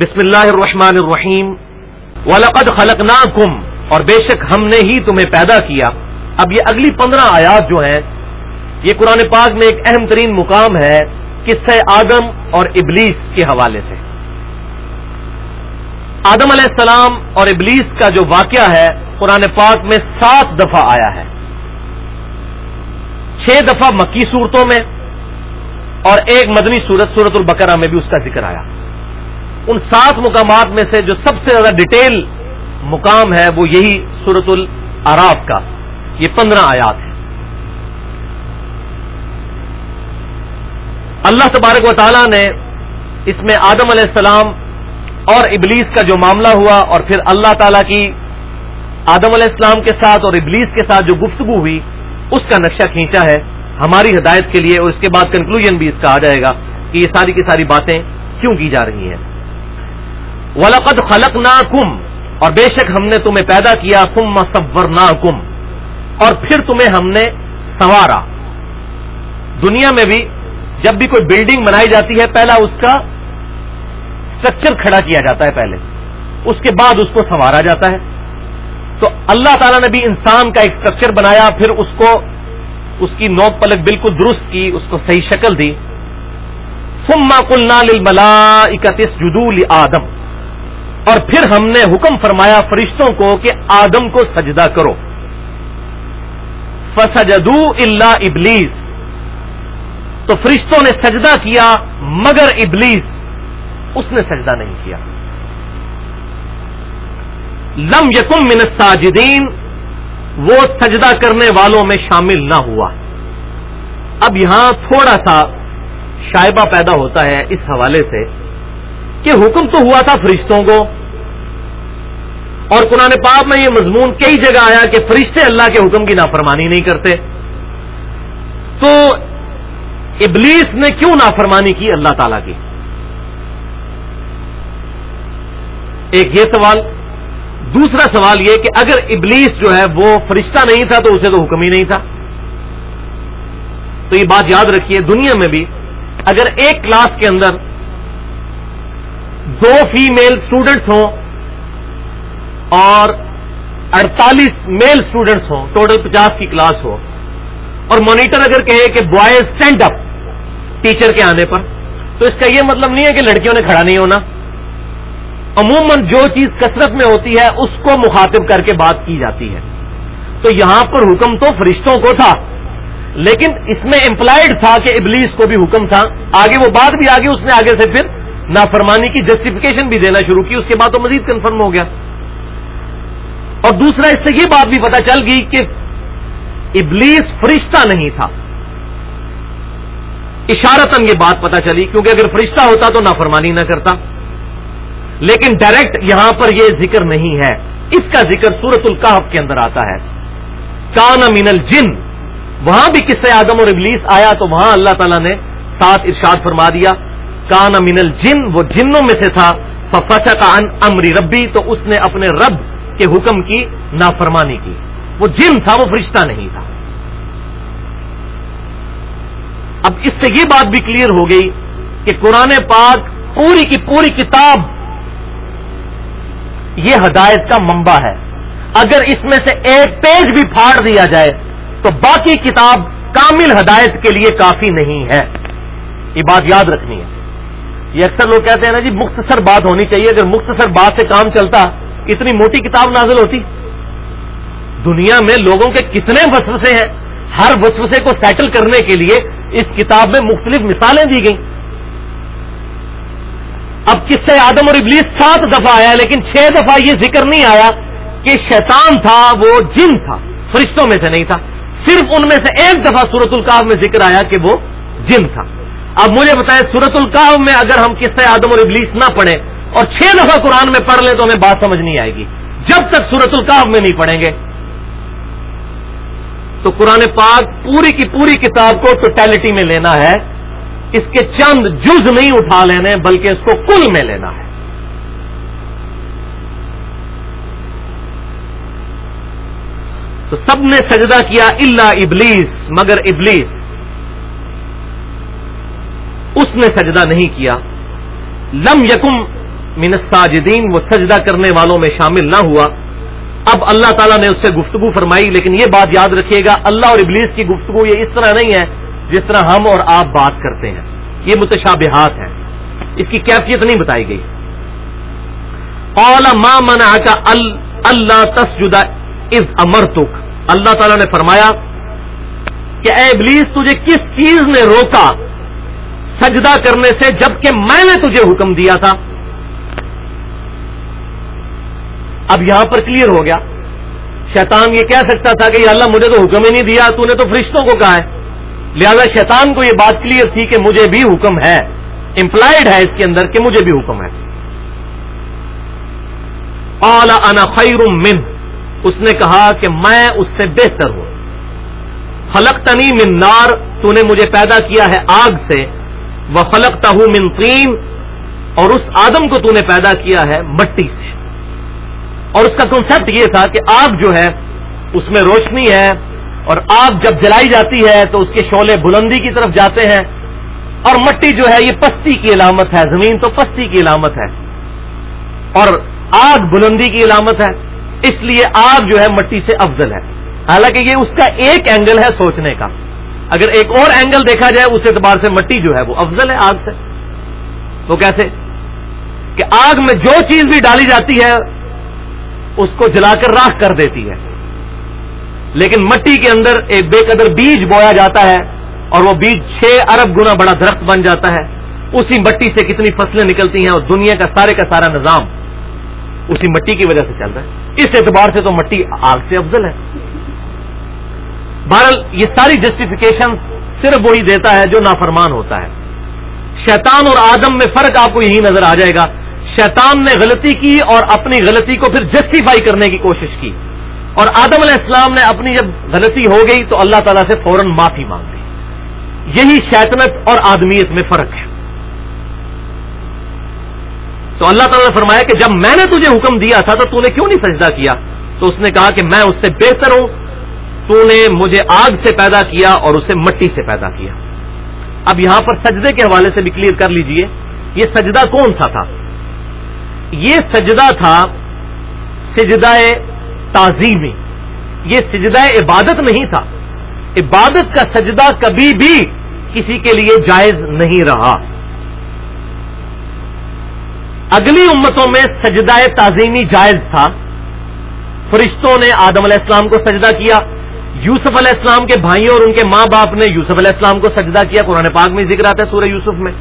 بسم اللہ الرحمن الرحیم. ولقد خلقناکم اور بے شک ہم نے ہی تمہیں پیدا کیا. اب یہ اگلی پندرہ آیات جو ہیں، یہ قرآن پاک میں ایک اہم ترین مقام ہے، قصہ آدم اور ابلیس کے حوالے سے. آدم علیہ السلام اور ابلیس کا جو واقعہ ہے، قرآن پاک میں سات دفعہ آیا ہے. چھ دفعہ مکی صورتوں میں اور ایک مدنی صورت صورت البقرہ میں بھی اس کا ذکر آیا. ان سات مقامات میں سے جو سب سے زیادہ ڈیٹیل مقام ہے وہ یہی صورت العراف کا۔ یہ پندرہ آیات ہے اللہ تبارک و تعالی نے اس میں آدم علیہ السلام اور ابلیس کا جو معاملہ ہوا اور پھر اللہ تعالی کی آدم علیہ السلام کے ساتھ اور ابلیس کے ساتھ جو گفتگو ہوئی، اس کا نقشہ کھینچا ہے۔ ہماری ہدایت کے لیے اور اس کے بعد کنکلوژن بھی اس کا آ جائے گا کہ یہ ساری کی ساری باتیں کیوں کی جا رہی ہیں۔ ولقد خلق نا کم اور بے شک ہم نے تمہیں پیدا کیا کم مصور نا کم اور پھر تمہیں ہم نے سنوارا دنیا میں بھی جب بھی کوئی بلڈنگ بنائی جاتی ہے، پہلا اس کا اسٹرکچر کھڑا کیا جاتا ہے پہلے۔ اس کے بعد اس کو سنوارا جاتا ہے۔ تو اللہ تعالیٰ نے بھی انسان کا ایک اسٹرکچر بنایا، پھر اس کو اس کی نوک پلک بالکل درست کی، اس کو صحیح شکل دی۔ سما کلنا ملا اکتیس جدول آدم اور پھر ہم نے حکم فرمایا فرشتوں کو کہ آدم کو سجدہ کرو۔ فسجدو اللہ ابلیس تو فرشتوں نے سجدہ کیا مگر ابلیس اس نے سجدہ نہیں کیا۔ لم یکم من الساجدین۔ وہ سجدہ کرنے والوں میں شامل نہ ہوا۔ اب یہاں تھوڑا سا شائبہ پیدا ہوتا ہے اس حوالے سے۔ کہ حکم تو ہوا تھا فرشتوں کو۔ اور قرآن پاک میں یہ مضمون کئی جگہ آیا کہ فرشتے اللہ کے حکم کی نافرمانی نہیں کرتے۔ تو ابلیس نے کیوں نافرمانی کی اللہ تعالی کی؟ ایک یہ سوال۔ دوسرا سوال یہ کہ اگر ابلیس جو ہے وہ فرشتہ نہیں تھا تو اسے تو حکم ہی نہیں تھا۔ تو یہ بات یاد رکھیے دنیا میں بھی، اگر ایک کلاس کے اندر دو فیمل اسٹوڈنٹس ہوں اور اڑتالیس میل اسٹوڈنٹس ہوں. ٹوٹل پچاس کی کلاس ہو. اور مانیٹر اگر کہے کہ بوائز اسٹینڈ اپ ٹیچر کے آنے پر، تو اس کا یہ مطلب نہیں ہے کہ لڑکیوں نے کھڑا نہیں ہونا. عموماً جو چیز کثرت میں ہوتی ہے، اس کو مخاطب کر کے بات کی جاتی ہے. تو یہاں پر حکم تو فرشتوں کو تھا، لیکن اس میں امپلائڈ تھا کہ ابلیس کو بھی حکم تھا. آگے وہ بات بھی آگے، اس نے آگے سے پھر نافرمانی کی جسٹیفکیشن بھی دینا شروع کی، اس کے بعد تو مزید کنفرم ہو گیا۔ اور دوسرا، اس سے یہ بات بھی پتا چل گئی کہ ابلیس فرشتہ نہیں تھا۔ اشارتن یہ بات پتا چلی، کیونکہ اگر فرشتہ ہوتا تو نافرمانی نہ کرتا۔ لیکن ڈائریکٹ یہاں پر یہ ذکر نہیں ہے۔ اس کا ذکر سورت القاف کے اندر آتا ہے۔ کان من الجن، وہاں بھی کس سے آدم اور ابلیس آیا تو وہاں اللہ تعالیٰ نے ساتھ ارشاد فرما دیا۔ کان من الجن، وہ جنوں میں سے تھا فسا کا ان امری ربی، تو اس نے اپنے رب کے حکم کی نافرمانی کی۔ وہ جن تھا، وہ فرشتہ نہیں تھا۔ اب اس سے یہ بات بھی کلیئر ہو گئی کہ قرآن پاک پوری کی پوری کتاب یہ ہدایت کا منبع ہے۔ اگر اس میں سے ایک پیج بھی پھاڑ دیا جائے، تو باقی کتاب کامل ہدایت کے لیے کافی نہیں ہے۔ یہ بات یاد رکھنی ہے۔ یہ اکثر لوگ کہتے ہیں نا جی مختصر بات ہونی چاہیے۔ اگر مختصر بات سے کام چلتا، اتنی موٹی کتاب نازل ہوتی۔ دنیا میں لوگوں کے کتنے وسوسے ہیں۔ ہر وسوسے کو سیٹل کرنے کے لیے اس کتاب میں مختلف مثالیں دی گئیں۔ اب کس سے آدم اور ابلیس سات دفعہ آیا، لیکن چھ دفعہ یہ ذکر نہیں آیا کہ شیطان تھا، وہ جن تھا۔ فرشتوں میں سے نہیں تھا۔ صرف ان میں سے ایک دفعہ سورت القاف میں ذکر آیا کہ وہ جن تھا۔ اب مجھے بتائیں سورت القاف میں اگر ہم کس آدم اور ابلیس نہ پڑھیں اور چھ دفعہ قرآن میں پڑھ لیں تو ہمیں بات سمجھ نہیں آئے گی۔ جب تک سورت القاف میں نہیں پڑھیں گے۔ تو قرآن پاک پوری کی پوری کتاب کو ٹوٹیلٹی میں لینا ہے۔ اس کے چند جز نہیں اٹھا لینے، بلکہ اس کو کل میں لینا ہے۔ تو سب نے سجدہ کیا اللہ ابلیس، مگر ابلیس۔ اس نے سجدہ نہیں کیا۔ لم یکم الساجدین، وہ سجدہ کرنے والوں میں شامل نہ ہوا۔ اب اللہ تعالیٰ نے اس سے گفتگو فرمائی، لیکن یہ بات یاد رکھیے گا، اللہ اور ابلیس کی گفتگو یہ اس طرح نہیں ہے جس طرح ہم اور آپ بات کرتے ہیں۔ یہ متشابہات ہیں۔ اس کی کیفیت نہیں بتائی گئی۔ اولا ماں منا کا اللہ تسجدہ از امر تک اللہ تعالیٰ نے فرمایا کہ اے ابلیس، تجھے کس چیز نے روکا سجدہ کرنے سے جبکہ میں نے تجھے حکم دیا تھا۔ اب یہاں پر کلیئر ہو گیا۔ شیطان یہ کہہ سکتا تھا کہ اللہ مجھے تو حکم ہی نہیں دیا، تو نے تو فرشتوں کو کہا ہے۔ لہذا شیطان کو یہ بات کلیئر تھی کہ مجھے بھی حکم ہے۔ امپلائڈ ہے اس کے اندر کہ مجھے بھی حکم ہے۔ اعلی انا خیر من اس نے کہا کہ میں اس سے بہتر ہوں۔ فلک من نار، تو نے مجھے پیدا کیا ہے آگ سے۔ وہ فلک تہ من تین اور اس آدم کو تو نے پیدا کیا ہے مٹی سے۔ اور اس کا کنسپٹ یہ تھا کہ آگ جو ہے، اس میں روشنی ہے، اور آگ جب جلائی جاتی ہے تو اس کے شعلے بلندی کی طرف جاتے ہیں۔ اور مٹی جو ہے، یہ پستی کی علامت ہے۔ زمین تو پستی کی علامت ہے۔ اور آگ بلندی کی علامت ہے۔ اس لیے آگ جو ہے، مٹی سے افضل ہے۔ حالانکہ یہ اس کا ایک اینگل ہے سوچنے کا۔ اگر ایک اور اینگل دیکھا جائے، اس اعتبار سے مٹی جو ہے وہ افضل ہے آگ سے۔ تو کیسے؟ کہ آگ میں جو چیز بھی ڈالی جاتی ہے، اس کو جلا کر راکھ کر دیتی ہے۔ لیکن مٹی کے اندر ایک بے قدر بیج بویا جاتا ہے اور وہ بیج چھ ارب گنا بڑا درخت بن جاتا ہے۔ اسی مٹی سے کتنی فصلیں نکلتی ہیں اور دنیا کا سارے کا سارا نظام اسی مٹی کی وجہ سے چل رہا ہے۔ اس اعتبار سے تو مٹی آگ سے افضل ہے۔ بہرحال یہ ساری جسٹیفیکیشن صرف وہی دیتا ہے جو نافرمان ہوتا ہے۔ شیطان اور آدم میں فرق آپ کو یہی نظر آ جائے گا۔ شیطان نے غلطی کی اور اپنی غلطی کو پھر جسٹیفائی کرنے کی کوشش کی۔ اور آدم علیہ السلام نے اپنی جب غلطی ہو گئی تو اللہ تعالیٰ سے فوراً معافی مانگ لی۔ یہی شیطنت اور آدمیت میں فرق ہے۔ تو اللہ تعالیٰ نے فرمایا کہ جب میں نے تجھے حکم دیا تھا تو تو نے کیوں نہیں سجدہ کیا؟ تو اس نے کہا کہ میں اس سے بہتر ہوں۔ تو نے مجھے آگ سے پیدا کیا اور اسے مٹی سے پیدا کیا۔ اب یہاں پر سجدے کے حوالے سے بھی کلیئر کر لیجیے، یہ سجدہ کون سا تھا؟ یہ سجدہ تھا سجدہ تعظیمی یہ سجدہ عبادت نہیں تھا۔ عبادت کا سجدہ کبھی بھی کسی کے لیے جائز نہیں رہا۔ اگلی امتوں میں سجدہ تعظیمی جائز تھا۔ فرشتوں نے آدم علیہ السلام کو سجدہ کیا۔ یوسف علیہ السلام کے بھائیوں اور ان کے ماں باپ نے یوسف علیہ السلام کو سجدہ کیا، قرآن پاک میں ذکر آتا ہے سورہ یوسف میں۔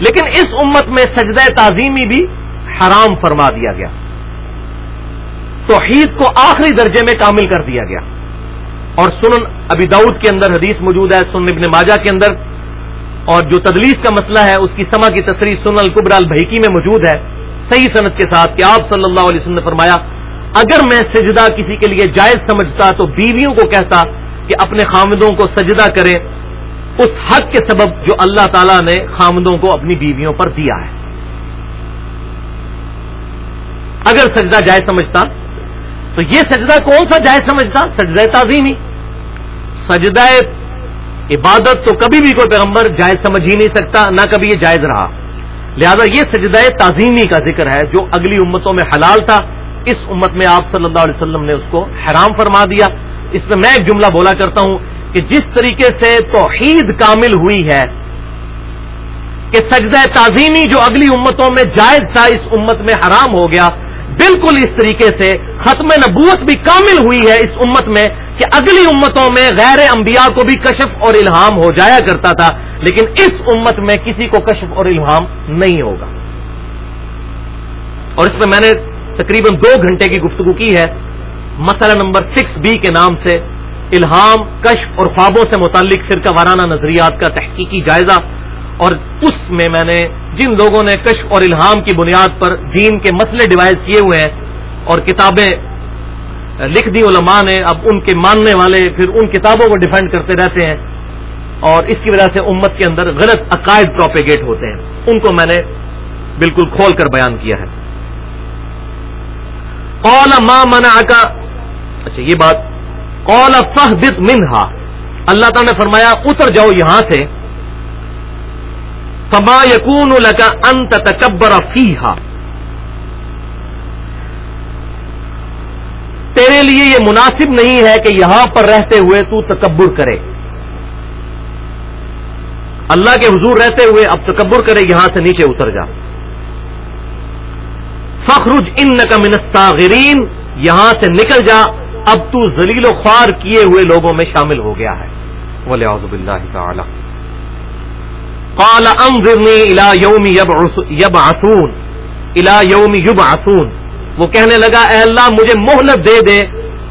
لیکن اس امت میں سجدہ تعظیمی بھی حرام فرما دیا گیا۔ توحید کو آخری درجے میں کامل کر دیا گیا۔ اور سنن ابی دعود کے اندر حدیث موجود ہے، سنن ابن ماجہ کے اندر۔ اور جو تدلیس کا مسئلہ ہے، اس کی سما کی تصریح سن القبر البحیکی میں موجود ہے۔ صحیح صنعت کے ساتھ کہ آپ صلی اللہ علیہ وسلم نے فرمایا اگر میں سجدہ کسی کے لیے جائز سمجھتا تو بیویوں کو کہتا کہ اپنے خامدوں کو سجدہ کریں اس حق کے سبب جو اللہ تعالیٰ نے خامدوں کو اپنی بیویوں پر دیا ہے۔ اگر سجدہ جائز سمجھتا، تو یہ سجدہ کون سا جائز سمجھتا؟ سجدہ تعظیمی۔ سجدہ عبادت تو کبھی بھی کوئی پیغمبر جائز سمجھ ہی نہیں سکتا، نہ کبھی یہ جائز رہا۔ لہذا یہ سجدہ تعظیمی کا ذکر ہے جو اگلی امتوں میں حلال تھا۔ اس امت میں آپ صلی اللہ علیہ وسلم نے اس کو حرام فرما دیا۔ اس میں میں ایک جملہ بولا کرتا ہوں کہ جس طریقے سے توحید کامل ہوئی ہے، کہ سجدہ تعظیمی جو اگلی امتوں میں جائز تھا، اس امت میں حرام ہو گیا۔ بالکل اس طریقے سے ختم نبوت بھی کامل ہوئی ہے اس امت میں کہ اگلی امتوں میں غیر انبیاء کو بھی کشف اور الہام ہو جایا کرتا تھا۔ لیکن اس امت میں کسی کو کشف اور الہام نہیں ہوگا۔ اور اس میں میں نے تقریباً دو گھنٹے کی گفتگو کی ہے۔ مسئلہ نمبر سکس بی کے نام سے الہام، کشف اور خوابوں سے متعلق فرقہ وارانہ نظریات کا تحقیقی جائزہ۔ اور اس میں میں نے جن لوگوں نے کشف اور الہام کی بنیاد پر دین کے مسئلے ڈیوائز کیے ہوئے ہیں اور کتابیں لکھ دی، علماء نے اب ان کے ماننے والے پھر ان کتابوں کو ڈیفینڈ کرتے رہتے ہیں۔ اور اس کی وجہ سے امت کے اندر غلط عقائد پروپیگیٹ ہوتے ہیں۔ ان کو میں نے بالکل کھول کر بیان کیا ہے۔ قول ما منا کا اچھا یہ بات. قول فہدت منہا اللہ تعالیٰ نے فرمایا، اتر جاؤ یہاں سے. فما یقون لکا انت تکبر فیہا تیرے لیے یہ مناسب نہیں ہے کہ یہاں پر رہتے ہوئے تو تکبر کرے. اللہ کے حضور رہتے ہوئے اب تکبر کرے، یہاں سے نیچے اتر جا. فخرج ان کا منستاغرین یہاں سے نکل جا، اب تو زلیل و خوار کیے ہوئے لوگوں میں شامل ہو گیا ہے۔ ولی تعالی قال انظرنی الى یوم یب آسون الا یوم وہ کہنے لگا، اے اللہ، مجھے مہلت دے دے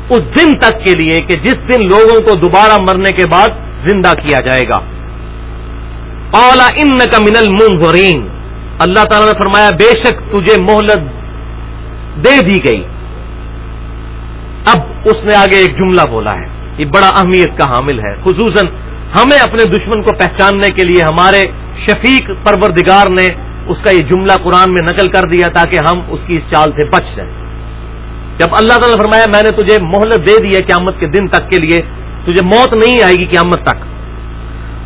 اس دن تک کے لیے کہ جس دن لوگوں کو دوبارہ مرنے کے بعد زندہ کیا جائے گا۔ اولا ان کا من المنظرین اللہ تعالیٰ نے فرمایا، بے شک تجھے مہلت دے دی گئی۔ اب اس نے آگے ایک جملہ بولا ہے۔ یہ بڑا اہمیت کا حامل ہے۔ خصوصاً ہمیں اپنے دشمن کو پہچاننے کے لیے ہمارے شفیق پروردگار نے اس کا یہ جملہ قرآن میں نقل کر دیا تاکہ ہم اس کی اس چال سے بچ جائیں۔ جب اللہ تعالیٰ نے فرمایا، میں نے تجھے مہلت دے دی ہے قیامت کے دن تک کے لیے، تجھے موت نہیں آئے گی قیامت تک۔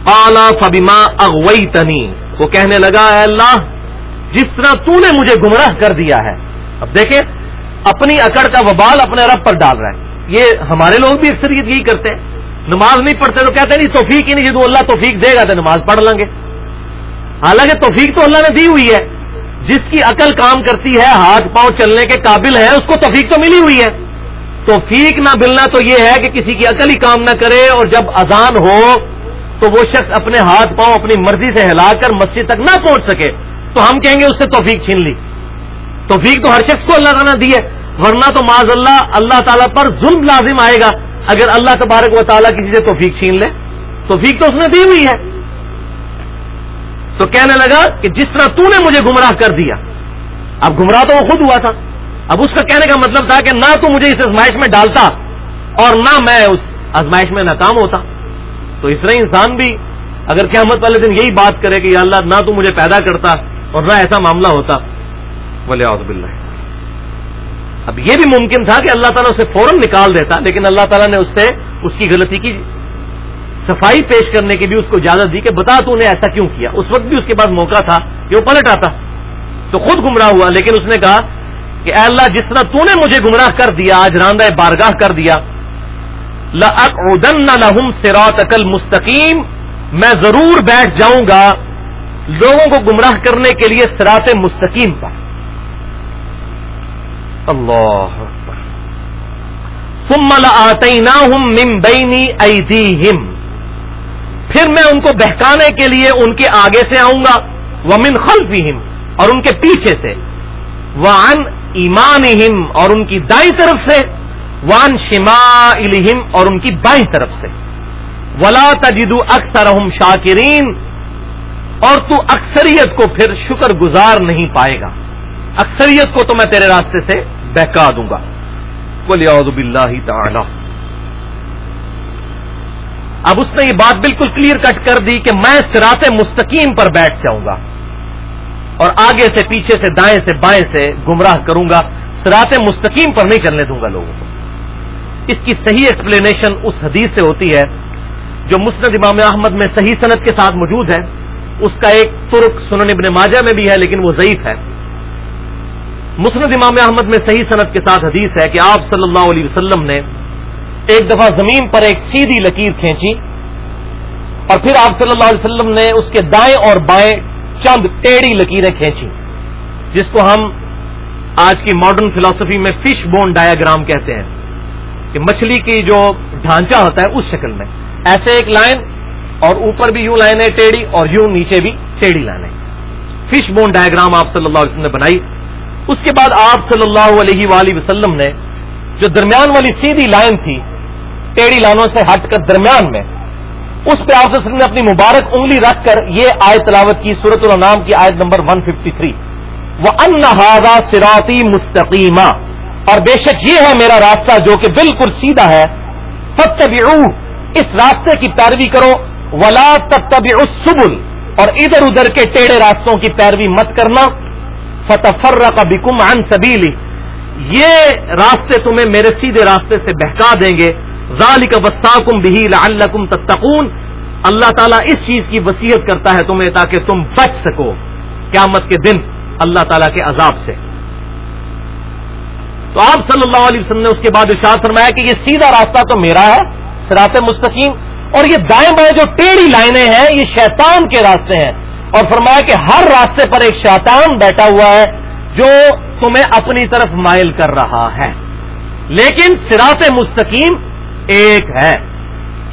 اعلی فبیما اغوئی تنی وہ کہنے لگا، اے اللہ، جس طرح تو نے مجھے گمراہ کر دیا ہے اب دیکھیں، اپنی اکڑ کا وبال اپنے رب پر ڈال رہا ہے۔ یہ ہمارے لوگ بھی اکثریت یہی کرتے ہیں۔ نماز نہیں پڑھتے تو کہتے ہیں، نہیں، توفیق ہی نہیں، جدو اللہ توفیق دے گا تو نماز پڑھ لیں گے۔ حالانکہ توفیق تو اللہ نے دی ہوئی ہے۔ جس کی عقل کام کرتی ہے، ہاتھ پاؤں چلنے کے قابل ہے اس کو توفیق تو ملی ہوئی ہے۔ توفیق نہ ملنا تو یہ ہے کہ کسی کی عقل ہی کام نہ کرے اور جب اذان ہو تو وہ شخص اپنے ہاتھ پاؤں اپنی مرضی سے ہلا کر مسجد تک نہ پہنچ سکے۔ تو ہم کہیں گے، اس سے توفیق چھین لی۔ توفیق تو ہر شخص کو اللہ تعالیٰ دی ہے، ورنہ تو معذ اللہ اللہ تعالیٰ پر ظلم لازم آئے گا۔ اگر اللہ تبارک و تعالیٰ کسی سے توفیق چھین لے، توفیق تو اس نے دی ہوئی ہے۔ تو کہنے لگا کہ جس طرح تو نے مجھے گمراہ کر دیا، اب گمراہ تو وہ خود ہوا تھا۔ اب اس کا کہنے کا مطلب تھا کہ نہ تو مجھے اس ازمائش میں ڈالتا اور نہ میں اس ازمائش میں ناکام ہوتا۔ تو اس طرح انسان بھی اگر قیامت والے دن یہی بات کرے کہ یا اللہ، نہ تو مجھے پیدا کرتا اور نہ ایسا معاملہ ہوتا۔ ولی آزب اللہ اب یہ بھی ممکن تھا کہ اللہ تعالیٰ اسے فوراً نکال دیتا، لیکن اللہ تعالیٰ نے اس سے اس کی غلطی کی صفائی پیش کرنے کی بھی اس کو اجازت دی کہ بتا تو نے ایسا کیوں کیا۔ اس وقت بھی اس کے پاس موقع تھا کہ وہ پلٹ آتا، تو خود گمراہ ہوا، لیکن اس نے کہا کہ اے اللہ، جس طرح تو نے مجھے گمراہ کر دیا، آج راندہ بارگاہ کر دیا لہم سراط عقل مستقیم میں ضرور بیٹھ جاؤں گا لوگوں کو گمراہ کرنے کے لیے سرات مستقیم پر۔ اللہ ثم لآتیناہم من بینی ایدیہم۔ پھر میں ان کو بہکانے کے لیے ان کے آگے سے آؤں گا۔ وہ من خلفہم، اور ان کے پیچھے سے۔ وعن ایمانہم، اور ان کی دائیں طرف سے۔ وان شما اور ان کی بائیں طرف سے۔ ولا تجدو اکثرہم شاکرین، اور تو اکثریت کو پھر شکر گزار نہیں پائے گا۔ اکثریت کو تو میں تیرے راستے سے بہکا دوں گا۔ باللہ تعالی۔ اب اس نے یہ بات بالکل کلیئر کٹ کر دی کہ میں سرات مستقیم پر بیٹھ جاؤں گا اور آگے سے پیچھے سے دائیں سے بائیں سے گمراہ کروں گا۔ سرات مستقیم پر نہیں چلنے دوں گا لوگوں کو۔ اس کی صحیح ایکسپلینیشن اس حدیث سے ہوتی ہے جو مسند امام احمد میں صحیح صنعت کے ساتھ موجود ہے۔ اس کا ایک ترک سنن ابن ماجہ میں بھی ہے لیکن وہ ضعیف ہے۔ مسند امام احمد میں صحیح صنعت کے ساتھ حدیث ہے کہ آپ صلی اللہ علیہ وسلم نے ایک دفعہ زمین پر ایک سیدھی لکیر کھینچی اور پھر آپ صلی اللہ علیہ وسلم نے اس کے دائیں اور بائیں چند ٹیڑھی لکیریں کھینچی، جس کو ہم آج کی ماڈرن فلاسفی میں فش بون ڈایاگرام کہتے ہیں کہ مچھلی کی جو ڈھانچہ ہوتا ہے اس شکل میں۔ ایسے ایک لائن اور اوپر بھی یوں لائن ہے ٹیڑھی اور یوں نیچے بھی ٹیڑھی لائن ہے فش بون ڈایاگرام آپ صلی اللہ علیہ وسلم نے بنائی۔ اس کے بعد آپ صلی اللہ علیہ وآلہ وسلم نے جو درمیان والی سیدھی لائن تھی، ٹیڑھی لائنوں سے ہٹ کر درمیان میں، اس پہ آپ نے اپنی مبارک انگلی رکھ کر یہ آیت تلاوت کی سورت النام کی آیت نمبر 153 وہ ان سراتی مستقیمہ اور بے شک یہ ہے میرا راستہ جو کہ بالکل سیدھا ہے۔ تب اس راستے کی پیروی کرو۔ ولا تب السبل۔ اور ادھر ادھر کے ٹیڑھے راستوں کی پیروی مت کرنا۔ فتفر کا بکم ان سبیلی یہ راستے تمہیں میرے سیدھے راستے سے بہکا دیں گے۔ ذالک وساکم بھی لعلکم تتقون۔ اللہ تعالیٰ اس چیز کی وسیعت کرتا ہے تمہیں تاکہ تم بچ سکو۔ قیامت کے دن اللہ تعالیٰ کے عذاب سے۔ تو آپ صلی اللہ علیہ وسلم نے اس کے بعد اشار فرمایا کہ یہ سیدھا راستہ تو میرا ہے سرات مستقیم۔ اور یہ دائیں بائیں جو ٹیڑھی لائنیں ہیں، یہ شیطان کے راستے ہیں۔ اور فرمایا کہ ہر راستے پر ایک شیطان بیٹھا ہوا ہے جو تمہیں اپنی طرف مائل کر رہا ہے۔ لیکن سراط مستقیم ایک ہے۔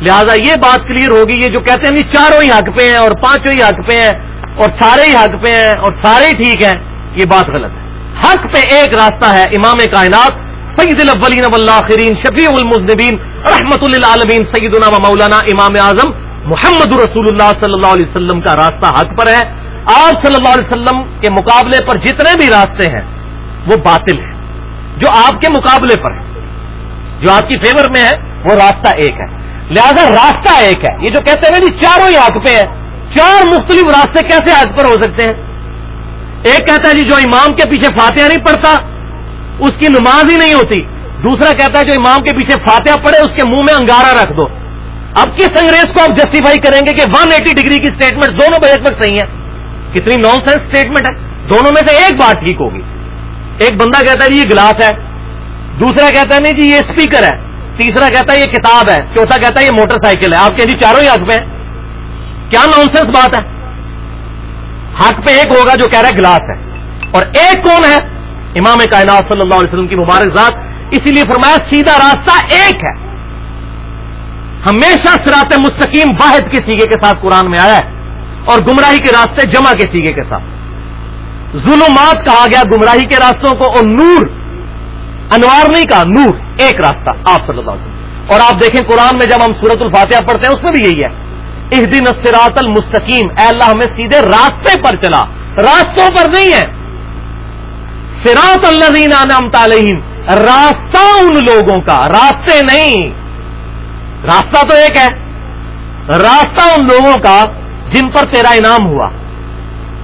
لہذا یہ بات کلیئر ہوگی، یہ جو کہتے ہیں چاروں ہی حق پہ ہیں اور پانچوں ہی حق پہ ہیں اور سارے ہی حق پہ ہیں اور سارے ہی ٹھیک ہیں، یہ بات غلط ہے۔ حق پہ ایک راستہ ہے امام کائنات سید الاولین والآخرین، شفیع المذنبین، رحمت للعالمین، سیدنا و مولانا امام اعظم۔ محمد رسول اللہ صلی اللہ علیہ وسلم کا راستہ حق پر ہے۔ آپ صلی اللہ علیہ وسلم کے مقابلے پر جتنے بھی راستے ہیں، وہ باطل ہیں۔ جو آپ کے مقابلے پر ہے جو آپ کی فیور میں ہے، وہ راستہ ایک ہے۔ لہذا راستہ ایک ہے۔ یہ جو کہتے ہیں جی چاروں ہی حق پہ ہے چار مختلف راستے کیسے حق پر ہو سکتے ہیں؟ ایک کہتا ہے جی جو امام کے پیچھے فاتحہ نہیں پڑتا اس کی نماز ہی نہیں ہوتی۔ دوسرا کہتا ہے جو امام کے پیچھے فاتحہ پڑے اس کے منہ میں انگارا رکھ دو۔ اب کس انگریز کو آپ جسٹیفائی کریں گے کہ ون ایٹی ڈگری کی اسٹیٹمنٹ دونوں بجے تک صحیح ہے؟ کتنی نان سینس اسٹیٹمنٹ ہے؟ دونوں میں سے ایک بات ٹھیک ہوگی۔ ایک بندہ کہتا ہے جی یہ گلاس ہے، دوسرا کہتا ہے نہیں جی یہ اسپیکر ہے، تیسرا کہتا ہے یہ کتاب ہے، چوتھا کہتا ہے یہ موٹر سائیکل ہے۔ آپ کے جی چاروں ہی حق میں کیا نان سینس بات ہے؟ حق پہ ایک ہوگا جو کہہ رہا ہے گلاس ہے۔ اور ایک کون ہے؟ امام کائنات صلی اللہ علیہ وسلم کی مبارک ذات۔ اسی لیے فرمایا سیدھا راستہ ایک ہے۔ ہمیشہ سرات مستقیم واحد کے سیگے کے ساتھ قرآن میں آیا ہے اور گمراہی کے راستے جمع کے سیگے کے ساتھ۔ ظلمات کہا گیا گمراہی کے راستوں کو اور نور، انوار نہیں کہا، نور، ایک راستہ، آپ صلی اللہ علیہ وسلم۔ اور آپ دیکھیں قرآن میں جب ہم سورت الفاتحہ پڑھتے ہیں، اس میں بھی یہی ہے۔ اس دن سراط المستقیم، اے اللہ، ہمیں سیدھے راستے پر چلا۔ راستوں پر نہیں ہے۔ سراط اللہ نام راستہ ان لوگوں کا، راستے نہیں۔ راستہ تو ایک ہے۔ راستہ ان لوگوں کا جن پر تیرا انعام ہوا۔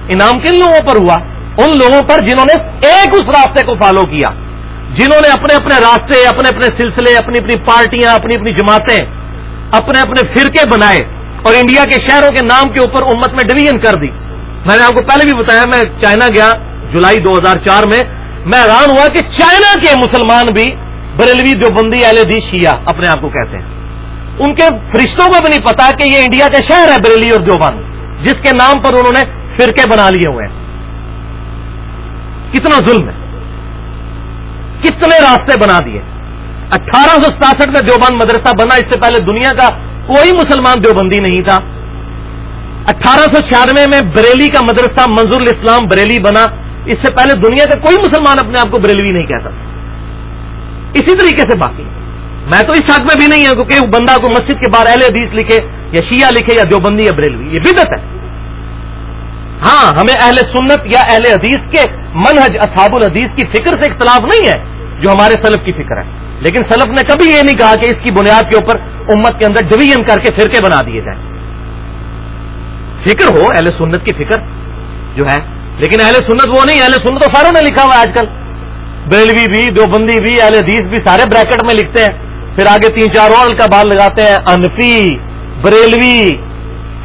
انعام کن لوگوں پر ہوا؟ ان لوگوں پر جنہوں نے ایک اس راستے کو فالو کیا۔ جنہوں نے اپنے اپنے راستے، اپنے اپنے سلسلے، اپنی اپنی پارٹیاں، اپنی اپنی جماعتیں، اپنے اپنے فرقے بنائے اور انڈیا کے شہروں کے نام کے اوپر امت میں ڈویژن کر دی۔ میں نے آپ کو پہلے بھی بتایا، میں چائنا گیا جولائی دو ہزار چار میں۔ میں حیران ہوا کہ چائنا کے مسلمان بھی بریلوی جو بندی اہل دی شیعہ اپنے آپ کو کہتے ہیں۔ ان کے فرشتوں کو بھی نہیں پتا کہ یہ انڈیا کا شہر ہے بریلی اور دیوبند، جس کے نام پر انہوں نے فرقے بنا لیے ہوئے ہیں۔ کتنا ظلم ہے۔ کتنے راستے بنا دیے۔ اٹھارہ سو ستاسٹھ میں دیوبند مدرسہ بنا، اس سے پہلے دنیا کا کوئی مسلمان دیوبندی نہیں تھا۔ اٹھارہ سو چھیانوے میں بریلی کا مدرسہ منظور الاسلام بریلی بنا، اس سے پہلے دنیا کا کوئی مسلمان اپنے آپ کو بریلوی نہیں کہتا اسی طریقے سے باقی۔ میں تو اس حق میں بھی نہیں ہوں کیونکہ بندہ کو مسجد کے باہر اہل حدیث لکھے یا شیعہ لکھے یا دیوبندی یا بریلوی، یہ بدت ہے۔ ہاں ہمیں اہل سنت یا اہل حدیث کے منہج اصحاب الحدیث کی فکر سے اختلاف نہیں ہے جو ہمارے سلف کی فکر ہے۔ لیکن سلف نے کبھی یہ نہیں کہا کہ اس کی بنیاد کے اوپر امت کے اندر ڈویژن کر کے فرقے بنا دیے جائیں۔ فکر ہو، اہل سنت کی فکر جو ہے۔ لیکن اہل سنت وہ نہیں، اہل سنت تو ساروں نے لکھا ہوا ہے آج کل۔ بریلوی بھی، دیوبندی بھی، اہل حدیث بھی سارے بریکٹ میں لکھتے ہیں۔ پھر آگے تین چار اور کا بال لگاتے ہیں، انفی، بریلوی،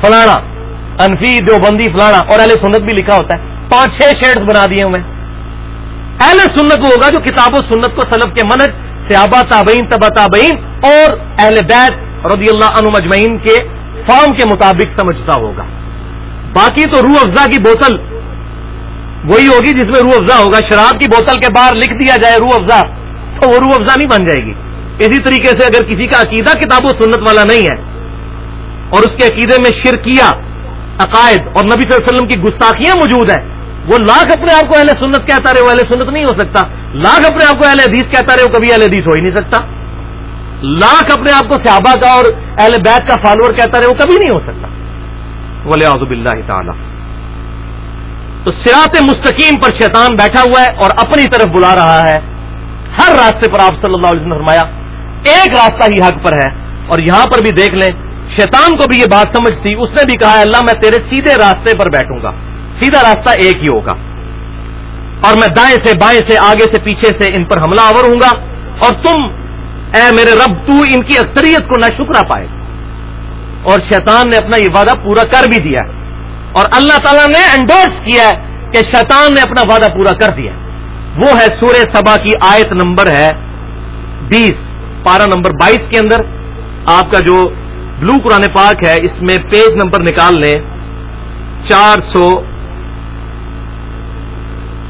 فلانا۔ انفی، دیوبندی، فلانا۔ اور اہل سنت بھی لکھا ہوتا ہے۔ پانچ چھ شیڈز بنا دیے ہوئے۔ اہل سنت وہ ہوگا جو کتاب و سنت کو سلب کے منج سیابا تابعین تبا تابعین اور اہل بیت رضی اللہ عنہ مجمعین کے فارم کے مطابق سمجھتا ہوگا۔ باقی تو روح افزا کی بوتل وہی ہوگی جس میں روح افزا ہوگا۔ شراب کی بوتل کے باہر لکھ دیا جائے روح افزا، تو وہ روح افزا نہیں بن جائے گی۔ اسی طریقے سے اگر کسی کا عقیدہ کتاب و سنت والا نہیں ہے اور اس کے عقیدے میں شرکیہ عقائد اور نبی صلی اللہ علیہ وسلم کی گستاخیاں موجود ہیں، وہ لاکھ اپنے آپ کو اہل سنت کہتا رہے وہ اہل سنت نہیں ہو سکتا۔ لاکھ اپنے آپ کو اہل حدیث کہتا رہے وہ کبھی اہل حدیث ہو ہی نہیں سکتا۔ لاکھ اپنے آپ کو صحابہ کا اور اہل بیت کا فالوور کہتا رہے وہ کبھی نہیں ہو سکتا۔ ولی آزب اللہ تعالی۔ تو سیات مستقیم پر شیطان بیٹھا ہوا ہے اور اپنی طرف بلا رہا ہے۔ ہر راستے پر آپ صلی اللہ علیہ وسلم فرمایا ایک راستہ ہی حق پر ہے۔ اور یہاں پر بھی دیکھ لیں، شیطان کو بھی یہ بات سمجھ تھی، اس نے بھی کہا، اللہ میں تیرے سیدھے راستے پر بیٹھوں گا۔ سیدھا راستہ ایک ہی ہوگا۔ اور میں دائیں سے بائیں سے آگے سے پیچھے سے ان پر حملہ آور ہوں گا۔ اور تم، اے میرے رب، تو ان کی اکثریت کو نہ شکرا پائے۔ اور شیطان نے اپنا یہ وعدہ پورا کر بھی دیا اور اللہ تعالیٰ نے انڈورس کیا ہے کہ شیطان نے اپنا وعدہ پورا کر دیا وہ ہے سورہ سبا کی آیت نمبر ہے بیس۔ پارا نمبر بائیس کے اندر آپ کا جو بلو قرآن پاک ہے، اس میں پیج نمبر نکال لیں چار سو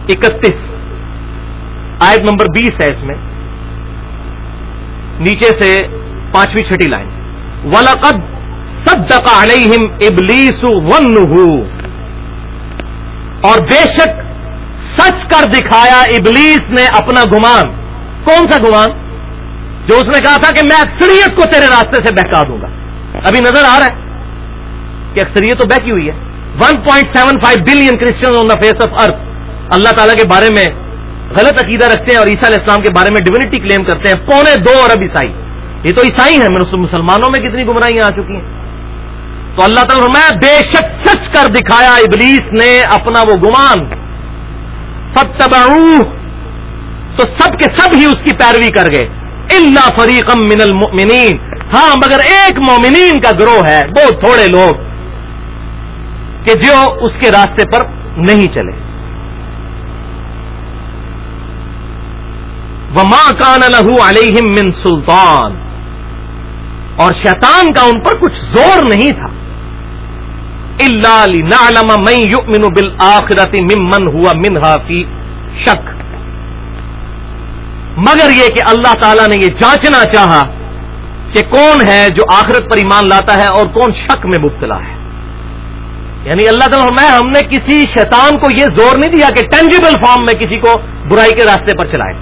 اکتیس۔ آیت نمبر بیس ہے اس میں۔ نیچے سے پانچویں چھٹی لائن۔ ولقد صدق علیہم ابلیس ون اور بے شک سچ کر دکھایا ابلیس نے اپنا گمان۔ کون سا گمان؟ جو اس نے کہا تھا کہ میں اکثریت کو تیرے راستے سے بہکا دوں گا۔ ابھی نظر آ رہا ہے کہ اکثریت تو بہکی ہوئی ہے۔ One point seven five billion Christian on the face of earth اللہ تعالیٰ کے بارے میں غلط عقیدہ رکھتے ہیں اور عیسیٰ علیہ السلام کے بارے میں ڈیونٹی کلیم کرتے ہیں۔ پونے دو ارب عیسائی۔ یہ تو عیسائی ہیں۔ مسلمانوں میں کتنی گمراہیاں آ چکی ہیں۔ تو اللہ تعالیٰ میں بے شک سچ کر دکھایا، ابلیس نے اپنا وہ گمان۔ سب تو سب کے سب ہی اس کی پیروی کر گئے۔ اللہ فریقم من المؤمنین ہاں مگر ایک مومنین کا گروہ ہے بہت تھوڑے لوگ کہ جو اس کے راستے پر نہیں چلے۔ وہ ماں کان لہو علیہم من سلطان۔ اور شیطان کا ان پر کچھ زور نہیں تھا۔ اللہ میں یؤمن بالآخرت ممن ہوا منہا فی شک مگر یہ کہ اللہ تعالیٰ نے یہ جانچنا چاہا کہ کون ہے جو آخرت پر ایمان لاتا ہے اور کون شک میں مبتلا ہے۔ یعنی اللہ تعالیٰ میں ہم نے کسی شیطان کو یہ زور نہیں دیا کہ ٹینجیبل فارم میں کسی کو برائی کے راستے پر چلائے۔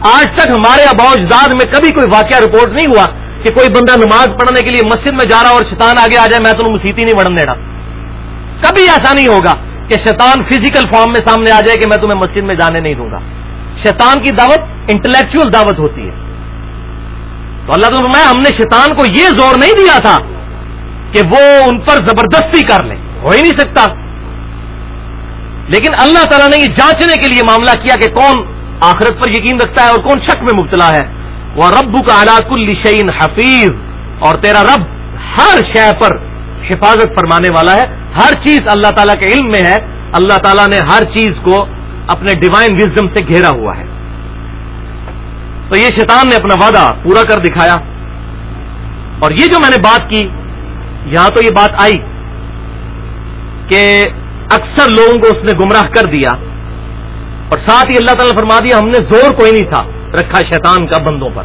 آج تک ہمارے اجداد میں کبھی کوئی واقعہ رپورٹ نہیں ہوا کہ کوئی بندہ نماز پڑھنے کے لیے مسجد میں جا رہا اور شیطان آگے آ جائے، میں تو مسیحی نہیں بڑھنے دینا کبھی ایسا نہیں ہوگا کہ شیطان فزیکل فارم میں سامنے آ جائے کہ میں تمہیں مسجد میں جانے نہیں دوں گا۔ شیطان کی دعوت انٹلیکچل دعوت ہوتی ہے۔ تو اللہ تعالیٰ میں ہم نے شیطان کو یہ زور نہیں دیا تھا کہ وہ ان پر زبردستی کر لے۔ ہو ہی نہیں سکتا۔ لیکن اللہ تعالیٰ نے یہ جانچنے کے لیے معاملہ کیا کہ کون آخرت پر یقین رکھتا ہے اور کون شک میں مبتلا ہے۔ وہ رب کا علاق الشعین حفیظ۔ اور تیرا رب ہر شے پر حفاظت فرمانے والا ہے۔ ہر چیز اللہ تعالیٰ کے علم میں ہے۔ اللہ تعالیٰ نے ہر چیز کو اپنے ڈیوائن وزڈم سے گھیرا ہوا ہے۔ تو یہ شیطان نے اپنا وعدہ پورا کر دکھایا۔ اور یہ جو میں نے بات کی، یہاں تو یہ بات آئی کہ اکثر لوگوں کو اس نے گمراہ کر دیا۔ اور ساتھ ہی اللہ تعالیٰ فرما دیا، ہم نے زور کوئی نہیں تھا رکھا شیطان کا بندوں پر۔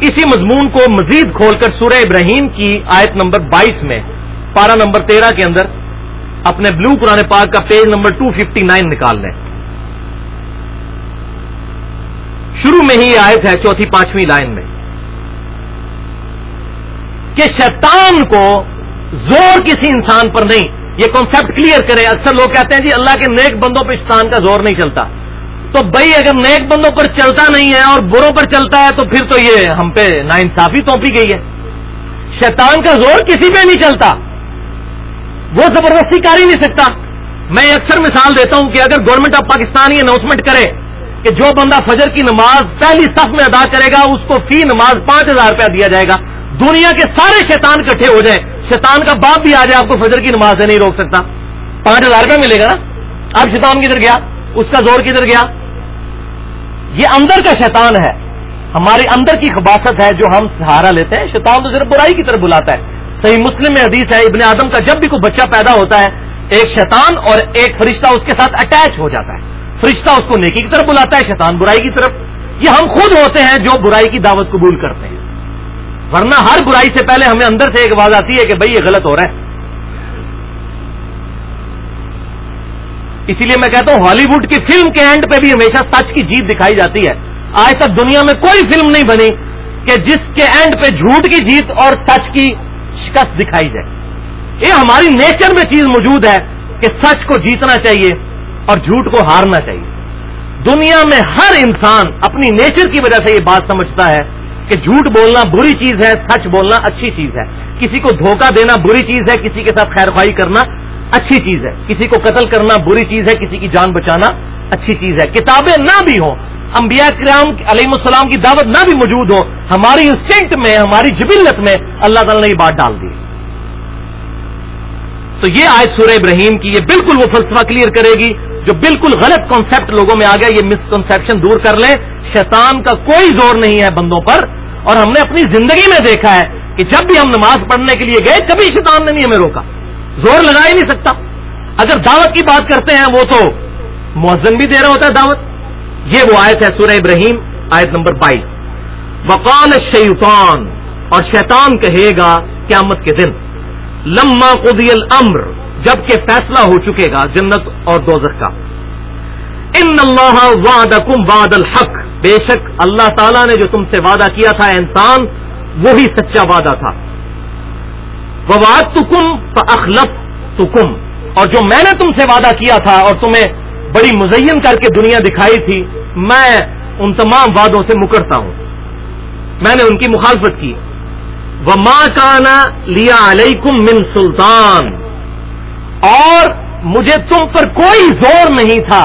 اسی مضمون کو مزید کھول کر سورہ ابراہیم کی آیت نمبر بائیس میں پارا نمبر تیرہ کے اندر، اپنے بلو پرانے پارک کا page number two fifty nine نکال لیں۔ شروع میں ہی آیت ہے چوتھی پانچویں لائن میں کہ شیطان کو زور کسی انسان پر نہیں، یہ کانسیپٹ کلیئر کرے۔ اکثر لوگ کہتے ہیں جی اللہ کے نیک بندوں پہ شیطان کا زور نہیں چلتا۔ تو بھائی، اگر نیک بندوں پر چلتا نہیں ہے اور بروں پر چلتا ہے، تو پھر تو یہ ہم پہ نا انصافی توپی گئی ہے۔ شیطان کا زور کسی پہ نہیں چلتا۔ وہ زبردستی کر ہی نہیں سکتا۔ میں اکثر مثال دیتا ہوں کہ اگر گورنمنٹ آف پاکستان یہ اناؤنسمنٹ کرے کہ جو بندہ فجر کی نماز پہلی صف میں ادا کرے گا، اس کو فی نماز پانچ ہزار روپیہ دیا جائے گا۔ دنیا کے سارے شیطان کٹھے ہو جائیں، شیطان کا باپ بھی آ جائے، آپ کو فجر کی نماز سے نہیں روک سکتا۔ پانچ ہزار روپیہ ملے گا نا؟ اب شیطان کدھر گیا؟ اس کا زور کدھر گیا؟ یہ اندر کا شیطان ہے۔ ہمارے اندر کی خباست ہے جو ہم سہارا لیتے ہیں۔ شیطان تو صرف برائی کی طرف بلاتا ہے۔ صحیح مسلم میں حدیث ہے، ابن آدم کا جب بھی کوئی بچہ پیدا ہوتا ہے، ایک شیطان اور ایک فرشتہ اس کے ساتھ اٹیچ ہو جاتا ہے۔ فرشتہ اس کو نیکی کی طرف بلاتا ہے، شیطان برائی کی طرف۔ یہ ہم خود ہوتے ہیں جو برائی کی دعوت قبول کرتے ہیں۔ ورنہ ہر برائی سے پہلے ہمیں اندر سے ایک آواز آتی ہے کہ بھائی یہ غلط ہو رہا ہے۔ اسی لیے میں کہتا ہوں، ہالی ووڈ کی فلم کے اینڈ پہ بھی ہمیشہ سچ کی جیت دکھائی جاتی ہے۔ آج تک دنیا میں کوئی فلم نہیں بنی کہ جس کے اینڈ پہ جھوٹ کی جیت اور سچ کی شکست دکھائی جائے۔ یہ ہماری نیچر میں چیز موجود ہے کہ سچ کو جیتنا چاہیے۔ اور جھوٹ کو ہارنا چاہیے۔ دنیا میں ہر انسان اپنی نیچر کی وجہ سے یہ بات سمجھتا ہے کہ جھوٹ بولنا بری چیز ہے، سچ بولنا اچھی چیز ہے۔ کسی کو دھوکہ دینا بری چیز ہے، کسی کے ساتھ خیر خواہی کرنا اچھی چیز ہے۔ کسی کو قتل کرنا بری چیز ہے، کسی کی جان بچانا اچھی چیز ہے۔ کتابیں نہ بھی ہوں، انبیاء کرام علیہ السلام کی دعوت نہ بھی موجود ہو ہماری انسٹنکٹ میں، ہماری جبلت میں اللہ تعالیٰ نے یہ بات ڈال دی۔ تو یہ آج سورہ ابراہیم کی یہ بالکل وہ فلسفہ کلیئر کرے گی۔ جو بالکل غلط کانسیپٹ لوگوں میں آ گیا، یہ مسکنسپشن دور کر لیں۔ شیطان کا کوئی زور نہیں ہے بندوں پر۔ اور ہم نے اپنی زندگی میں دیکھا ہے کہ جب بھی ہم نماز پڑھنے کے لیے گئے، کبھی شیطان نے نہیں ہمیں روکا۔ زور لگا ہی نہیں سکتا۔ اگر دعوت کی بات کرتے ہیں، وہ تو مؤذن بھی دے رہا ہوتا ہے دعوت۔ یہ وہ آیت ہے سورہ ابراہیم، آیت نمبر بائیس۔ وقال شیطان اور شیطان کہے گا قیامت کے دن، لما قضی الامر جبکہ فیصلہ ہو چکے گا جنت اور دوزخ کا۔ ان اللہ وعدکم وعد الحق۔ بے شک اللہ تعالیٰ نے جو تم سے وعدہ کیا تھا انسان، وہی سچا وعدہ تھا۔ واد تکم اخلف تکم اور جو میں نے تم سے وعدہ کیا تھا اور تمہیں بڑی مزین کر کے دنیا دکھائی تھی، میں ان تمام وعدوں سے مکرتا ہوں۔ میں نے ان کی مخالفت کی۔ وہ ماں کانا لیا علیکم من سلطان۔ اور مجھے تم پر کوئی زور نہیں تھا۔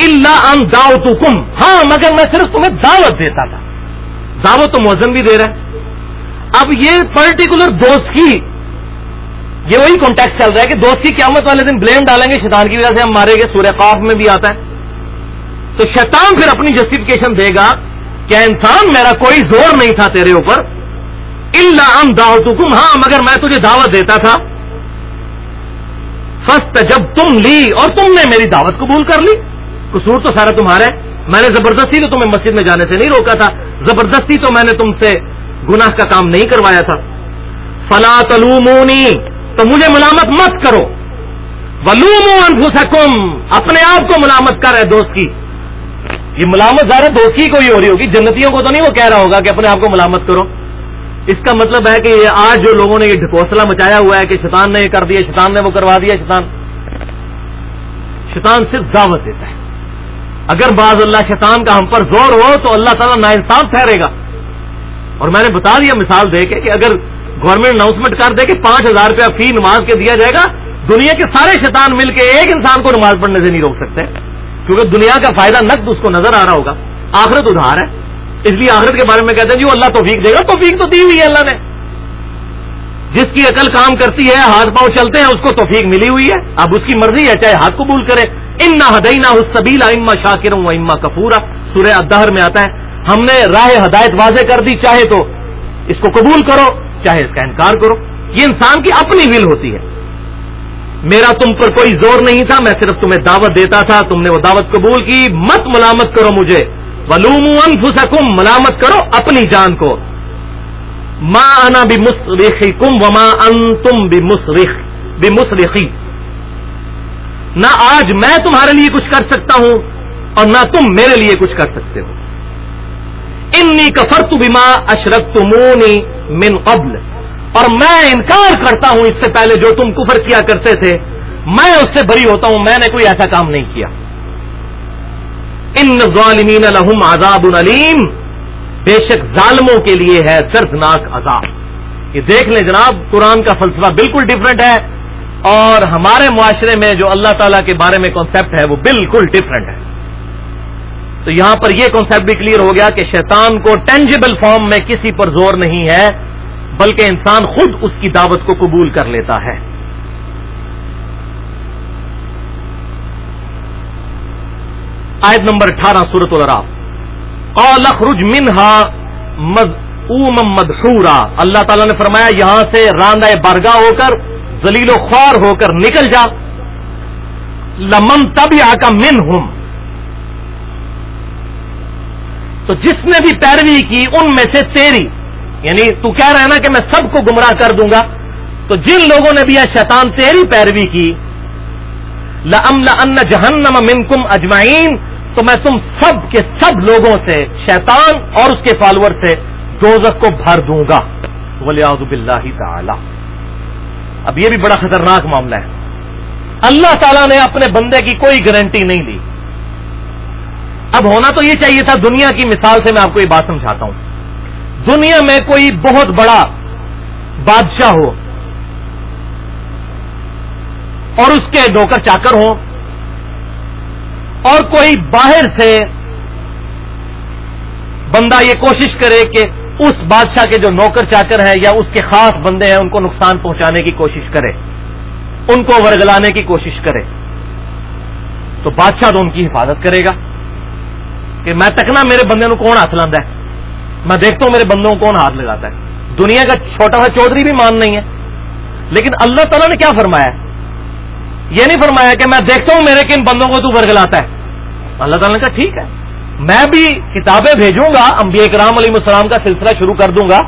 اللہ ان داؤ کم ہاں مگر میں صرف تمہیں دعوت دیتا تھا۔ دعوت تو موزن بھی دے رہا ہے۔ اب یہ پرٹیکولر دوست کی یہ وہی کانٹیکٹ چل رہا ہے کہ دوست کی قیامت والے دن بلیم ڈالیں گے، شیطان کی وجہ سے ہم مارے گے سورہ قاف میں بھی آتا ہے۔ تو شیطان پھر اپنی جسٹیفکیشن دے گا کیا انسان میرا کوئی زور نہیں تھا تیرے اوپر۔ اللہ ام دعوت ہاں مگر میں تجھے دعوت دیتا تھا۔ فسٹ جب تم لی، اور تم نے میری دعوت قبول کر لی۔ قصور تو سارا تمہارا ہے۔ میں نے زبردستی تو تمہیں مسجد میں جانے سے نہیں روکا تھا۔ زبردستی تو میں نے تم سے گناہ کا کام نہیں کروایا تھا۔ فلا تلومونی، تو مجھے ملامت مت کرو۔ ولوم انفسکم، اپنے آپ کو ملامت کر رہے دوست کی۔ یہ ملامت زیادہ دوست کی کو ہی ہو رہی ہوگی، جنتیوں کو تو نہیں وہ کہہ رہا ہوگا کہ اپنے آپ کو ملامت کرو۔ اس کا مطلب ہے کہ یہ آج جو لوگوں نے یہ ڈھکوسلا مچایا ہوا ہے کہ شیطان نے یہ کر دیا، شیطان نے وہ کروا دیا، شیطان شیطان صرف دعوت دیتا ہے۔ اگر بعض اللہ شیطان کا ہم پر زور ہو تو اللہ تعالیٰ نا انصاف ٹھہرے گا۔ اور میں نے بتا دیا مثال دے کے کہ اگر گورنمنٹ اناؤنسمنٹ کر دے کہ پانچ ہزار روپیہ فی نماز کے دیا جائے گا، دنیا کے سارے شیطان مل کے ایک انسان کو نماز پڑھنے سے نہیں روک سکتے۔ کیونکہ دنیا کا فائدہ نقد اس کو نظر آ رہا ہوگا۔ آخرت ادھار ہے۔ اس لیے آخرت کے بارے میں کہتے ہیں جی وہ اللہ توفیق دے گا، توفیق تو دی ہوئی ہے اللہ نے۔ جس کی عقل کام کرتی ہے، ہاتھ پاؤں چلتے ہیں، اس کو توفیق ملی ہوئی ہے۔ اب اس کی مرضی ہے، چاہے ہاتھ قبول کرے۔ ان نہ ہدینا سبیلا اما شاکر و اما کپورا سورہ ادہر میں آتا ہے، ہم نے راہ ہدایت واضح کر دی، چاہے تو اس کو قبول کرو، چاہے اس کا انکار کرو۔ یہ انسان کی اپنی ول ہوتی ہے۔ میرا تم پر کوئی زور نہیں تھا، میں صرف تمہیں دعوت دیتا تھا، تم نے وہ دعوت قبول کی۔ مت ملامت کرو مجھے۔ ولوم انفسکم، ملامت کرو اپنی جان کو۔ ماں انا بھی مسرخی کم و ماں ان تم بھی مسرخ نہ آج میں تمہارے لیے کچھ کر سکتا ہوں اور نہ تم میرے لیے کچھ کر سکتے ہو۔ انی کفرت بما اشرک تمونی من قبل۔ اور میں انکار کرتا ہوں اس سے پہلے جو تم کفر کیا کرتے تھے۔ میں اس سے بری ہوتا ہوں، میں نے کوئی ایسا کام نہیں کیا۔ ان ظالمین لہم عذاب علیم۔ بے شک ظالموں کے لیے ہے دردناک عذاب۔ یہ دیکھ لیں جناب، قرآن کا فلسفہ بالکل ڈفرینٹ ہے اور ہمارے معاشرے میں جو اللہ تعالیٰ کے بارے میں کانسیپٹ ہے وہ بالکل ڈفرینٹ ہے۔ تو یہاں پر یہ کانسیپٹ بھی کلیئر ہو گیا کہ شیطان کو ٹینجیبل فارم میں کسی پر زور نہیں ہے، بلکہ انسان خود اس کی دعوت کو قبول کر لیتا ہے۔ آیت نمبر اٹھارہ سورت الراف اور منہا مدحورا۔ اللہ تعالیٰ نے فرمایا، یہاں سے راندہ بارگاہ ہو کر زلیل و خوار ہو کر نکل جا۔ لمن تب یا کا من ہوں تو جس نے بھی پیروی کی، ان میں سے تیری۔ یعنی تو کہہ رہا ہے نا کہ میں سب کو گمراہ کر دوں گا۔ تو جن لوگوں نے بھی یہ شیطان تیری پیروی کی لم ان جہنم من کم تو میں تم سب کے سب لوگوں سے، شیطان اور اس کے فالوور سے دوزک کو بھر دوں گا۔ ولیاز باللہ تعالی اب یہ بھی بڑا خطرناک معاملہ ہے۔ اللہ تعالیٰ نے اپنے بندے کی کوئی گارنٹی نہیں لی اب ہونا تو یہ چاہیے تھا، دنیا کی مثال سے میں آپ کو یہ بات سمجھاتا ہوں۔ دنیا میں کوئی بہت بڑا بادشاہ ہو اور اس کے ڈوکر چاکر ہو اور کوئی باہر سے بندہ یہ کوشش کرے کہ اس بادشاہ کے جو نوکر چاکر ہیں یا اس کے خاص بندے ہیں، ان کو نقصان پہنچانے کی کوشش کرے، ان کو ورگلانے کی کوشش کرے، تو بادشاہ تو ان کی حفاظت کرے گا کہ میں تکنا میرے بندے کون ہاتھ لانا ہے؟ میں دیکھتا ہوں میرے بندوں کو کون ہاتھ لگاتا ہے۔ دنیا کا چھوٹا سا چودھری بھی مان نہیں ہے، لیکن اللہ تعالیٰ نے کیا فرمایا یہ نہیں فرمایا کہ میں دیکھتا ہوں میرے کن بندوں کو تو ورگلاتا ہے۔ اللہ تعالیٰ نے کہا ٹھیک ہے۔ میں بھی کتابیں بھیجوں گا، انبیاء اکرام علیہ السلام کا سلسلہ شروع کر دوں گا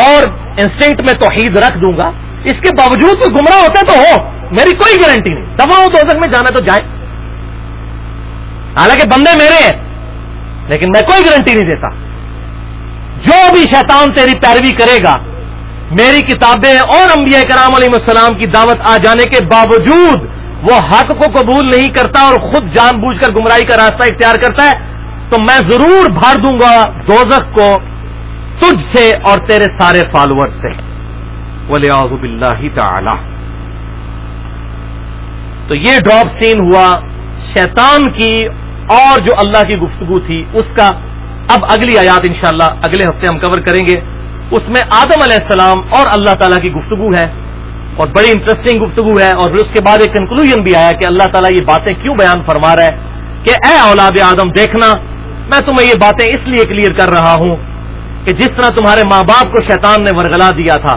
اور انسٹنکٹ میں توحید رکھ دوں گا۔ اس کے باوجود کوئی گمراہ ہوتا ہے تو ہو، میری کوئی گارنٹی نہیں۔ دفاع ہو تو میں جانا تو جائے حالانکہ بندے میرے ہیں، لیکن میں کوئی گارنٹی نہیں دیتا۔ جو بھی شیطان تیری پیروی کرے گا میری کتابیں اور انبیاء کرام علیہ السلام کی دعوت آ جانے کے باوجود وہ حق کو قبول نہیں کرتا اور خود جان بوجھ کر گمراہی کا راستہ اختیار کرتا ہے، تو میں ضرور بھر دوں گا دوزخ کو تجھ سے اور تیرے سارے فالوور سے۔ ولی اللہ تعالی تو یہ ڈراپ سین ہوا شیطان کی اور جو اللہ کی گفتگو تھی، اس کا اب اگلی آیات انشاءاللہ اگلے ہفتے ہم کور کریں گے۔ اس میں آدم علیہ السلام اور اللہ تعالیٰ کی گفتگو ہے اور بڑی انٹرسٹنگ گفتگو ہے اور پھر اس کے بعد ایک کنکلوژن بھی آیا کہ اللہ تعالیٰ یہ باتیں کیوں بیان فرما رہا ہے کہ اے اولاد آدم دیکھنا، میں تمہیں یہ باتیں اس لیے کلیئر کر رہا ہوں کہ جس طرح تمہارے ماں باپ کو شیطان نے ورگلا دیا تھا،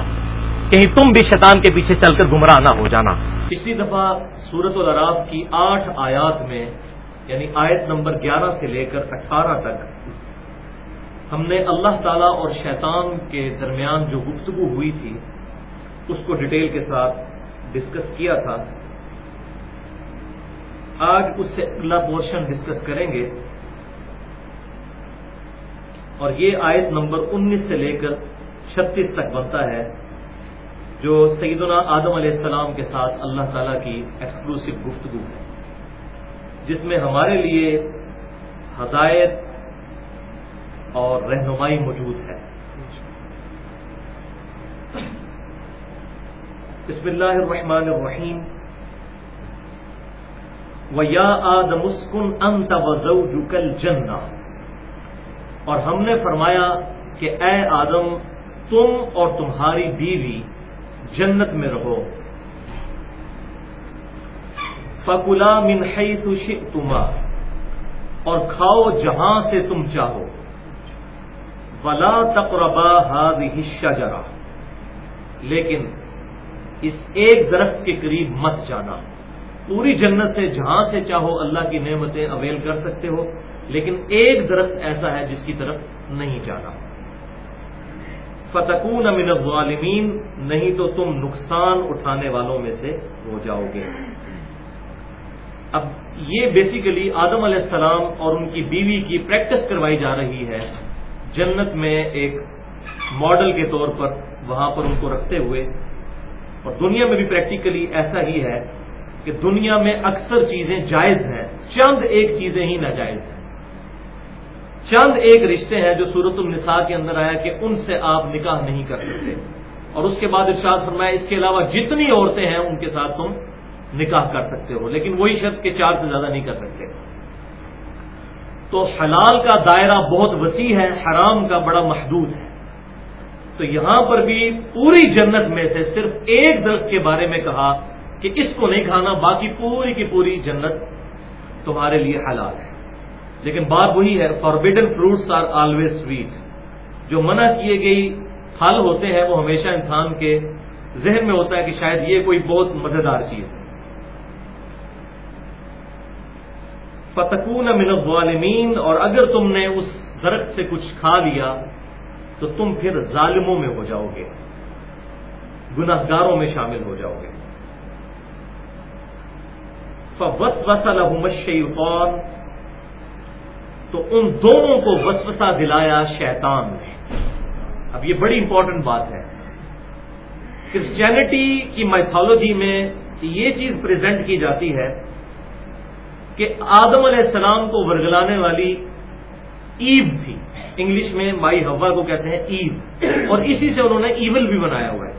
کہیں تم بھی شیطان کے پیچھے چل کر گمراہ نہ ہو جانا۔ پچھلی دفعہ سورت العراف کی آٹھ آیات میں یعنی آیت نمبر گیارہ سے لے کر اٹھارہ تک ہم نے اللہ تعالیٰ اور شیطان کے درمیان جو گفتگو ہوئی تھی، اس کو ڈیٹیل کے ساتھ ڈسکس کیا تھا۔ آج اس سے اگلا پورشن ڈسکس کریں گے۔ اور یہ آیت نمبر انیس سے لے کر چھتیس تک بنتا ہے، جو سیدنا آدم علیہ السلام کے ساتھ اللہ تعالیٰ کی ایکسکلوسو گفتگو ہے، جس میں ہمارے لیے ہدایت اور رہنمائی موجود ہے۔ بسم اللہ الرحمن الرحیم۔ و یا آدمسکن انت وزوجک الجنہ۔ اور ہم نے فرمایا کہ اے آدم، تم اور تمہاری بیوی جنت میں رہو۔ فکلا من حیث شئتما۔ اور کھاؤ جہاں سے تم چاہو۔ ولا تقربا هذه الشجره لیکن اس ایک درخت کے قریب مت جانا. پوری جنت سے جہاں سے چاہو اللہ کی نعمتیں اویل کر سکتے ہو، لیکن ایک درخت ایسا ہے جس کی طرف نہیں جانا. فتقون من الظالمین، نہیں تو تم نقصان اٹھانے والوں میں سے ہو جاؤ گے. اب یہ بیسیکلی آدم علیہ السلام اور ان کی بیوی کی پریکٹس کروائی جا رہی ہے جنت میں ایک ماڈل کے طور پر وہاں پر ان کو رکھتے ہوئے، اور دنیا میں بھی پریکٹیکلی ایسا ہی ہے کہ دنیا میں اکثر چیزیں جائز ہیں، چند ایک چیزیں ہی ناجائز ہیں۔ چند ایک رشتے ہیں جو صورت النساء کے اندر آیا کہ ان سے آپ نکاح نہیں کر سکتے۔ اور اس کے بعد ارشاد فرمایا، اس کے علاوہ جتنی عورتیں ہیں، ان کے ساتھ تم نکاح کر سکتے ہو، لیکن وہی شرط کے چار سے زیادہ نہیں کر سکتے۔ تو حلال کا دائرہ بہت وسیع ہے، حرام کا بڑا محدود ہے۔ تو یہاں پر بھی پوری جنت میں سے صرف ایک درخت کے بارے میں کہا کہ اس کو نہیں کھانا، باقی پوری کی پوری جنت تمہارے لیے حلال ہے۔ لیکن بات وہی ہے forbidden fruits are always sweet جو منع کیے گئی پھل ہوتے ہیں، وہ ہمیشہ انسان کے ذہن میں ہوتا ہے کہ شاید یہ کوئی بہت مزیدار چیز ہے۔ فتکون من الظالمین، اور اگر تم نے اس درخت سے کچھ کھا لیا، تو تم پھر ظالموں میں ہو جاؤ گے گناہ گاروں میں شامل ہو جاؤ گے فوس وسل الشیطان، تو ان دونوں کو وسوسہ دلایا شیطان نے۔ اب یہ بڑی امپورٹنٹ بات ہے۔ کرسچینٹی کی مائتھالوجی میں یہ چیز پریزنٹ کی جاتی ہے کہ آدم علیہ السلام کو ورگلانے والی ایو تھی۔ انگلش میں مائی ہوا کو کہتے ہیں ایو۔ اور اسی سے انہوں نے ایول بھی بنایا ہوا ہے۔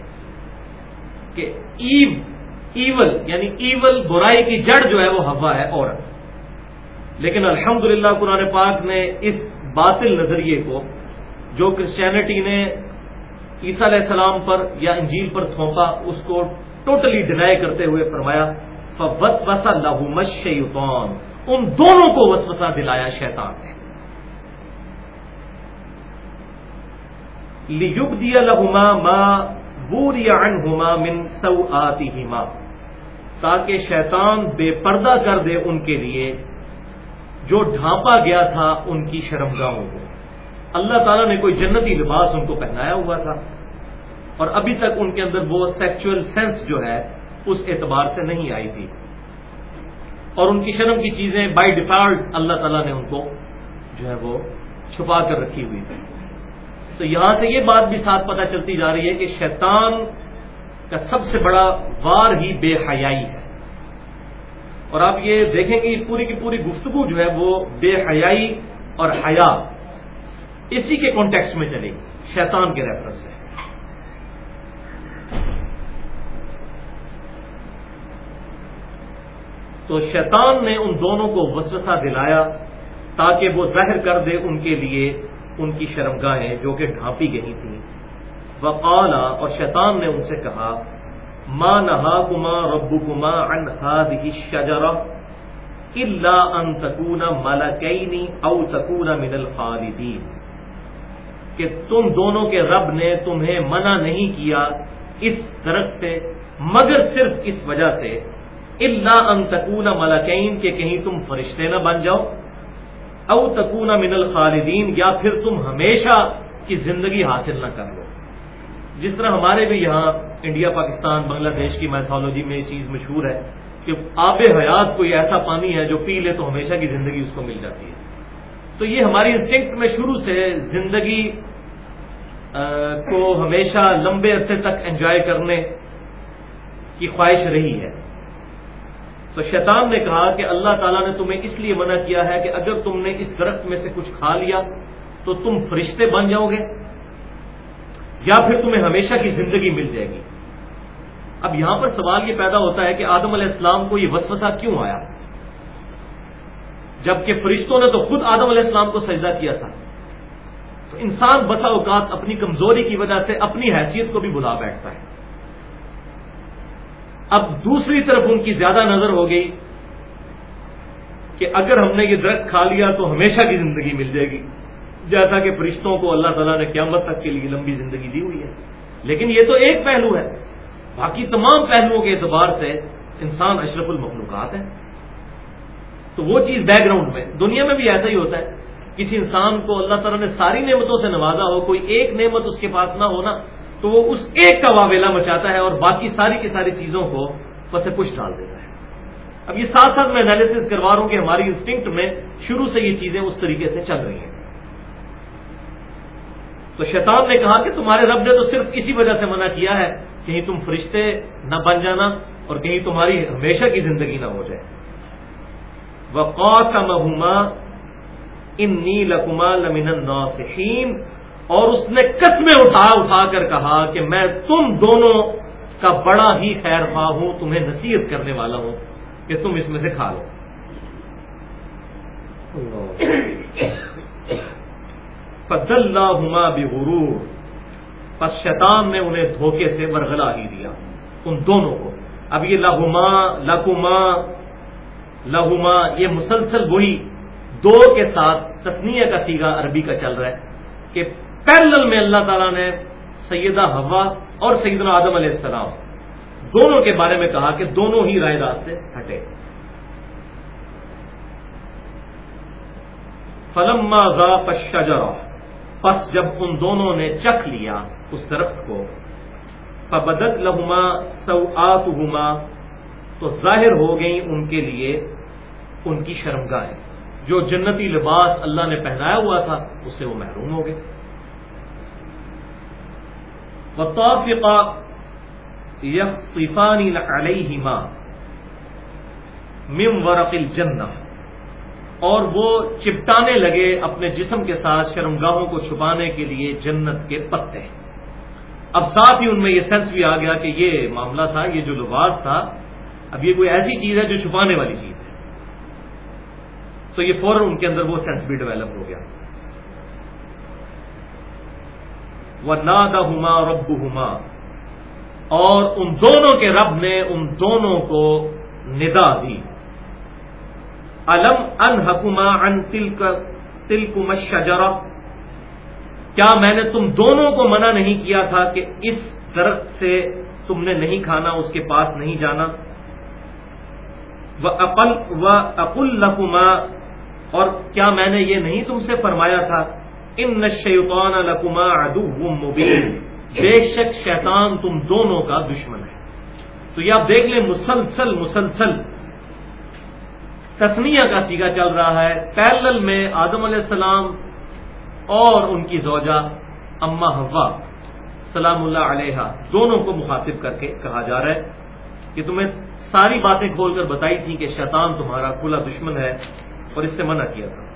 کہ ایو، ایول یعنی ایول برائی کی جڑ جو ہے وہ ہوا ہے، عورت۔ لیکن الحمدللہ للہ قرآن پاک نے اس باطل نظریے کو، جو کرسچینٹی نے عیسیٰ علیہ السلام پر یا انجیل پر تھونپا اس کو ٹوٹلی ڈینائی کرتے ہوئے فرمایا۔ وس وسا لہو ان دونوں کو وسوسہ دلایا شیطان نے. لیب دیا لہما ماں بوریا عنہما من سو آتی تاکہ شیطان بے پردہ کر دے ان کے لیے جو ڈھانپا گیا تھا ان کی شرمگاہوں کو. اللہ تعالیٰ نے کوئی جنتی لباس ان کو پہنایا ہوا تھا. اور ابھی تک ان کے اندر وہ سیکچل سینس جو ہے اس اعتبار سے نہیں آئی تھی۔ اور ان کی شرم کی چیزیں بائی ڈیفالٹ اللہ تعالیٰ نے ان کو جو ہے وہ چھپا کر رکھی ہوئی تھی۔ تو یہاں سے یہ بات بھی ساتھ پتہ چلتی جا رہی ہے کہ شیطان کا سب سے بڑا وار ہی بے حیائی ہے۔ اور آپ یہ دیکھیں کہ پوری کی پوری گفتگو جو ہے وہ بے حیائی اور حیا اسی کے کانٹیکس میں چلے گی شیطان کے ریفرنس سے۔ تو شیطان نے ان دونوں کو وسوسہ دلایا تاکہ وہ ظاہر کر دے ان کے لیے ان کی شرمگاہیں جو کہ ڈھانپی گئی تھیں۔ وقالا، اور شیطان نے ان سے کہا ماں نہا کما ربو کما ان شجرا اللہ ان تکون ملکینی او تکون من الخالدین۔ کہ تم دونوں کے رب نے تمہیں منع نہیں کیا اس درخت سے، مگر صرف اس وجہ سے اللہ ان تکون ملکین کہ کہیں تم فرشتے نہ بن جاؤ او تکون من الخالدین یا پھر تم ہمیشہ کی زندگی حاصل نہ کر لو۔ جس طرح ہمارے بھی یہاں انڈیا، پاکستان، بنگلہ دیش کی میتھولوجی میں یہ چیز مشہور ہے کہ آب حیات کوئی ایسا پانی ہے جو پی لے تو ہمیشہ کی زندگی اس کو مل جاتی ہے۔ تو یہ ہماری انسٹنکٹ میں شروع سے زندگی کو ہمیشہ لمبے عرصے تک انجوائے کرنے کی خواہش رہی ہے۔ تو شیطان نے کہا کہ اللہ تعالیٰ نے تمہیں اس لیے منع کیا ہے کہ اگر تم نے اس درخت میں سے کچھ کھا لیا تو تم فرشتے بن جاؤ گے یا پھر تمہیں ہمیشہ کی زندگی مل جائے گی۔ اب یہاں پر سوال یہ پیدا ہوتا ہے کہ آدم علیہ السلام کو یہ وسوسہ کیوں آیا؟ جبکہ فرشتوں نے تو خود آدم علیہ السلام کو سجدہ کیا تھا۔ تو انسان بسا اوقات اپنی کمزوری کی وجہ سے اپنی حیثیت کو بھی بلا بیٹھتا ہے۔ اب دوسری طرف ان کی زیادہ نظر ہو گئی کہ اگر ہم نے یہ درخت کھا لیا تو ہمیشہ کی زندگی مل جائے گی۔ جیسا کہ فرشتوں کو اللہ تعالیٰ نے قیامت تک کے لیے لمبی زندگی دی ہوئی ہے۔ لیکن یہ تو ایک پہلو ہے۔ باقی تمام پہلوؤں کے اعتبار سے انسان اشرف المخلوقات ہے۔ تو وہ چیز بیک گراؤنڈ میں، دنیا میں بھی ایسا ہی ہوتا ہے۔ کسی انسان کو اللہ تعالیٰ نے ساری نعمتوں سے نوازا ہو، کوئی ایک نعمت اس کے پاس نہ ہونا تو وہ اس ایک کا واویلا مچاتا ہے اور باقی ساری کی ساری چیزوں کو پس پش ڈال دیتا ہے۔ اب یہ ساتھ ساتھ میں انالیس کروا رہا ہوں کہ ہماری انسٹنکٹ میں شروع سے یہ چیزیں اس طریقے سے چل رہی ہیں۔ تو شیطان نے کہا کہ تمہارے رب نے تو صرف اسی وجہ سے منع کیا ہے کہیں تم فرشتے نہ بن جانا اور کہیں تمہاری ہمیشہ کی زندگی نہ ہو جائے۔ وقوع کا مہما ان نیل لکما لمن نوسین اور اس نے قسمیں اٹھا اٹھا کر کہا کہ میں تم دونوں کا بڑا ہی خیر خواہ ہوں، تمہیں نصیحت کرنے والا ہوں کہ تم اس میں سے کھا لو۔ اللہ بغرور، پس شیطان نے انہیں دھوکے سے ورغلا ہی دیا، ان دونوں کو۔ اب یہ لہما، لکما، لہما، یہ مسلسل وہی دو کے ساتھ تسنیہ کا سیگا عربی کا چل رہا ہے کہ پیرل میں اللہ تعالیٰ نے سیدہ ہوا اور سیدنا آدم علیہ السلام دونوں کے بارے میں کہا کہ دونوں ہی رائے دار سے ہٹے۔ فلما شجرا پس جب ان دونوں نے چکھ لیا اس درخت کو، فبدت لہما سو تو ظاہر ہو گئی ان کے لیے ان کی شرمگاہیں۔ جو جنتی لباس اللہ نے پہنایا ہوا تھا، اس سے وہ محروم ہو گئے۔ وطافقا یخصفان علیہما مم ورق الجنہ اور وہ چپٹانے لگے اپنے جسم کے ساتھ شرمگاہوں کو چھپانے کے لیے جنت کے پتے۔ اب ساتھ ہی ان میں یہ سینس بھی آ گیا کہ یہ معاملہ تھا، یہ جو لباس تھا، اب یہ کوئی ایسی چیز ہے جو چھپانے والی چیز ہے۔ تو یہ فوراً ان کے اندر وہ سینس بھی ڈیولپ ہو گیا۔ وہ نادا ہوما اور ان دونوں کے رب نے ان دونوں کو ندا دی۔ علم ان حکما ان تل شجرا کیا میں نے تم دونوں کو منع نہیں کیا تھا کہ اس درخت سے تم نے نہیں کھانا، اس کے پاس نہیں جانا؟ وہ اقل و اقل لکما اور کیا میں نے یہ نہیں تم سے فرمایا تھا ان نشیطان لکما ادو مبین بے شک شیطان تم دونوں کا دشمن ہے۔ تو یہ آپ دیکھ لیں مسلسل مسلسل۔ تسمیہ کا سیگا چل رہا ہے۔ پیرل میں آدم علیہ السلام اور ان کی زوجہ اما ہوا سلام اللہ علیہ دونوں کو مخاطب کر کے کہا جا رہا ہے کہ تمہیں ساری باتیں کھول کر بتائی تھی کہ شیطان تمہارا کھلا دشمن ہے اور اس سے منع کیا تھا۔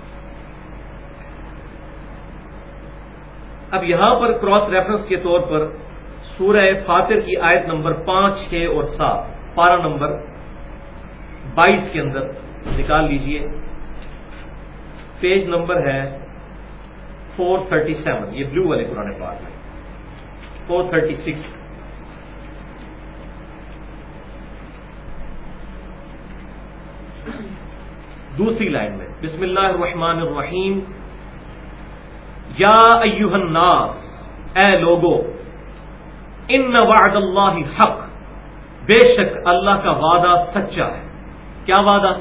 اب یہاں پر کراس ریفرنس کے طور پر سورہ فاتر کی آیت نمبر پانچ، چھ اور سات، پارہ نمبر بائیس کے اندر نکال لیجیے۔ پیج نمبر ہے فور تھرٹی سیون یہ بلو والے قرآن پاک ہے فور تھرٹی سکس دوسری لائن میں، بسم اللہ الرحمن الرحیم یا ایوہ الناس اے لوگو، ان وعد اللہ حق، بے شک اللہ کا وعدہ سچا ہے۔ کیا وعدہ؟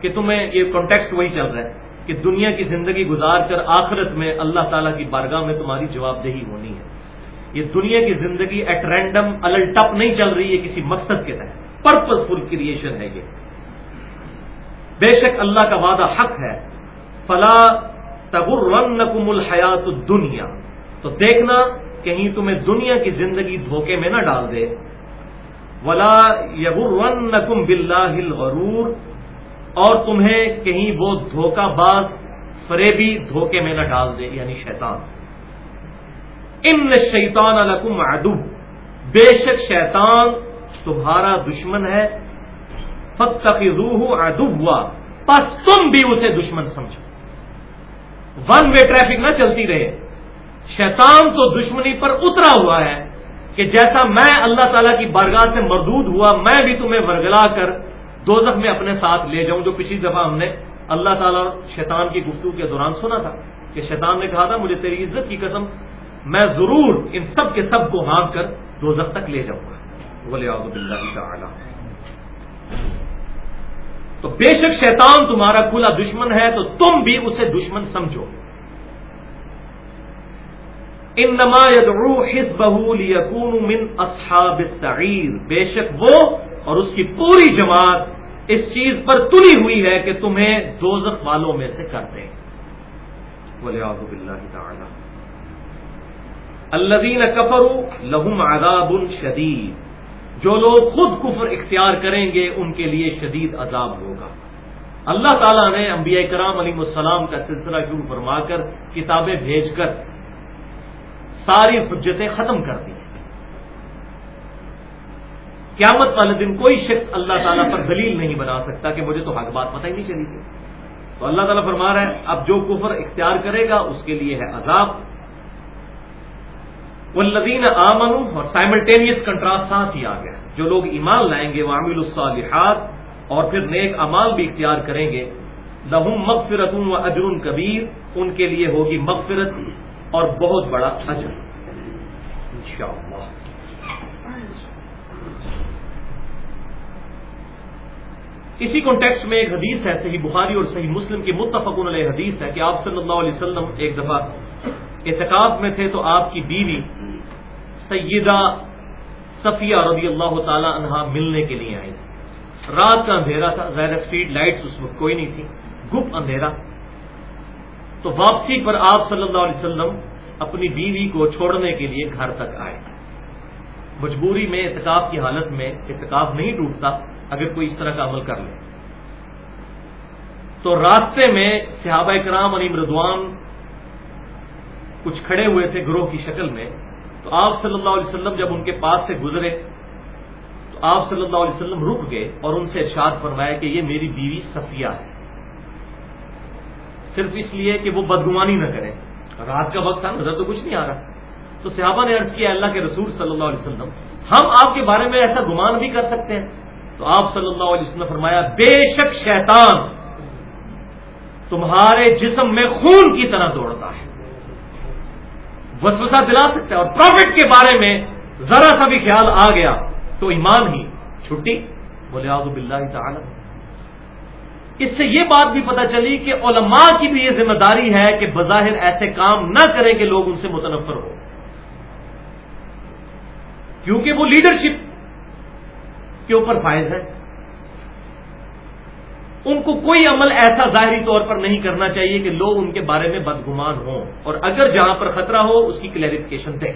کہ تمہیں یہ کانٹیکسٹ وہی چل رہا ہے کہ دنیا کی زندگی گزار کر آخرت میں اللہ تعالیٰ کی بارگاہ میں تمہاری جواب دہی ہونی ہے۔ یہ دنیا کی زندگی ایٹ رینڈم الٹپ نہیں چل رہی ہے کسی مقصد کے تحت۔ پرپز فل کریشن ہے یہ۔ بے شک اللہ کا وعدہ حق ہے۔ فلا تبر نقم الحیات دنیا تو دیکھنا کہیں تمہیں دنیا کی زندگی دھوکے میں نہ ڈال دے۔ ولا یبر نقم بلّہ غرور اور تمہیں کہیں وہ دھوکہ باز، فریبی دھوکے میں نہ ڈال دے یعنی شیطان۔ ان شیطان الکم ادب بے شک شیطان تمہارا دشمن ہے۔ فت روح ادب ہوا بس تم بھی اسے دشمن سمجھو۔ ون وے ٹریفک نہ چلتی رہے۔ شیطان تو دشمنی پر اترا ہوا ہے کہ جیسا میں اللہ تعالیٰ کی بارگاہ سے مردود ہوا، میں بھی تمہیں ورگلا کر دو میں اپنے ساتھ لے جاؤں، جو پچھلی دفعہ ہم نے اللہ تعالیٰ شیطان کی گفتگو کے دوران سنا تھا کہ شیطان نے کہا تھا، مجھے تیری عزت کی قسم، میں ضرور ان سب کے سب کو ہانک کر دو تک لے جاؤں گا۔ بولے تعالی۔ تو بے شک شیطان تمہارا کھلا دشمن ہے، تو تم بھی اسے دشمن سمجھو۔ ان نما من اصحاب السعیر بے شک وہ اور اس کی پوری جماعت اس چیز پر تلی ہوئی ہے کہ تمہیں دوزخ والوں میں سے کر دیں۔ اللہ کفرو لہم عذاب شدید۔ جو لوگ خود کفر اختیار کریں گے، ان کے لیے شدید عذاب ہوگا۔ اللہ تعالیٰ نے انبیاء کرام علیہ السلام کا سلسلہ شروع فرما کر کتابیں بھیج کر ساری حجتیں ختم کر دی۔ قیامت والے دن کوئی شخص اللہ تعالیٰ پر دلیل نہیں بنا سکتا کہ مجھے تو حق بات پتہ ہی نہیں چلی تھی۔ تو اللہ تعالیٰ فرما رہا ہے، اب جو کفر اختیار کرے گا، اس کے لیے ہے عذاب۔ والذین آمنوا اور سائملٹینیس کنٹراسٹ ساتھ ہی آ گیا۔ جو لوگ ایمان لائیں گے وہ عامل الصالحات اور پھر نیک امال بھی اختیار کریں گے، لہم مغفرت و اجر کبیر۔ ان کے لیے ہوگی مغفرت اور بہت بڑا اجر۔ انشاءاللہ۔ اسی کانٹیکس میں ایک حدیث ہے، صحیح بخاری اور صحیح مسلم کی متفق علیہ حدیث ہے کہ آپ صلی اللہ علیہ وسلم ایک دفعہ اعتکاف میں تھے تو آپ کی بیوی سیدہ صفیہ رضی اللہ تعالی عنہا ملنے کے لیے آئی رات کا اندھیرا تھا زیادہ اسٹریٹ لائٹس اس وقت کوئی نہیں تھی۔ گپ اندھیرا۔ تو واپسی پر آپ صلی اللہ علیہ وسلم اپنی بیوی کو چھوڑنے کے لیے گھر تک آئے۔ مجبوری میں اعتکاف کی حالت میں اعتکاف نہیں ٹوٹتا، اگر کوئی اس طرح کا عمل کر لے۔ تو راستے میں صحابہ کرام علی مردوان کچھ کھڑے ہوئے تھے گروہ کی شکل میں۔ تو آپ صلی اللہ علیہ وسلم جب ان کے پاس سے گزرے، تو آپ صلی اللہ علیہ وسلم رک گئے اور ان سے ارشاد فرمایا کہ یہ میری بیوی صفیہ ہے۔ صرف اس لیے کہ وہ بدگمانی نہ کرے۔ رات کا وقت تھا، نظر تو کچھ نہیں آ رہا۔ تو صحابہ نے عرض کیا، اللہ کے رسول صلی اللہ علیہ وسلم، ہم آپ کے بارے میں ایسا گمان بھی کر سکتے ہیں؟ تو آپ صلی اللہ علیہ وسلم نے فرمایا، بے شک شیطان تمہارے جسم میں خون کی طرح دوڑتا ہے۔ وسوسہ دلا سکتا ہے اور پروفٹ کے بارے میں ذرا سا بھی خیال آ گیا تو ایمان ہی چھٹی۔ بولے آب بلّہ تعالی۔ اس سے یہ بات بھی پتا چلی کہ علماء کی بھی یہ ذمہ داری ہے کہ بظاہر ایسے کام نہ کریں کہ لوگ ان سے متنفر ہو کیونکہ وہ لیڈرشپ کے اوپر فائز ہے۔ ان کو کوئی عمل ایسا ظاہری طور پر نہیں کرنا چاہیے کہ لوگ ان کے بارے میں بدگمان ہوں۔ اور اگر جہاں پر خطرہ ہو، اس کی کلیریفکیشن دیں۔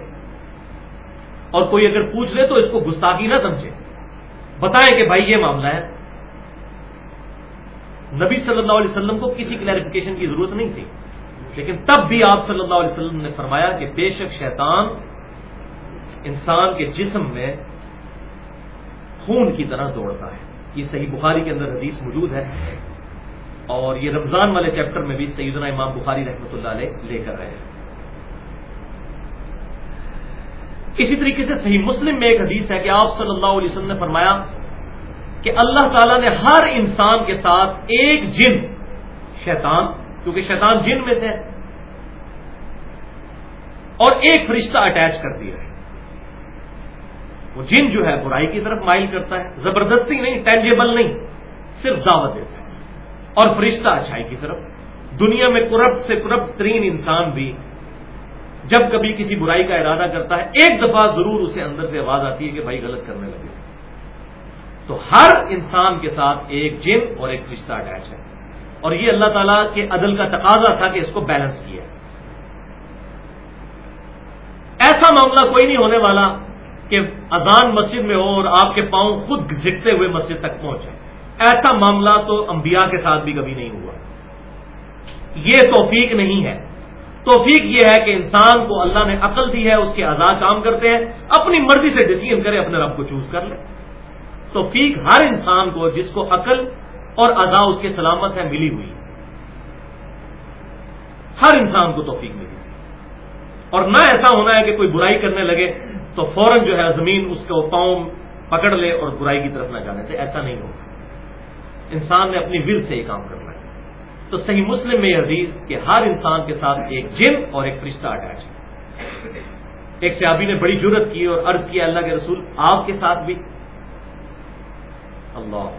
اور کوئی اگر پوچھ لے تو اس کو گستاخی نہ سمجھے۔ بتائیں کہ بھائی یہ معاملہ ہے۔ نبی صلی اللہ علیہ وسلم کو کسی کلیریفیکیشن کی ضرورت نہیں تھی۔ لیکن تب بھی آپ صلی اللہ علیہ وسلم نے فرمایا کہ بے شک شیطان انسان کے جسم میں خون کی طرح دوڑتا ہے۔ یہ صحیح بخاری کے اندر حدیث موجود ہے اور یہ رمضان والے چیپٹر میں بھی سیدنا امام بخاری رحمۃ اللہ علیہ لے کر رہے ہیں۔ اسی طریقے سے صحیح مسلم میں ایک حدیث ہے کہ آپ صلی اللہ علیہ وسلم نے فرمایا کہ اللہ تعالیٰ نے ہر انسان کے ساتھ ایک جن، شیطان، کیونکہ شیطان جن میں سے اور ایک فرشتہ اٹیچ کر دیا ہے۔ وہ جن جو ہے برائی کی طرف مائل کرتا ہے، زبردستی نہیں ٹینجیبل نہیں، صرف دعوت دیتا ہے۔ اور فرشتہ اچھائی کی طرف۔ دنیا میں کرپٹ سے کرپٹ ترین انسان بھی جب کبھی کسی برائی کا ارادہ کرتا ہے، ایک دفعہ ضرور اسے اندر سے آواز آتی ہے کہ بھائی غلط کرنے لگے۔ تو ہر انسان کے ساتھ ایک جن اور ایک رشتہ اٹیچ ہے۔ اور یہ اللہ تعالیٰ کے عدل کا تقاضا تھا کہ اس کو بیلنس کیا۔ ایسا معاملہ کوئی نہیں ہونے والا کہ اذان مسجد میں ہو اور آپ کے پاؤں خود گھسکتے ہوئے مسجد تک پہنچے۔ ایسا معاملہ تو انبیاء کے ساتھ بھی کبھی نہیں ہوا۔ یہ توفیق نہیں ہے۔ توفیق یہ ہے کہ انسان کو اللہ نے عقل دی ہے، اس کے آزاد کام کرتے ہیں، اپنی مرضی سے ڈسیزن کرے، اپنے رب کو چوز کر لے۔ توفیق ہر انسان کو، جس کو عقل اور ادا اس کے سلامت ہے ملی ہوئی۔ ہر انسان کو توفیق ملی۔ اور نہ ایسا ہونا ہے کہ کوئی برائی کرنے لگے تو فوراً جو ہے زمین اس کو پاؤں پکڑ لے اور برائی کی طرف نہ جانے سے ایسا نہیں ہوگا۔ انسان نے اپنی ول سے یہ کام کرنا ہے تو صحیح مسلم میں یہ حدیث کہ ہر انسان کے ساتھ ایک جن اور ایک فرشتہ اٹیچ ہے۔ ایک سیابی نے بڑی جرت کی اور عرض کیا، اللہ کے رسول، آپ کے ساتھ بھی۔ اللہ۔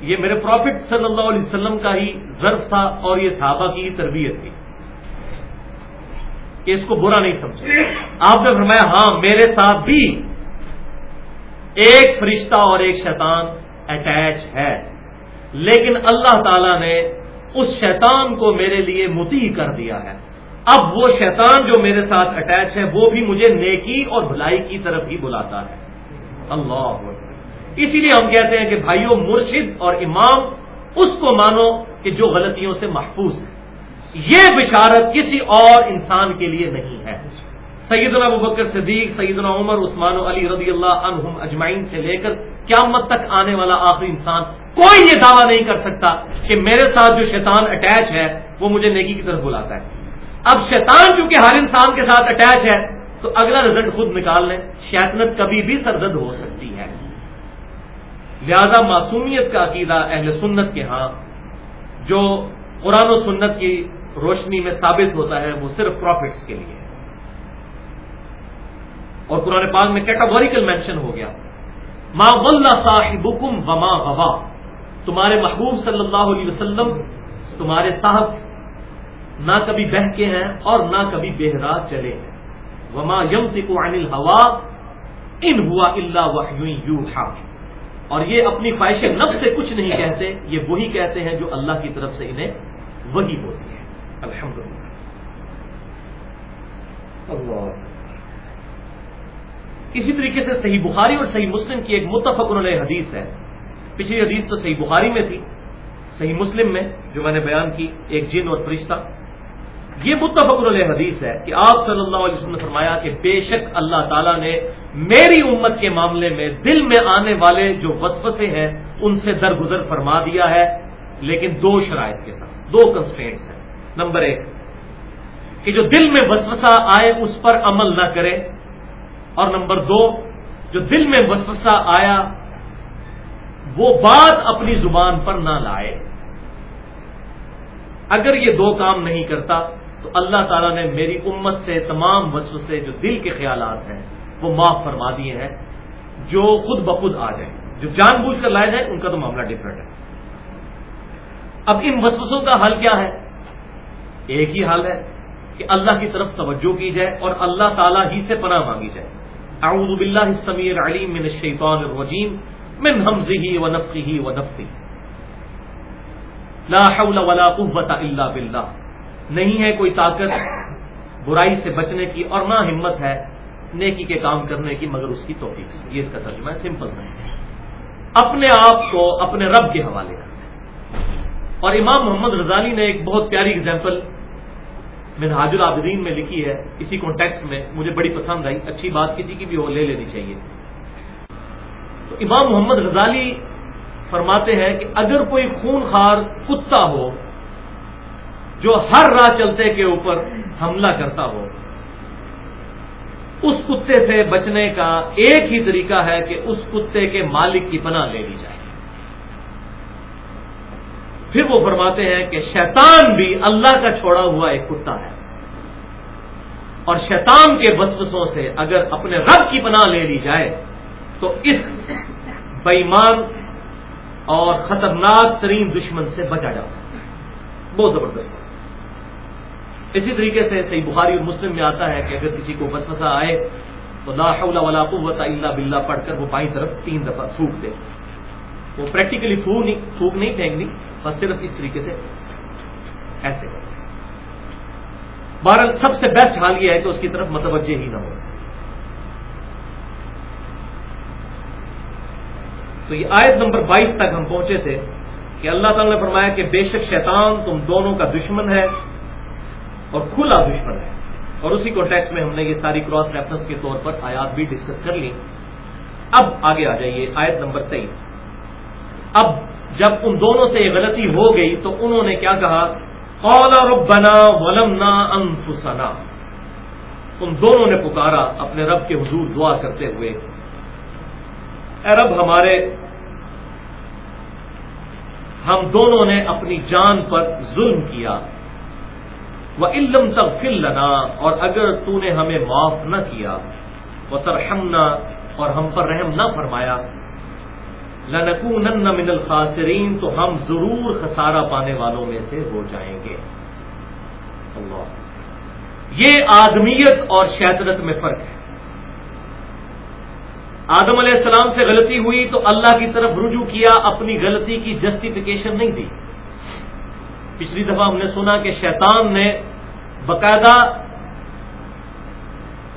یہ میرے پروفٹ صلی اللہ علیہ وسلم کا ہی ضرف تھا اور یہ صحابہ کی ہی تربیت تھی۔ کہ اس کو برا نہیں سمجھا۔ آپ نے فرمایا ہاں میرے ساتھ بھی ایک فرشتہ اور ایک شیطان اٹیچ ہے۔ لیکن اللہ تعالی نے اس شیطان کو میرے لیے متی کر دیا ہے۔ اب وہ شیطان جو میرے ساتھ اٹیچ ہے، وہ بھی مجھے نیکی اور بھلائی کی طرف ہی بلاتا ہے۔ اللہ اسی لیے ہم کہتے ہیں کہ بھائیوں مرشد اور امام، اس کو مانو کہ جو غلطیوں سے محفوظ ہے۔ یہ بشارت کسی اور انسان کے لیے نہیں ہے۔ سیدنا ابو بکر صدیق، سیدنا عمر، عثمان و علی رضی اللہ عنہم اجمعین سے لے کر قیامت تک آنے والا آخری انسان کوئی یہ دعویٰ نہیں کر سکتا کہ میرے ساتھ جو شیطان اٹیچ ہے، وہ مجھے نیکی کی طرف بلاتا ہے۔ اب شیطان چونکہ ہر انسان کے ساتھ اٹیچ ہے، تو اگلا رزلٹ خود نکال لیں۔ شیطنت کبھی بھی سرزد ہو سکتی ہے۔ لہذا معصومیت کا عقیدہ اہل سنت کے ہاں جو قرآن و سنت کی روشنی میں ثابت ہوتا ہے، وہ صرف پروفٹس کے لیے۔ اور قرآن پاک میں کیٹاگوریکل مینشن ہو گیا۔ ما غلّہ صاحبکم وما غوا۔ تمہارے محبوب صلی اللہ علیہ وسلم، تمہارے صاحب نہ کبھی بہ کے ہیں اور نہ کبھی بہرا چلے ہیں۔ وما یم عن الحوا ان ہوا اللہ وحیوحا اور یہ اپنی خواہش نفس سے کچھ نہیں کہتے، یہ وہی کہتے ہیں جو اللہ کی طرف سے انہیں وہی ہوتی ہے۔ الحمد للہ اسی طریقے سے صحیح بخاری اور صحیح مسلم کی ایک متفق علیہ حدیث ہے۔ پچھلی حدیث تو صحیح بخاری میں تھی، صحیح مسلم میں، جو میں نے بیان کی، ایک جن اور فرشتہ۔ یہ متفق علیہ حدیث ہے کہ آپ صلی اللہ علیہ وسلم نے فرمایا کہ بے شک اللہ تعالیٰ نے میری امت کے معاملے میں دل میں آنے والے جو وسوسے ہیں، ان سے درگزر فرما دیا ہے، لیکن دو شرائط کے ساتھ، دو کنسٹینٹس ہیں۔ نمبر ایک، کہ جو دل میں وسوسہ آئے اس پر عمل نہ کرے۔ اور نمبر دو، جو دل میں وسوسہ آیا، وہ بات اپنی زبان پر نہ لائے۔ اگر یہ دو کام نہیں کرتا، تو اللہ تعالیٰ نے میری امت سے تمام وسوسے جو دل کے خیالات ہیں، وہ معاف فرما دیے ہیں۔ جو خود بخود آ جائیں، جو جان بوجھ کر لائے جائیں، ان کا تو معاملہ ڈفرینٹ ہے۔ اب ان وسوسوں کا حل کیا ہے؟ ایک ہی حل ہے کہ اللہ کی طرف توجہ کی جائے اور اللہ تعالیٰ ہی سے پناہ مانگی جائے۔ اعوذ باللہ السمیع العلیم من الشیطان الرجیم، من حمزه ونفخه ونفثه لا حول ولا قوت الا باللہ۔ نہیں ہے کوئی طاقت برائی سے بچنے کی اور نہ ہمت ہے نیکی کے کام کرنے کی، مگر اس کی توفیق سے۔ یہ اس کا ترجمہ ہے، سمپل نہیں اپنے آپ کو اپنے رب کے حوالے کرتے اور امام محمد رضانی نے ایک بہت پیاری اگزامپل منہاج العابدین میں لکھی ہے، اسی کانٹیکسٹ میں مجھے بڑی پسند آئی۔ اچھی بات کسی کی بھی ہو، لے لینی چاہیے۔ تو امام محمد غزالی فرماتے ہیں کہ اگر کوئی خون خار کتا ہو، جو ہر راہ چلتے کے اوپر حملہ کرتا ہو، اس کتے سے بچنے کا ایک ہی طریقہ ہے کہ اس کتے کے مالک کی پناہ لے لی جائے۔ پھر وہ فرماتے ہیں کہ شیطان بھی اللہ کا چھوڑا ہوا ایک کتا ہے۔ اور شیطان کے وسوسوں سے اگر اپنے رب کی پناہ لے لی جائے، تو اس بےمان اور خطرناک ترین دشمن سے بچا جاتا ہے بہت زبردست۔ اسی طریقے سے صحیح بخاری اور مسلم میں آتا ہے کہ اگر کسی کو وسوسہ آئے، تو لا حول ولا قوت الا باللہ پڑھ کر وہ بائیں طرف تین دفعہ تھوک دے۔ وہ پریکٹیکلی تھوک نہیں پھینکنی بس صرف اس طریقے سے ایسے۔ بہرحال سب سے بیسٹ حال یہ ہے کہ اس کی طرف متوجہ ہی نہ ہو۔ تو یہ آیت نمبر بائیس تک ہم پہنچے تھے کہ اللہ تعالیٰ نے فرمایا کہ بے شک شیطان تم دونوں کا دشمن ہے اور کھلا دشمن ہے۔ اور اسی کو ٹیکس میں ہم نے یہ ساری کراس ریفرنس کے طور پر آیات بھی ڈسکس کر لی۔ اب آگے آ جائیے آیت نمبر تیئیس۔ اب جب ان دونوں سے یہ غلطی ہو گئی تو انہوں نے کیا کہا؟ قولا ربنا ولمنا انفسنا ان دونوں نے پکارا اپنے رب کے حضور دعا کرتے ہوئے۔ اے رب ہمارے، ہم دونوں نے اپنی جان پر ظلم کیا۔ وہ علم تک لنا، اور اگر تو نے ہمیں معاف نہ کیا۔ وہ ترہمنا اور ہم پر رحم نہ فرمایا۔ لنکونن من الخاسرین، تو ہم ضرور خسارہ پانے والوں میں سے ہو جائیں گے۔ اللہ۔ یہ آدمیت اور شیطنت میں فرق ہے۔ آدم علیہ السلام سے غلطی ہوئی تو اللہ کی طرف رجوع کیا، اپنی غلطی کی جسٹیفیکیشن نہیں دی۔ پچھلی دفعہ ہم نے سنا کہ شیطان نے باقاعدہ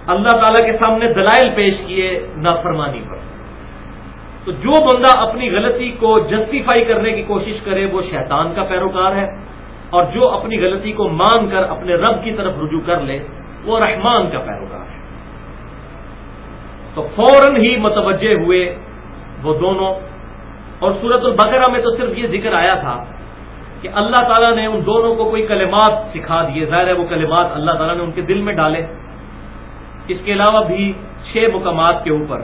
اللہ تعالی کے سامنے دلائل پیش کیے نافرمانی پر۔ تو جو بندہ اپنی غلطی کو جسٹیفائی کرنے کی کوشش کرے، وہ شیطان کا پیروکار ہے۔ اور جو اپنی غلطی کو مان کر اپنے رب کی طرف رجوع کر لے، وہ رحمان کا پیروکار ہے۔ تو فوراً ہی متوجہ ہوئے وہ دونوں۔ اور سورت البقرہ میں تو صرف یہ ذکر آیا تھا کہ اللہ تعالیٰ نے ان دونوں کو کوئی کلمات سکھا دیے۔ ظاہر ہے وہ کلمات اللہ تعالیٰ نے ان کے دل میں ڈالے۔ اس کے علاوہ بھی چھ مقامات کے اوپر۔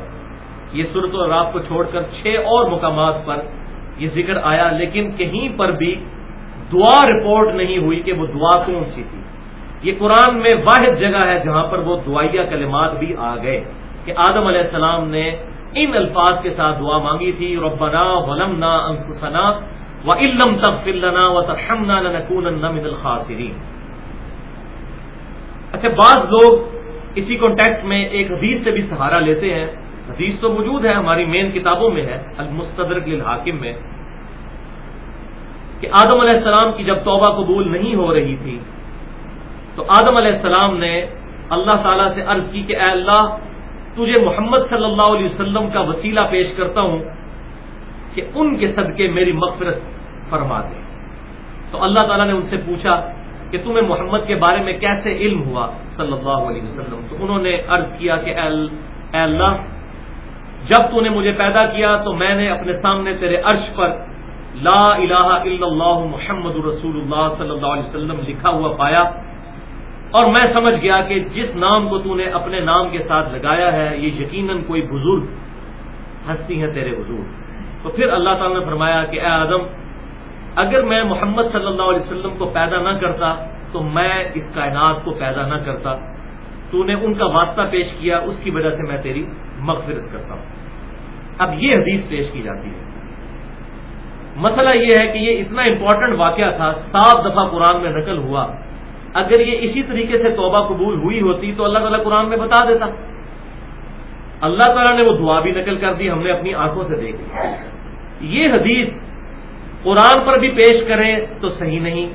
یہ صورت الراف کو چھوڑ کر چھ اور مقامات پر یہ ذکر آیا، لیکن کہیں پر بھی دعا رپورٹ نہیں ہوئی کہ وہ دعا کون سی تھی۔ یہ قرآن میں واحد جگہ ہے جہاں پر وہ دعائیا کلمات بھی آ گئے کہ آدم علیہ السلام نے ان الفاظ کے ساتھ دعا مانگی تھی، ربنا ولمنا انفسنا و علم تب فلنا و تحمنا من الخاسرین۔ اچھا بعض لوگ اسی کانٹیکٹ میں ایک حدیث سے بھی سہارا لیتے ہیں۔ حدیث تو موجود ہے، ہماری مین کتابوں میں ہے، المستدرک للحاکم میں، کہ آدم علیہ السلام کی جب توبہ قبول نہیں ہو رہی تھی، تو آدم علیہ السلام نے اللہ تعالی سے عرض کی کہ اے اللہ، تجھے محمد صلی اللہ علیہ وسلم کا وسیلہ پیش کرتا ہوں کہ ان کے صدقے میری مغفرت فرما دے۔ تو اللہ تعالیٰ نے ان سے پوچھا کہ تمہیں محمد کے بارے میں کیسے علم ہوا صلی اللہ علیہ وسلم؟ تو انہوں نے عرض کیا کہ اے اللہ جب تو نے مجھے پیدا کیا تو میں نے اپنے سامنے تیرے عرش پر لا الہ الا اللہ محمد رسول اللہ صلی اللہ علیہ وسلم لکھا ہوا پایا اور میں سمجھ گیا کہ جس نام کو تو نے اپنے نام کے ساتھ لگایا ہے، یہ یقیناً کوئی بزرگ ہستی ہیں تیرے حضور۔ تو پھر اللہ تعالیٰ نے فرمایا کہ اے آدم، اگر میں محمد صلی اللہ علیہ وسلم کو پیدا نہ کرتا تو میں اس کائنات کو پیدا نہ کرتا۔ تو نے ان کا واسطہ پیش کیا، اس کی وجہ سے میں تیری مغفرت کرتا ہوں۔ اب یہ حدیث پیش کی جاتی ہے۔ مسئلہ یہ ہے کہ یہ اتنا امپورٹنٹ واقعہ تھا، سات دفعہ قرآن میں نقل ہوا۔ اگر یہ اسی طریقے سے توبہ قبول ہوئی ہوتی تو اللہ تعالیٰ قرآن میں بتا دیتا۔ اللہ تعالیٰ نے وہ دعا بھی نقل کر دی، ہم نے اپنی آنکھوں سے دیکھ لی۔ یہ حدیث قرآن پر بھی پیش کریں تو صحیح نہیں۔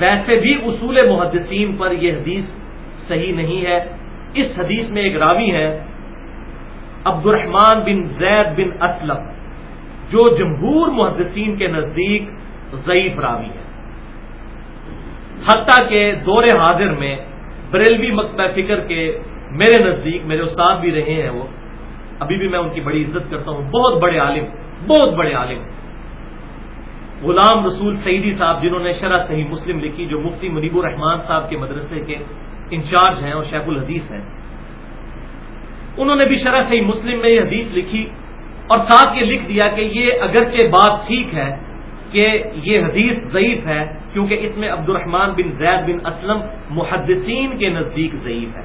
ویسے بھی اصول محدثین پر یہ حدیث صحیح نہیں ہے۔ اس حدیث میں ایک راوی ہے عبد الرحمان بن زید بن اسلم، جو جمہور محدثین کے نزدیک ضعیف راوی ہے حتیٰ کہ دور حاضر میں بریلوی مکتبہ فکر کے میرے نزدیک میرے استاد بھی رہے ہیں وہ۔ ابھی بھی میں ان کی بڑی عزت کرتا ہوں۔ بہت بڑے عالم، بہت بڑے عالم۔ غلام رسول سعیدی صاحب، جنہوں نے شرح صحیح مسلم لکھی، جو مفتی منیب الرحمان صاحب کے مدرسے کے انچارج ہیں اور شیخ الحدیث ہیں۔ انہوں نے بھی شرح صحیح مسلم میں یہ حدیث لکھی اور ساتھ یہ لکھ دیا کہ یہ اگرچہ بات ٹھیک ہے کہ یہ حدیث ضعیف ہے، کیونکہ اس میں عبد الرحمان بن زید بن اسلم محدثین کے نزدیک ضعیف ہے۔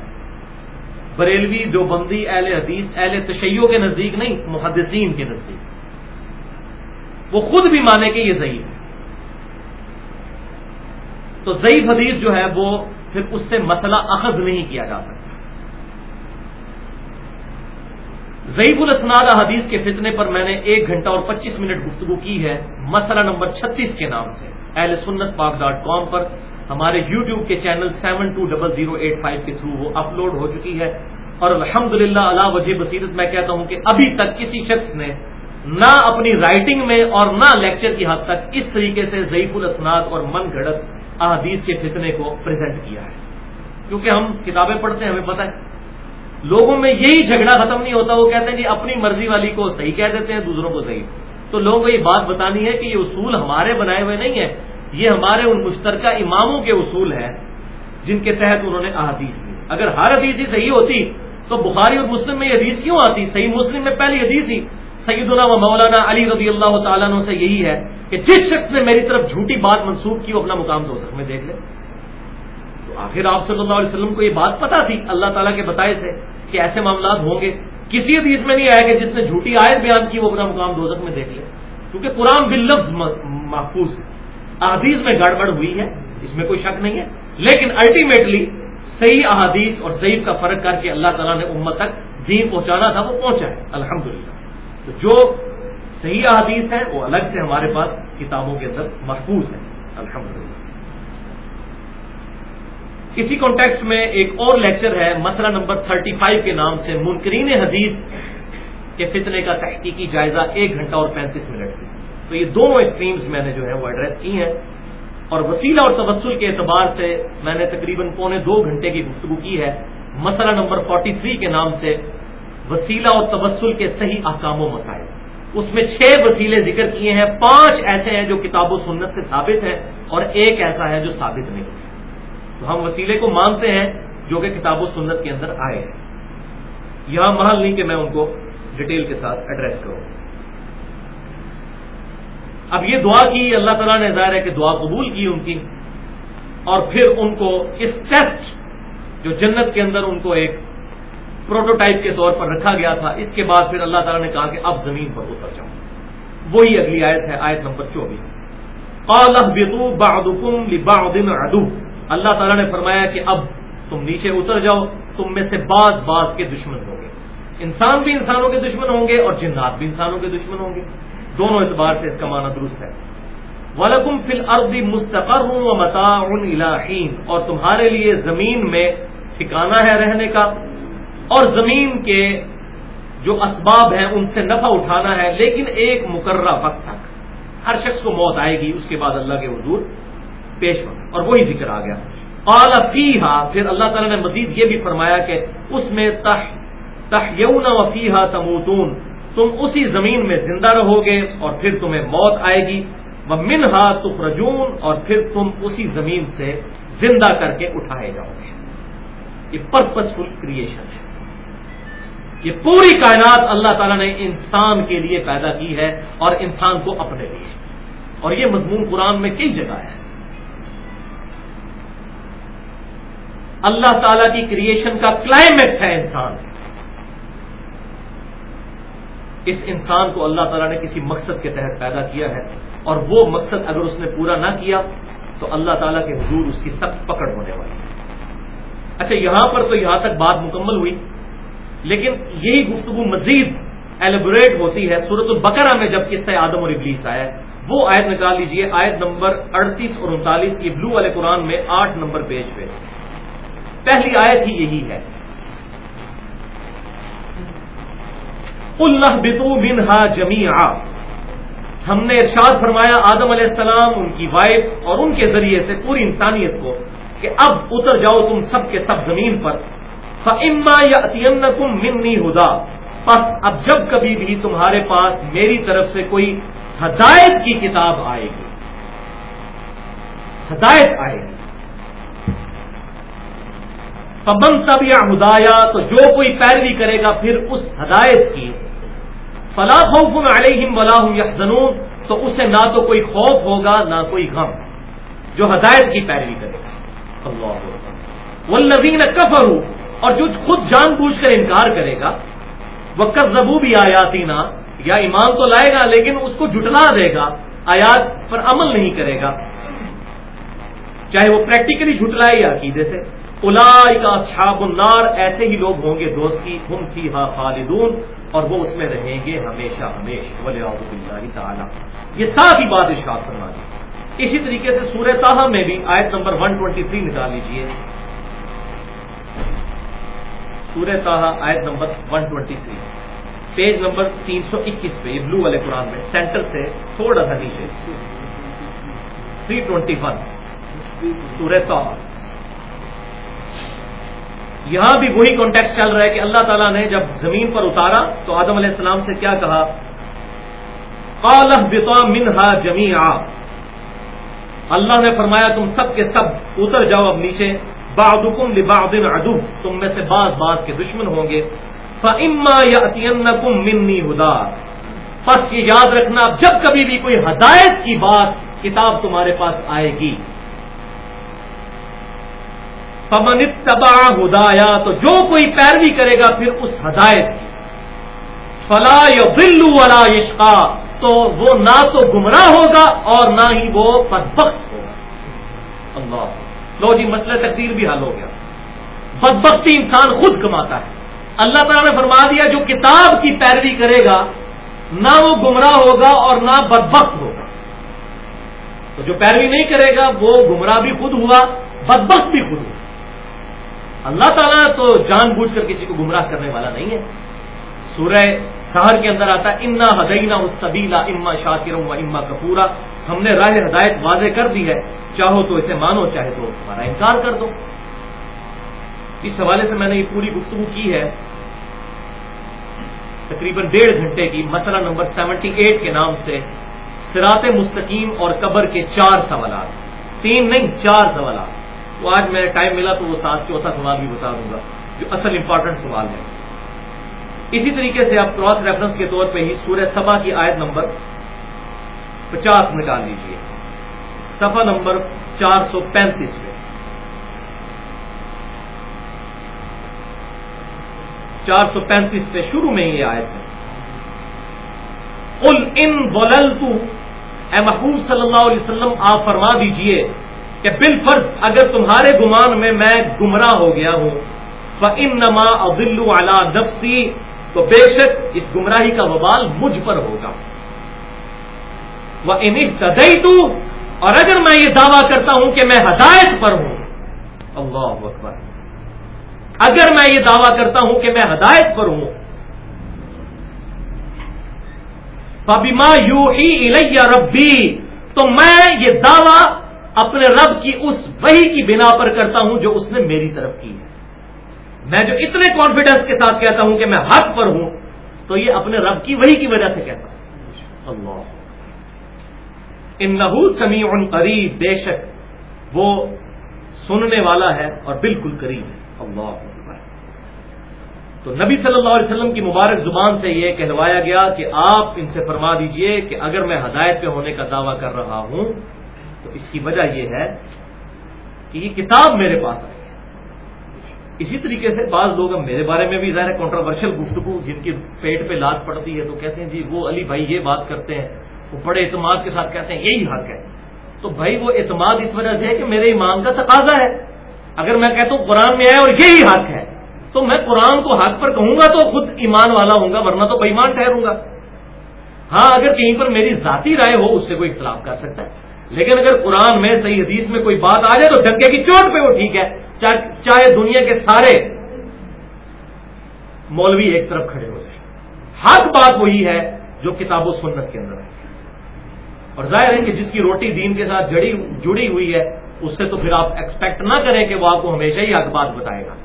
بریلوی جو بندی اہل حدیث، اہل تشیعوں کے نزدیک نہیں، محدثین کے نزدیک۔ وہ خود بھی مانے کہ یہ ضعیف ہے۔ تو ضعیف حدیث جو ہے، وہ پھر اس سے مسئلہ اخذ نہیں کیا جا سکتا۔ ضعیف الاسناد حدیث کے فتنے پر میں نے ایک گھنٹہ اور پچیس منٹ گفتگو کی ہے، مسئلہ نمبر چھتیس کے نام سے۔ اہل سنت پاک ڈاٹ کام پر ہمارے یو ٹیوب کے channel seven two double zero eight five کے تھرو وہ اپلوڈ ہو چکی ہے۔ اور الحمد للہ اللہ وجہ بصیرت میں کہتا ہوں کہ ابھی تک کسی شخص نے نہ اپنی رائٹنگ میں اور نہ لیکچر کی حد تک اس طریقے سے ضعیف الاسناد اور من گھڑت احادیث کے فتنے کو پریزنٹ کیا ہے۔ کیونکہ ہم کتابیں پڑھتے ہیں، ہمیں پتہ ہے۔ لوگوں میں یہی جھگڑا ختم نہیں ہوتا، وہ کہتے ہیں جی اپنی مرضی والی کو صحیح کہہ دیتے ہیں، دوسروں کو صحیح۔ تو لوگوں کو یہ بات بتانی ہے کہ یہ اصول ہمارے بنائے ہوئے نہیں ہیں، یہ ہمارے ان مشترکہ اماموں کے اصول ہیں جن کے تحت انہوں نے احادیث دی۔ اگر ہر حدیث ہی صحیح ہوتی تو بخاری اور مسلم میں یہ حدیث کیوں آتی؟ صحیح مسلم میں پہلی حدیث ہی۔ سیدنا و مولانا علی رضی اللہ تعالیٰ عنہ سے یہی ہے کہ جس شخص نے میری طرف جھوٹی بات منسوخ کی وہ اپنا مقام دو سکھ میں دیکھ لے۔ تو آخر آپ صلی اللہ علیہ وسلم کو یہ بات پتا تھی، اللہ تعالیٰ کے بتائے تھے۔ کہ ایسے معاملات ہوں گے۔ کسی حدیث میں نہیں آیا کہ جس نے جھوٹی آیت بیان کی وہ اپنا مقام دو میں دیکھ لے۔ کیونکہ قرآن باللفظ محفوظ ہے۔ احادیث میں گڑبڑ ہوئی ہے، اس میں کوئی شک نہیں ہے۔ لیکن الٹیمیٹلی صحیح احادیث اور ضعیف کا فرق کر کے اللہ تعالیٰ نے امت تک دین پہنچانا تھا، وہ پہنچا ہے۔ الحمد تو جو صحیح احادیث ہے وہ الگ سے ہمارے پاس کتابوں کے اندر محفوظ ہے الحمد اسی کانٹیکسٹ میں ایک اور لیکچر ہے، مسئلہ نمبر 35 کے نام سے، منکرین حدیث کے فتنے کا تحقیقی جائزہ ایک گھنٹہ اور پینتیس منٹ تو یہ دونوں اسٹریمز میں نے جو ہے وہ ایڈریس کی ہیں۔ اور وسیلہ اور تبسل کے اعتبار سے میں نے تقریباً پونے دو گھنٹے کی گفتگو کی ہے۔ مسئلہ نمبر 43 کے نام سے وسیلہ اور تبسل کے صحیح احکام و مسائل۔ اس میں چھ وسیلے ذکر کیے ہیں، پانچ ایسے ہیں جو کتاب و سنت سے ثابت ہیں اور ایک ایسا ہے جو ثابت نہیں۔ تو ہم وسیلے کو مانتے ہیں جو کہ کتاب و سنت کے اندر آئے ہیں۔ یہاں محل نہیں کہ میں ان کو ڈیٹیل کے ساتھ ایڈریس کروں۔ اب یہ دعا کی، اللہ تعالیٰ نے ظاہر ہے کہ دعا قبول کی ان کی۔ اور پھر ان کو اس ٹیسٹ جو جنت کے اندر ان کو ایک پروٹوٹائپ کے طور پر رکھا گیا تھا، اس کے بعد پھر اللہ تعالیٰ نے کہا کہ اب زمین پر اتر جاؤ۔ وہی اگلی آیت ہے، آیت نمبر چوبیس۔ ادو اللہ تعالیٰ نے فرمایا کہ اب تم نیچے اتر جاؤ، تم میں سے بعض بعض کے دشمن ہوں گے۔ انسان بھی انسانوں کے دشمن ہوں گے اور جنات بھی انسانوں کے دشمن ہوں گے۔ دونوں اعتبار سے اس کا معنی درست ہے۔ ولکم فل اردی مستقر ہوں متا اور تمہارے لیے زمین میں ٹھکانا ہے رہنے کا۔ اور زمین کے جو اسباب ہیں، ان سے نفع اٹھانا ہے، لیکن ایک مقررہ وقت تک۔ ہر شخص کو موت آئے گی، اس کے بعد اللہ کے حضور پیش اور وہی ذکر آ گیا۔ اعلی فیحا پھر اللہ تعالیٰ نے مزید یہ بھی فرمایا کہ اس میں تہ تہ وفیحا تموتون۔ تم اسی زمین میں زندہ رہو گے اور پھر تمہیں موت آئے گی۔ وہ منہا تخرجون، اور پھر تم اسی زمین سے زندہ کر کے اٹھائے جاؤ گے۔ یہ پرپز فل کریشن ہے۔ یہ پوری کائنات اللہ تعالیٰ نے انسان کے لیے پیدا کی ہے اور انسان کو اپنے لیے۔ اور یہ مضمون قرآن میں کئی جگہ ہے۔ اللہ تعالیٰ کی کریشن کا کلائمیکس ہے انسان. اس انسان کو اللہ تعالیٰ نے کسی مقصد کے تحت پیدا کیا ہے اور وہ مقصد اگر اس نے پورا نہ کیا تو اللہ تعالیٰ کے حضور اس کی سخت پکڑ ہونے والی ہے. اچھا یہاں پر تو یہاں تک بات مکمل ہوئی، لیکن یہی گفتگو مزید ایلیبوریٹ ہوتی ہے سورت البقرہ میں جب قصہ آدم اور ابلیس آیا وہ آیت نکال لیجیے، آیت نمبر اڑتیس اور انتالیس، یہ بلو والے قرآن میں آٹھ نمبر پیج پہ۔ پہلی آیت ہی یہی ہے۔ اللہ بتو منہا جمی ہم نے ارشاد فرمایا آدم علیہ السلام، ان کی وائف اور ان کے ذریعے سے پوری انسانیت کو کہ اب اتر جاؤ تم سب کے سب زمین پر۔ فما یا منی ہدا بس اب جب کبھی بھی تمہارے پاس میری طرف سے کوئی ہدایت کی کتاب آئے گی۔ ہدایت آئے گی۔ پبن تب یا ہدایا تو جو کوئی پیروی کرے گا پھر اس ہدایت کی۔ فلاح خوف علیہم ولا یحزنون تو اسے نہ تو کوئی خوف ہوگا، نہ کوئی غم۔ جو ہدایت کی پیروی کرے گا۔ اللہ والذین کفروا اور جو خود جان بوجھ کر انکار کرے گا وہ زبو بھی آیاتی نا یا ایمان تو لائے گا، لیکن اس کو جٹلا دے گا۔ آیات پر عمل نہیں کرے گا۔ چاہے وہ پریکٹیکلی جھٹلائے یا عقیدے سے۔ کا چھاب النار، ایسے ہی لوگ ہوں گے دوستی، ہم تھی ہاں خالدون، اور وہ اس میں رہیں گے ہمیشہ ہمیشہ ولی تعالیٰ۔ یہ ساتھ ہی بات ارشاد فرما دی۔ اسی طریقے سے سورہ تاہا میں بھی آیت نمبر 123 نکال لیجیے سورہ تاہا آیت نمبر 123 پیج نمبر 321 پہ، یہ بلو والے قرآن میں، سینٹر سے تھوڑا سا نیچے۔ 321 سورہ تاہا یہاں بھی وہی کانٹیکٹ چل رہا ہے کہ اللہ تعالیٰ نے جب زمین پر اتارا تو آدم علیہ السلام سے کیا کہا؟ بتا منہا جمی اللہ نے فرمایا، تم سب کے سب اتر جاؤ اب نیچے۔ بعضکم لبعض عدو۔ تم میں سے بعض بعض کے دشمن ہوں گے۔ فَإِمَّا يَأْتِيَنَّكُم مِّنِّي هُدَى پس یہ یاد رکھنا، جب کبھی بھی کوئی ہدایت کی بات کتاب تمہارے پاس آئے گی۔ فمن اتبع ہدایا، تو جو کوئی پیروی کرے گا پھر اس ہدایت کی۔ فلا یا بلو والا عشقا تو وہ نہ تو گمراہ ہوگا اور نہ ہی وہ بدبخت ہوگا۔ اللہ۔ لو جی مسئلہ تقدیر بھی حل ہو گیا۔ بدبختی انسان خود کماتا ہے۔ اللہ تعالیٰ نے فرما دیا، جو کتاب کی پیروی کرے گا، نہ وہ گمراہ ہوگا اور نہ بدبخت ہوگا۔ تو جو پیروی نہیں کرے گا، وہ گمراہ بھی خود ہوا، بدبخت بھی خود ہوا۔ اللہ تعالیٰ تو جان بوجھ کر کسی کو گمراہ کرنے والا نہیں ہے۔ سورہ سہر کے اندر آتا ہے، انا ہدینا سبیلا اما شاکر و اما کپورا ہم نے راہ ہدایت واضح کر دی ہے، چاہو تو اسے مانو، چاہے تو تمہارا انکار کر دو۔ اس حوالے سے میں نے یہ پوری گفتگو کی ہے تقریباً ڈیڑھ گھنٹے کی مسئلہ نمبر سیونٹی ایٹ کے نام سے سرات مستقیم اور قبر کے چار سوالات۔ تین نہیں، چار سوالات۔ تو آج میں ٹائم ملا تو وہ سات چوتھا سوال بھی بتا دوں گا، جو اصل امپورٹنٹ سوال ہے۔ اسی طریقے سے آپ کراس ریفرنس کے طور پہ ہی سورہ سبا کی آیت نمبر پچاس میں ڈال لیجیے سفا نمبر چار سو پینتیس میں۔ چار سو پینتیس پہ شروع میں ہی آیت ہے۔ ال ان بولل اے محبوب صلی اللہ علیہ وسلم، آپ فرما دیجیے کہ بال فرض اگر تمہارے گمان میں میں گمراہ ہو گیا ہوں فن نما ابل اعلی نفسی تو بے شک اس گمراہی کا وبال مجھ پر ہوگا۔ وہ ان تدئی تو اور اگر میں یہ دعویٰ کرتا ہوں کہ میں ہدایت پر ہوں، اللہ اکبر۔ اگر میں یہ دعویٰ کرتا ہوں کہ میں ہدایت پر ہوں فبیما یو ہی ربی تو میں یہ دعویٰ اپنے رب کی اس وہی کی بنا پر کرتا ہوں جو اس نے میری طرف کی ہے۔ میں جو اتنے کانفیڈنس کے ساتھ کہتا ہوں کہ میں حق پر ہوں، تو یہ اپنے رب کی وہی کی وجہ سے کہتا ہوں۔ اللہ۔ ان نحو سمیع قریب، بے شک وہ سننے والا ہے اور بالکل قریب ہے۔ اللہ۔ تو نبی صلی اللہ علیہ وسلم کی مبارک زبان سے یہ کہلوایا گیا کہ آپ ان سے فرما دیجیے کہ اگر میں ہدایت پہ ہونے کا دعویٰ کر رہا ہوں اس کی وجہ یہ ہے کہ یہ کتاب میرے پاس آئی ہے۔ اسی طریقے سے بعض لوگ میرے بارے میں بھی ظاہر کنٹروورشل گفتگو، جن کی پیٹ پہ لات پڑتی ہے تو کہتے ہیں جی وہ علی بھائی یہ بات کرتے ہیں، وہ بڑے اعتماد کے ساتھ کہتے ہیں، یہی حق ہے۔ تو بھائی، وہ اعتماد اس وجہ سے ہے کہ میرے ایمان کا تقاضا ہے۔ اگر میں کہتا ہوں قرآن میں ہے اور یہی حق ہے، تو میں قرآن کو حق پر کہوں گا تو خود ایمان والا ہوں گا، ورنہ تو بےمان ٹھہروں گا۔ ہاں اگر کہیں پر میری ذاتی رائے ہو، اس سے کوئی اختلاف کر سکتا ہے۔ لیکن اگر قرآن میں صحیح حدیث میں کوئی بات آ جائے تو ڈنکے کی چوٹ پہ وہ ٹھیک ہے۔ چاہے دنیا کے سارے مولوی ایک طرف کھڑے ہو جائیں۔ حق بات وہی ہے جو کتاب و سنت کے اندر ہے۔ اور ظاہر ہے کہ جس کی روٹی دین کے ساتھ جڑی جڑی ہوئی ہے، اس سے تو پھر آپ ایکسپیکٹ نہ کریں کہ وہ آپ کو ہمیشہ ہی حق بات بتائے گا۔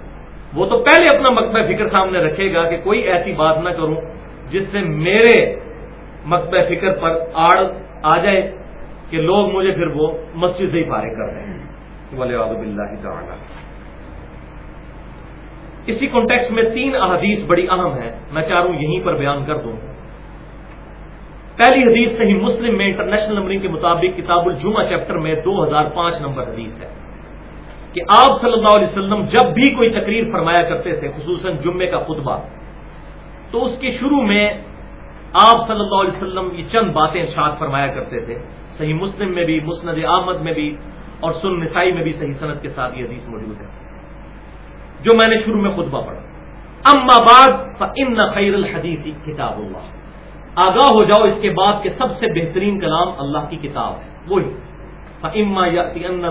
وہ تو پہلے اپنا مکتبہ فکر سامنے رکھے گا کہ کوئی ایسی بات نہ کروں جس سے میرے مکتبہ فکر پر آڑ آ جائے۔ کہ لوگ مجھے پھر وہ مسجد ہی فارغ کر رہے ہیں اللہ تعالی۔ اسی کانٹیکس میں تین احادیث بڑی اہم ہے میں چاہ رہا ہوں یہیں پر بیان کر دوں۔ پہلی حدیث صحیح مسلم میں انٹرنیشنل نمبرنگ کے مطابق کتاب الجمہ چیپٹر میں دو ہزار پانچ نمبر حدیث ہے کہ آپ صلی اللہ علیہ وسلم جب بھی کوئی تقریر فرمایا کرتے تھے، خصوصاً جمعے کا خطبہ، تو اس کے شروع میں آپ صلی اللہ علیہ وسلم یہ چند باتیں ارشاد فرمایا کرتے تھے۔ صحیح مسلم میں بھی، مسند احمد میں بھی اور سن نسائی میں بھی صحیح صنعت کے ساتھ یہ حدیث موجود ہے۔ جو میں نے شروع میں خطبہ پڑھا۔ اما بعد ان خیر الحدیث کتاب اللہ۔ آگاہ ہو جاؤ اس کے بعد کہ سب سے بہترین کلام اللہ کی کتاب ہے۔ وہی۔ اما یا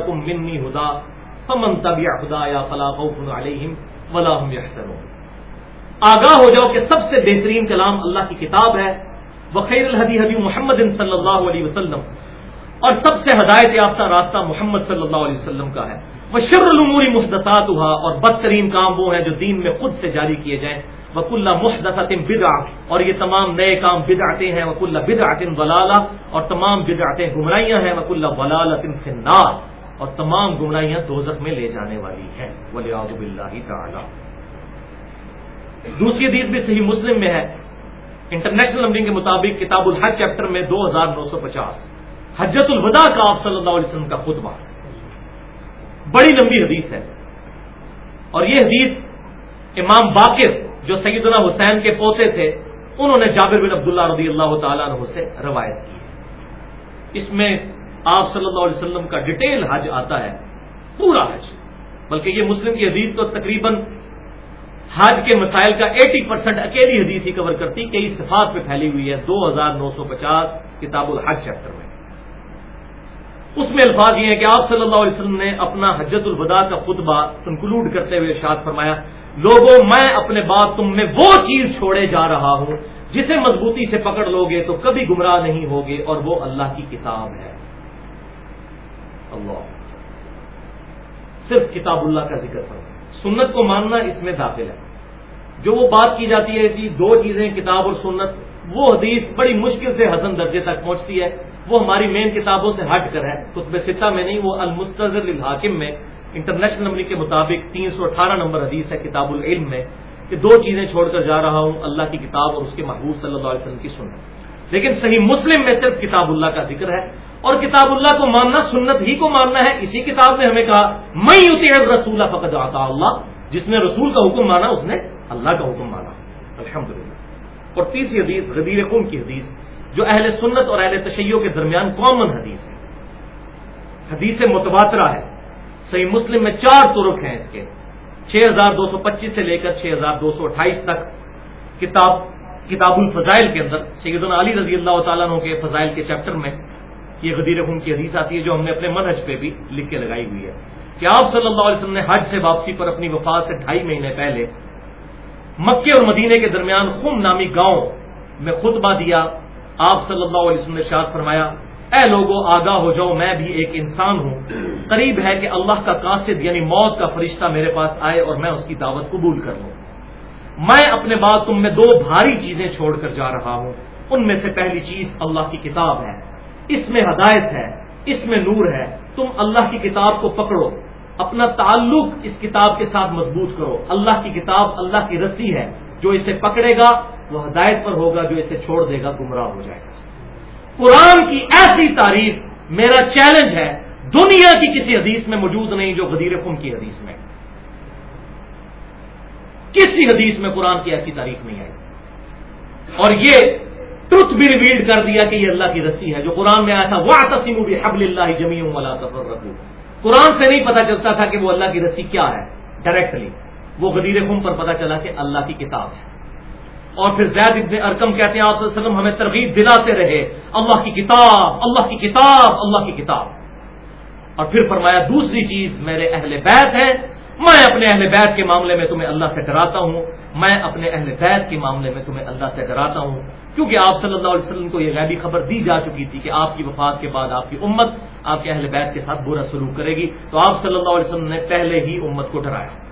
منی ہدا، فمن تب یا خدا یا فلاح علیہم ولاحم یحترون آگاہ ہو جاؤ کہ سب سے بہترین کلام اللہ کی کتاب ہے۔ وہ خیر الحدی حدی محمد صلی اللہ علیہ وسلم۔ اور سب سے ہدایت یافتہ راستہ محمد صلی اللہ علیہ وسلم کا ہے۔ وہ شر العموری محدثات ہوا اور بدترین کام وہ ہیں جو دین میں خود سے جاری کیے جائیں۔ وک اللہ محدثت اور یہ تمام نئے کام بدعتے ہیں۔ وک اللہ بدعتن ولالا اور تمام بدعتیں گمراہیاں ہیں۔ وک اللہ ولالت فنار اور تمام گمراہیاں دوزخ میں لے جانے والی ہیں۔ ولی اللہ تعالی۔ دوسری حدیث بھی صحیح مسلم میں ہے۔ انٹرنیشنل نمبرنگ کے مطابق کتاب الحج چیپٹر میں دو ہزار نو سو پچاس۔ حجت الوداع کا آپ صلی اللہ علیہ وسلم کا خطبہ۔ بڑی لمبی حدیث ہے۔ اور یہ حدیث امام باقر جو سیدنا حسین کے پوتے تھے، انہوں نے جابر بن عبداللہ رضی اللہ تعالیٰ عنہ سے روایت کی۔ ہے اس میں آپ صلی اللہ علیہ وسلم کا ڈیٹیل حج آتا ہے، پورا حج۔ بلکہ یہ مسلم کی حدیث تو تقریباً حج کے مسائل کا ایٹی پرسینٹ اکیلی حدیث ہی کور کرتی کئی صفات پہ پھیلی ہوئی ہے۔ دو ہزار نو سو پچاس کتاب الحج چیپٹر میں۔ اس میں الفاظ یہ ہیں کہ آپ صلی اللہ علیہ وسلم نے اپنا حجت الوداع کا خطبہ کنکلوڈ کرتے ہوئے ارشاد فرمایا، لوگوں، میں اپنے بعد تم میں وہ چیز چھوڑے جا رہا ہوں جسے مضبوطی سے پکڑ لو گے تو کبھی گمراہ نہیں ہوگے اور وہ اللہ کی کتاب ہے۔ اللہ۔ صرف کتاب اللہ کا ذکر کرو سنت کو ماننا اس میں داخل ہے۔ جو وہ بات کی جاتی ہے کہ دو چیزیں، کتاب اور سنت، وہ حدیث بڑی مشکل سے حسن درجے تک پہنچتی ہے۔ وہ ہماری مین کتابوں سے ہٹ کر ہے۔ کتب ستہ میں نہیں، وہ المستر الحاکم میں انٹرنیشنل نمبر کے مطابق تین سو اٹھارہ نمبر حدیث ہے کتاب العلم میں کہ دو چیزیں چھوڑ کر جا رہا ہوں، اللہ کی کتاب اور اس کے محبوب صلی اللہ علیہ وسلم کی سنت۔ لیکن صحیح مسلم میں صرف کتاب اللہ کا ذکر ہے اور کتاب اللہ کو ماننا، سنت ہی کو ماننا ہے۔ اسی کتاب نے ہمیں کہا میں یوتی رسول فقط آتا اللہ جس نے رسول کا حکم مانا، اس نے اللہ کا حکم مانا۔ الحمد اور تیسری حدیث غدیر قوم کی حدیث۔ جو اہل سنت اور اہل تشیعوں کے درمیان کامن حدیث ہے۔ حدیث متبادرہ ہے۔ صحیح مسلم میں چار ترک ہیں اس کے۔ چھ ہزار دو سو پچیس سے لے کر چھ ہزار دو سو اٹھائیس تک کتاب کتاب الفضائل کے اندر سیدنا علی رضی اللہ تعالیٰ عنہ کے فضائل کے چیپٹر میں یہ غدیر خون کی حدیث آتی ہے جو ہم نے اپنے منہج پہ بھی لکھ کے لگائی ہوئی ہے کہ آپ صلی اللہ علیہ وسلم نے حج سے واپسی پر اپنی وفات سے ڈھائی مہینے پہلے مکے اور مدینے کے درمیان خم نامی گاؤں میں خطبہ دیا آپ صلی اللہ علیہ وسلم نے شاد فرمایا، اے لوگوں آگاہ ہو جاؤ، میں بھی ایک انسان ہوں۔ قریب ہے کہ اللہ کا قاصد یعنی موت کا فرشتہ میرے پاس آئے اور میں اس کی دعوت قبول کر لوں۔ میں اپنے بعد تم میں دو بھاری چیزیں چھوڑ کر جا رہا ہوں۔ ان میں سے پہلی چیز اللہ کی کتاب ہے۔ اس میں ہدایت ہے، اس میں نور ہے۔ تم اللہ کی کتاب کو پکڑو۔ اپنا تعلق اس کتاب کے ساتھ مضبوط کرو۔ اللہ کی کتاب اللہ کی رسی ہے۔ جو اسے پکڑے گا وہ ہدایت پر ہوگا جو اسے چھوڑ دے گا، گمراہ ہو جائے گا۔ قرآن کی ایسی تعریف میرا چیلنج ہے، دنیا کی کسی حدیث میں موجود نہیں جو غدیر خم کی حدیث میں۔ کسی حدیث میں قرآن کی ایسی تعریف نہیں آئی۔ اور یہ ٹروتھ بھی ریویلڈ کر دیا کہ یہ اللہ کی رسی ہے، جو قرآن میں آیا تھا وہ تسیم بھی حبل اللہ جمی رکھو قرآن سے نہیں پتا چلتا تھا کہ وہ اللہ کی رسی کیا ہے ڈائریکٹلی وہ غدیر خم پر پتا چلا کہ اللہ کی کتاب ہے۔ اور پھر زید ابن ارکم کہتے ہیں آپ صلی وسلم، ہمیں ترغیب دلاتے رہے۔ اللہ کی کتاب، اللہ کی کتاب، اللہ کی کتاب۔ اور پھر فرمایا، دوسری چیز میرے اہل بیت ہے۔ میں اپنے اہل بیت کے معاملے میں تمہیں اللہ سے ڈراتا ہوں۔ میں اپنے اہل بیت کے معاملے میں تمہیں اللہ سے ڈراتا ہوں۔ کیونکہ آپ صلی اللہ علیہ وسلم کو یہ غیبی خبر دی جا چکی تھی کہ آپ کی وفات کے بعد آپ کی امت آپ کے اہل بیت کے ساتھ برا سلوک کرے گی۔ تو آپ صلی اللہ علیہ وسلم نے پہلے ہی امت کو ڈرایا۔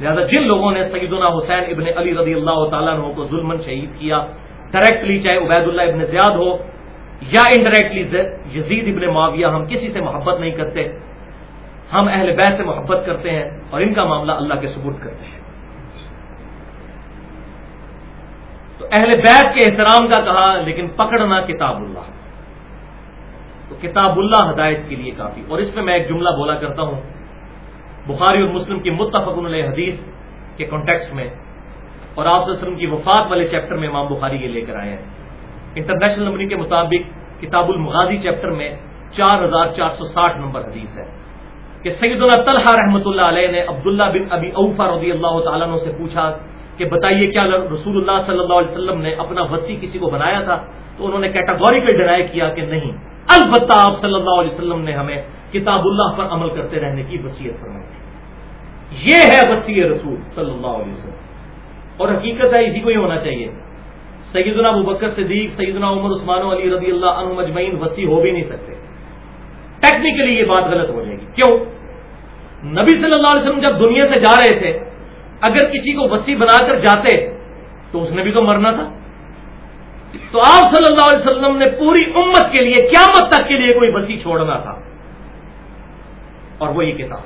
لہٰذا جن لوگوں نے سیدنا حسین ابن علی رضی اللہ تعالیٰ عنہ کو ظلم شہید کیا ڈائریکٹلی چاہے عبید اللہ ابن زیاد ہو یا انڈائریکٹلی یزید ابن معاویہ، ہم کسی سے محبت نہیں کرتے، ہم اہل بیت سے محبت کرتے ہیں اور ان کا معاملہ اللہ کے ثبوت کرتے ہیں۔ تو اہل بیت کے احترام کا کہا، لیکن پکڑنا کتاب اللہ۔ تو کتاب اللہ ہدایت کے لیے کافی۔ اور اس میں میں ایک جملہ بولا کرتا ہوں۔ بخاری اور مسلم کی متفق علیہ حدیث کے کانٹیکسٹ میں اور آپ وسلم کی وفات والے چیپٹر میں امام بخاری یہ لے کر آئے ہیں۔ انٹرنیشنل نمبر کے مطابق کتاب المغازی چیپٹر میں چار ہزار چار سو ساٹھ نمبر حدیث ہے کہ سید اللہ طلحہ رحمۃ اللہ علیہ نے عبداللہ بن ابی اوفا رضی اللہ تعالیٰ عنہ سے پوچھا کہ بتائیے کیا رسول اللہ صلی اللہ علیہ وسلم نے اپنا وسیع کسی کو بنایا تھا؟ تو انہوں نے کیٹاگوریکل ڈرائی کیا کہ نہیں۔ البتہ آپ صلی اللہ علیہ وسلم نے ہمیں کتاب اللہ پر عمل کرتے رہنے کی وصیت فرمائی تھی۔ یہ ہے وسیع رسول صلی اللہ علیہ وسلم۔ اور حقیقت ہے، اسی کو ہی ہونا چاہیے۔ سیدنا ابو بکر صدیق، سیدنا عمر، عثمان و علی رضی اللہ عنہ مجمعین وسیع ہو بھی نہیں سکتے۔ ٹیکنیکلی یہ بات غلط ہو جائے گی۔ کیوں؟ نبی صلی اللہ علیہ وسلم جب دنیا سے جا رہے تھے، اگر کسی کو وسیع بنا کر جاتے، تو اس نے بھی تو مرنا تھا۔ تو آپ صلی اللہ علیہ وسلم نے پوری امت کے لیے، قیامت تک کے لیے کوئی وسیع چھوڑنا تھا۔ اور وہ یہ کتاب۔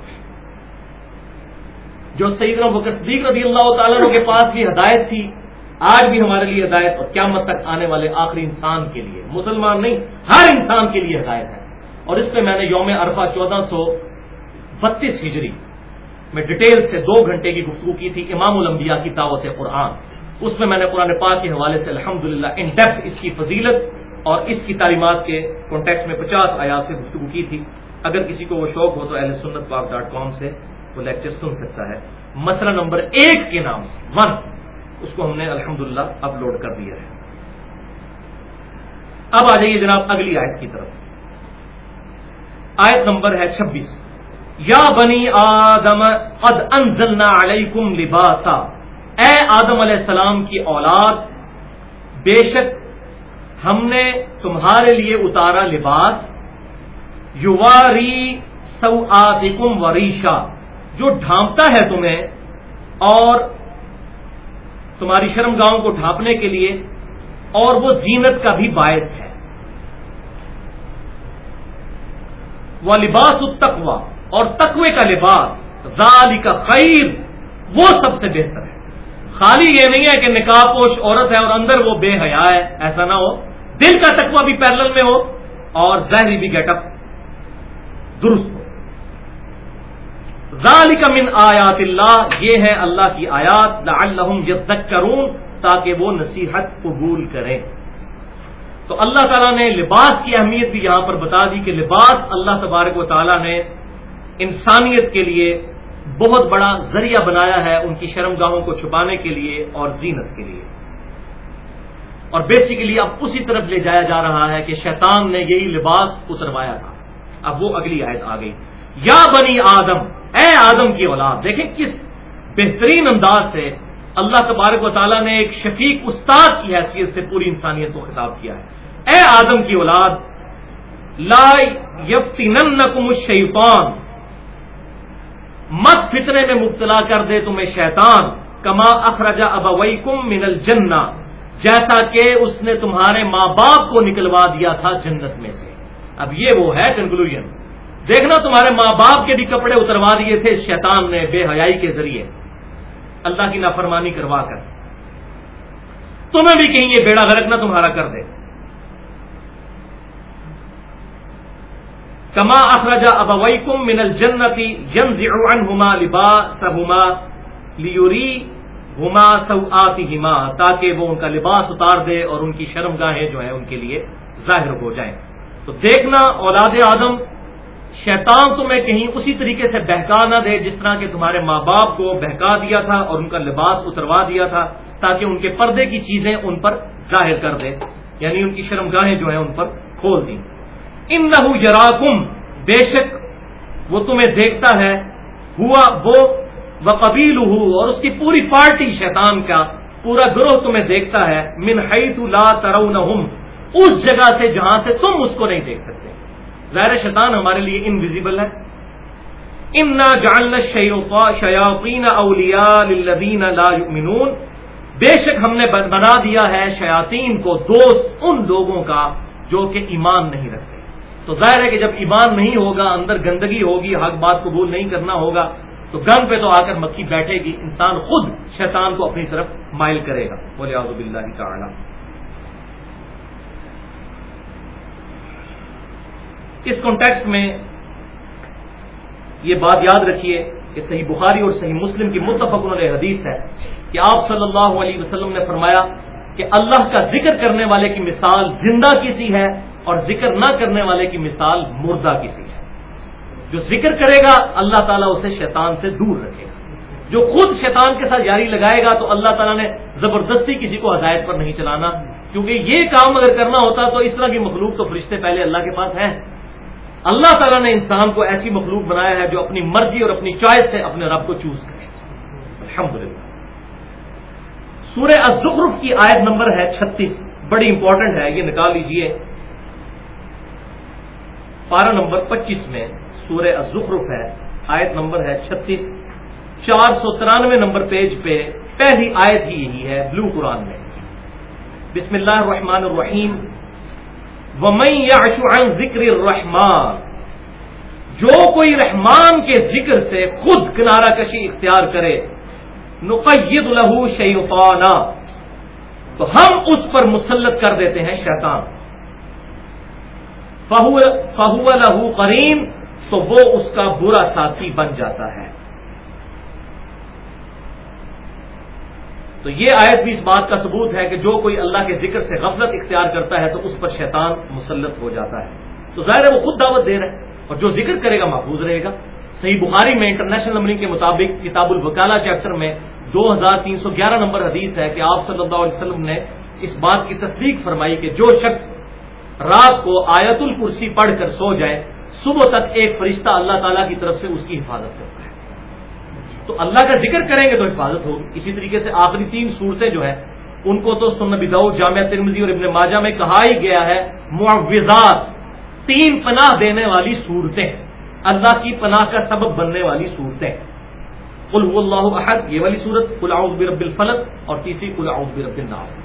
جو سعید صدیق رضی اللہ تعالیٰ کے پاس بھی ہدایت تھی، آج بھی ہمارے لیے ہدایت اور قیامت تک آنے والے آخری انسان کے لیے۔ مسلمان نہیں، ہر انسان کے لیے ہدایت ہے۔ اور اس پہ میں نے یوم عرفہ چودہ سو بتیس ہجری میں ڈیٹیل سے دو گھنٹے کی گفتگو کی تھی امام الانبیاء کی دعوت قرآن۔ اس میں میں نے قرآن پاک کے حوالے سے الحمد ان ڈیپتھ اس کی فضیلت اور اس کی تعلیمات کے کانٹیکس میں پچاس آیات سے گفتگو کی تھی۔ اگر کسی کو وہ شوق ہو تو اہل سنت پاک ڈاٹ کام سے وہ لیکچر سن سکتا ہے۔ مسئلہ نمبر ایک کے نام سے، ون، اس کو ہم نے الحمدللہ اپلوڈ کر دیا ہے۔ اب آ جائیے جناب اگلی آیت کی طرف۔ آیت نمبر ہے چھبیس۔ یا بنی آدم، قد انزلنا علیکم لباسا۔ اے آدم علیہ السلام کی اولاد، بے شک ہم نے تمہارے لیے اتارا لباس یواری سو آدم وریشا، جو ڈھانپتا ہے تمہیں اور تمہاری شرم گاؤں کو ڈھانپنے کے لیے اور وہ زینت کا بھی باعث ہے۔ وہ لباس التقوا اور تقوی کا لباس ذالی کا خیر وہ سب سے بہتر ہے۔ خالی یہ نہیں ہے کہ نکاح پوش عورت ہے اور اندر وہ بے حیا ہے، ایسا نہ ہو۔ دل کا تقوی بھی پیرل میں ہو اور ظاہری بھی گیٹ اپ درست ہو۔ ذالی کا من آیات اللہ، یہ ہے اللہ کی آیات، لعلہم یذکرون، تاکہ وہ نصیحت قبول کریں۔ تو اللہ تعالیٰ نے لباس کی اہمیت بھی یہاں پر بتا دی کہ لباس اللہ تبارک و تعالیٰ نے انسانیت کے لیے بہت بڑا ذریعہ بنایا ہے ان کی شرم گاہوں کو چھپانے کے لیے اور زینت کے لیے۔ اور بیسیکلی اب اسی طرف لے جایا جا رہا ہے کہ شیطان نے یہی لباس اتروایا تھا۔ اب وہ اگلی آیت آ گئی۔ یا بنی آدم، اے آدم کی اولاد، دیکھیں کس بہترین انداز سے اللہ تبارک و تعالیٰ نے ایک شفیق استاد کی حیثیت سے پوری انسانیت کو خطاب کیا ہے۔ اے آدم کی اولاد، لا یفتنکم الشیطان، مت فتنے میں مبتلا کر دے تمہیں شیطان، کما اخرجا ابوئی کم من الجنہ، جیسا کہ اس نے تمہارے ماں باپ کو نکلوا دیا تھا جنت میں سے۔ اب یہ وہ ہے کنکلوژ دیکھنا تمہارے ماں باپ کے بھی کپڑے اتروا دیے تھے شیطان نے بے حیائی کے ذریعے. اللہ کی نافرمانی کروا کر. تمہیں بھی کہیں یہ بیڑا غرق نہ تمہارا کر دے. کما اخرجا ابوئی کم منل جنتی جن عنہما لباس لیوری ہما سو آتی تاکہ وہ ان کا لباس اتار دے اور ان کی شرم گاہیں جو ہیں ان کے لیے ظاہر ہو جائیں. تو دیکھنا اولاد آدم، شیطان تمہیں کہیں اسی طریقے سے بہکا نہ دے جس طرح کہ تمہارے ماں باپ کو بہکا دیا تھا اور ان کا لباس اتروا دیا تھا تاکہ ان کے پردے کی چیزیں ان پر ظاہر کر دے یعنی ان کی شرم گاہیں جو ہیں ان پر کھول دیں۔ ان نہ یراکم، بے شک وہ تمہیں دیکھتا ہے، ہوا وہ قبیل ہو اور اس کی پوری پارٹی شیطان کا، پورا گروہ تمہیں دیکھتا ہے، من لا ترونہم۔ اس جگہ سے جہاں سے تم اس کو نہیں دیکھ سکتے۔ ظاہر شیطان ہمارے لیے انویزیبل ہے۔ ان نہ جاننا شیاقین اولیا لا یؤمنون بے شک ہم نے بنا دیا ہے شیاطین کو دوست ان لوگوں کا جو کہ ایمان نہیں رکھتے۔ تو ظاہر ہے کہ جب ایمان نہیں ہوگا، اندر گندگی ہوگی، حق بات قبول نہیں کرنا ہوگا، تو گن پہ تو آ کر مکھی بیٹھے گی۔ انسان خود شیطان کو اپنی طرف مائل کرے گا۔ بولے آزب اللہ تعالی۔ اس کانٹیکس میں یہ بات یاد رکھیے کہ صحیح بخاری اور صحیح مسلم کی متفق علیہ حدیث ہے کہ آپ صلی اللہ علیہ وسلم نے فرمایا کہ اللہ کا ذکر کرنے والے کی مثال زندہ کسی ہے اور ذکر نہ کرنے والے کی مثال مردہ کسی ہے۔ جو ذکر کرے گا، اللہ تعالیٰ اسے شیطان سے دور رکھے گا۔ جو خود شیطان کے ساتھ جاری لگائے گا، تو اللہ تعالیٰ نے زبردستی کسی کو ہدایت پر نہیں چلانا۔ کیونکہ یہ کام اگر کرنا ہوتا تو اس طرح کی مخلوق تو فرشتے پہلے اللہ کے پاس ہیں۔ اللہ تعالیٰ نے انسان کو ایسی مخلوق بنایا ہے جو اپنی مرضی اور اپنی چوائس سے اپنے رب کو چوز کرے۔ الحمد للہ سورہ الزخرف کی آیت نمبر ہے چھتیس۔ بڑی امپورٹنٹ ہے، یہ نکال لیجیے۔ پارا نمبر پچیس میں سورہ الزخرف ہے، آیت نمبر ہے چھتیس۔ چار سو ترانوے نمبر پیج پہ پہلی آیت ہی یہی ہے، بلو قرآن میں۔ بسم اللہ الرحمن الرحیم۔ عن ذکر الرحمان جو کوئی رحمان کے ذکر سے خود کنارہ کشی اختیار کرے، نقید لہو شیطانا، تو ہم اس پر مسلط کر دیتے ہیں شیطان۔ فہو لہو کریم تو وہ اس کا برا ساتھی بن جاتا ہے۔ تو یہ آیت بھی اس بات کا ثبوت ہے کہ جو کوئی اللہ کے ذکر سے غفلت اختیار کرتا ہے تو اس پر شیطان مسلط ہو جاتا ہے۔ تو ظاہر ہے وہ خود دعوت دے رہا ہے اور جو ذکر کرے گا محفوظ رہے گا۔ صحیح بخاری میں انٹرنیشنل نمبرنگ کے مطابق کتاب الوکالا چیپٹر میں دو ہزار تین سو گیارہ نمبر حدیث ہے کہ آپ صلی اللہ علیہ وسلم نے اس بات کی تصدیق فرمائی کہ جو شخص رات کو آیت الکرسی پڑھ کر سو جائے، صبح تک ایک فرشتہ اللہ تعالیٰ کی طرف سے اس کی حفاظت کرتا ہے۔ تو اللہ کا ذکر کریں گے تو حفاظت ہوگی۔ اسی طریقے سے آخری تین صورتیں جو ہیں، ان کو تو سن بداؤ جامعہ ترمزی اور ابن ماجہ میں کہا ہی گیا ہے، معوضات، تین پناہ دینے والی صورتیں۔ اللہ کی پناہ کا سبب بننے والی صورتیں۔ قل هو اللہ احد، یہ والی صورت، قل اعوذ برب الفلق، اور تیسری، قل اعوذ برب الناس۔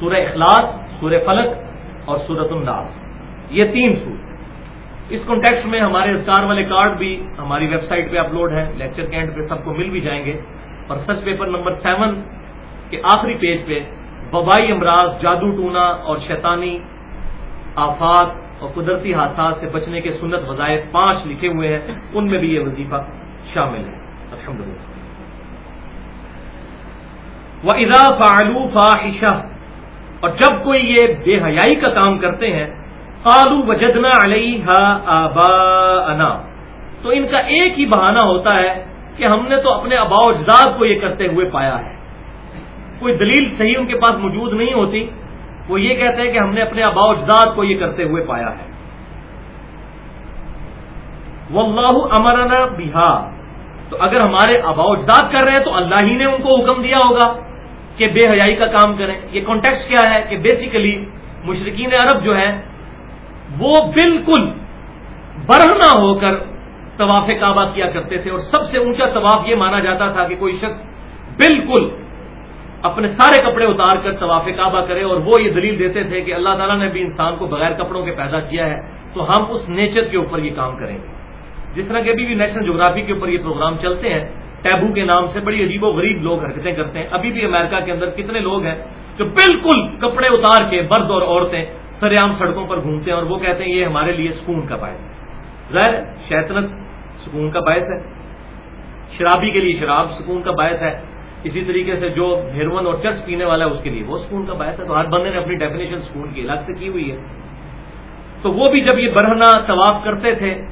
سورہ اخلاص، سورہ فلق اور سورت الناس۔ یہ تین صورت۔ اس کانٹیکس میں ہمارے اسٹار والے کارڈ بھی ہماری ویب سائٹ پہ اپلوڈ ہے لیکچر کینٹ پہ سب کو مل بھی جائیں گے اور سچ پیپر نمبر سیون کے آخری پیج پہ وبائی امراض، جادو ٹونا اور شیطانی آفات اور قدرتی حادثات سے بچنے کے سنت وظائف پانچ لکھے ہوئے ہیں، ان میں بھی یہ وظیفہ شامل ہے۔ الحمد للہ وہ ادا فعلو فاحشہ اور جب کوئی یہ بے حیائی کا کام کرتے ہیں قالو وجدنا علیہ آبا تو ان کا ایک ہی بہانہ ہوتا ہے کہ ہم نے تو اپنے ابا اجداد کو یہ کرتے ہوئے پایا ہے۔ کوئی دلیل صحیح ان کے پاس موجود نہیں ہوتی، وہ یہ کہتے ہیں کہ ہم نے اپنے ابا اجداد کو یہ کرتے ہوئے پایا ہے۔ واللہ امرنا بہا۔ تو اگر ہمارے ابا اجداد کر رہے ہیں تو اللہ ہی نے ان کو حکم دیا ہوگا کہ بے حیائی کا کام کریں۔ یہ کانٹیکس کیا ہے کہ بیسیکلی مشرقین عرب جو ہے وہ بالکل برہنا ہو کر طواف کعبہ کیا کرتے تھے اور سب سے اونچا طواف یہ مانا جاتا تھا کہ کوئی شخص بالکل اپنے سارے کپڑے اتار کر طواف کعبہ کرے اور وہ یہ دلیل دیتے تھے کہ اللہ تعالیٰ نے بھی انسان کو بغیر کپڑوں کے پیدا کیا ہے تو ہم اس نیچر کے اوپر یہ کام کریں گے۔ جس طرح کہ ابھی بھی نیشنل جغرافی کے اوپر یہ پروگرام چلتے ہیں، ٹیبو کے نام سے بڑی عجیب و غریب لوگ حرکتیں کرتے ہیں۔ ابھی بھی امریکہ کے اندر کتنے لوگ ہیں جو بالکل کپڑے اتار کے مرد اور عورتیں سر عام سڑکوں پر گھومتے ہیں اور وہ کہتے ہیں یہ ہمارے لیے سکون کا باعث ہے۔ ظاہر شیطنت سکون کا باعث ہے۔ شرابی کے لیے شراب سکون کا باعث ہے۔ اسی طریقے سے جو ہیروئن اور چرچ پینے والا ہے اس کے لیے وہ سکون کا باعث ہے۔ تو ہر بندے نے اپنی ڈیفینیشن سکون کی، الگ سے کی ہوئی ہے۔ تو وہ بھی جب یہ برہنا طواف کرتے تھے،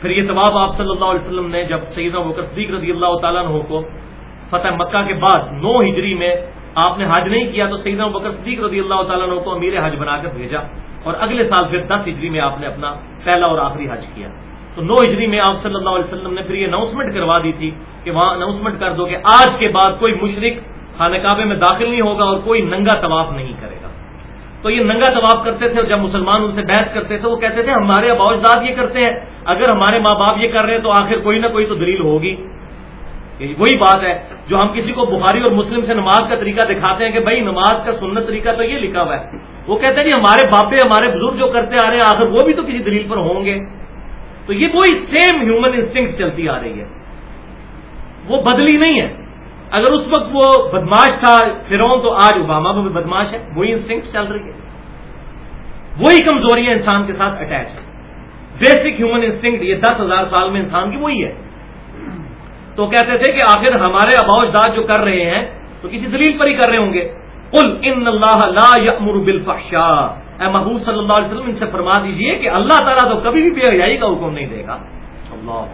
پھر یہ طواف آپ صلی اللہ علیہ وسلم نے جب سیدنا بکر صدیق رضی اللہ تعالیٰ عنہ کو فتح مکہ کے بعد نو ہجری میں آپ نے حج نہیں کیا تو سیدنا بکر صدیق رضی اللہ تعالیٰ عنہ کو امیر حج بنا کر بھیجا اور اگلے سال پھر دس ہجری میں آپ نے اپنا پہلا اور آخری حج کیا۔ تو نو ہجری میں آپ صلی اللہ علیہ وسلم نے پھر یہ اناؤنسمنٹ کروا دی تھی کہ وہاں اناؤنسمنٹ کر دو کہ آج کے بعد کوئی مشرق خانہ کعبے میں داخل نہیں ہوگا اور کوئی ننگا طواف نہیں کرے گا۔ تو یہ ننگا طواف کرتے تھے اور جب مسلمان ان سے بحث کرتے تھے وہ کہتے تھے ہمارے اجداد یہ کرتے ہیں، اگر ہمارے ماں باپ یہ کر رہے ہیں تو آخر کوئی نہ کوئی تو دلیل ہوگی۔ وہی بات ہے جو ہم کسی کو بخاری اور مسلم سے نماز کا طریقہ دکھاتے ہیں کہ بھائی نماز کا سنت طریقہ تو یہ لکھا ہوا ہے۔ وہ کہتے ہیں جی ہمارے باپے، ہمارے بزرگ جو کرتے آ رہے ہیں، آخر وہ بھی تو کسی دلیل پر ہوں گے۔ تو یہ وہی سیم ہیومن انسٹنگ چلتی آ رہی ہے۔ وہ بدلی نہیں ہے۔ اگر اس وقت وہ بدماش تھا فرون تو آج اوباما بھی بدماش ہے۔ وہی انسٹنگ چل رہی ہے۔ وہی کمزوریاں انسان کے ساتھ اٹیچ ہے بیسک ہیومن انسٹنگ یہ دس ہزار سال میں انسان کی وہی ہے۔ تو کہتے تھے کہ آخر ہمارے اباؤ اجداد جو کر رہے ہیں، تو کسی دلیل پر ہی کر رہے ہوں گے۔ قل ان اللہ لا یامر بالفحشاء۔ اے محبوب صلی اللہ علیہ وسلم، ان سے فرما دیجیے کہ اللہ تعالیٰ تو کبھی بھی بے حیائی کا حکم نہیں دے گا۔ اللہ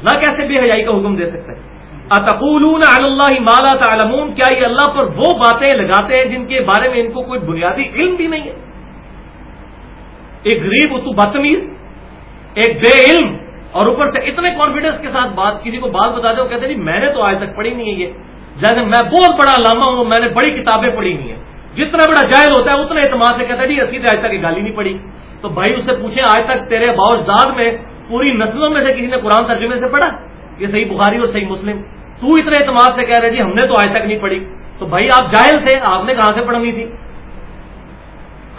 اللہ کیسے بے حیائی کا حکم دے سکتے اتقولون علی اللہ مالا تعلمون؟ کیا یہ اللہ پر وہ باتیں لگاتے ہیں جن کے بارے میں ان کو کوئی بنیادی علم بھی نہیں ہے؟ ایک غریب تو بدتمیز، ایک بے علم اور اوپر سے اتنے کانفیڈینس کے ساتھ بات کسی کو بات بتا دے، وہ کہتے ہیں جی میں نے تو آج تک پڑھی نہیں ہے یہ۔ جیسے میں بہت بڑا علامہ ہوں، میں نے بڑی کتابیں پڑھی ہوئی ہیں۔ جتنا بڑا جائز ہوتا ہے اتنا اعتماد سے کہتا ہے جی اسی آج تک یہ گالی نہیں پڑی تو بھائی اس سے پوچھیں، آج تک تیرے باوجداد میں پوری نسلوں میں سے کسی نے قرآن ترجمے سے پڑھا؟ یہ صحیح بخاری اور صحیح مسلم۔ تو اتنے اعتماد سے کہہ رہے جی ہم نے تو آج تک نہیں پڑھی۔ تو بھائی، آپ جاہل تھے، آپ نے کہاں سے پڑھنی تھی؟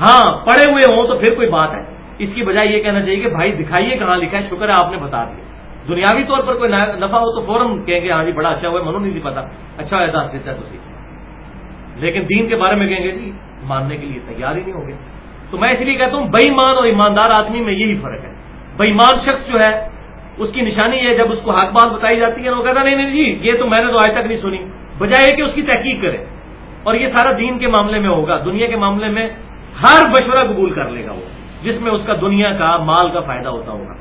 ہاں پڑھے ہوئے ہوں تو پھر کوئی بات ہے۔ اس کی بجائے یہ کہنا چاہیے کہ بھائی دکھائیے کہاں لکھا ہے، شکر ہے آپ نے بتا دیا۔ دنیاوی طور پر کوئی نفع ہو تو فوراً کہیں گے ہاں جی بڑا اچھا ہوا ہے، منو نہیں جی پتا۔ اچھا احساس دیتا ہے تو لیکن دین کے بارے میں کہیں گے جی ماننے کے لیے تیار ہی نہیں ہوگے تو میں اس لیے کہتا ہوں بےمان اور ایماندار آدمی میں یہی فرق ہے۔ بےمان شخص جو ہے، اس کی نشانی ہے، جب اس کو حق بات بتائی جاتی ہے، وہ کہتا نہیں نہیں جی یہ تو میں نے تو آج تک نہیں سنی۔ بجائے کہ اس کی تحقیق کرے۔ اور یہ سارا دین کے معاملے میں ہوگا۔ دنیا کے معاملے میں ہر مشورہ قبول کر لے گا وہ۔ جس میں اس کا دنیا کا مال کا فائدہ ہوتا ہوگا۔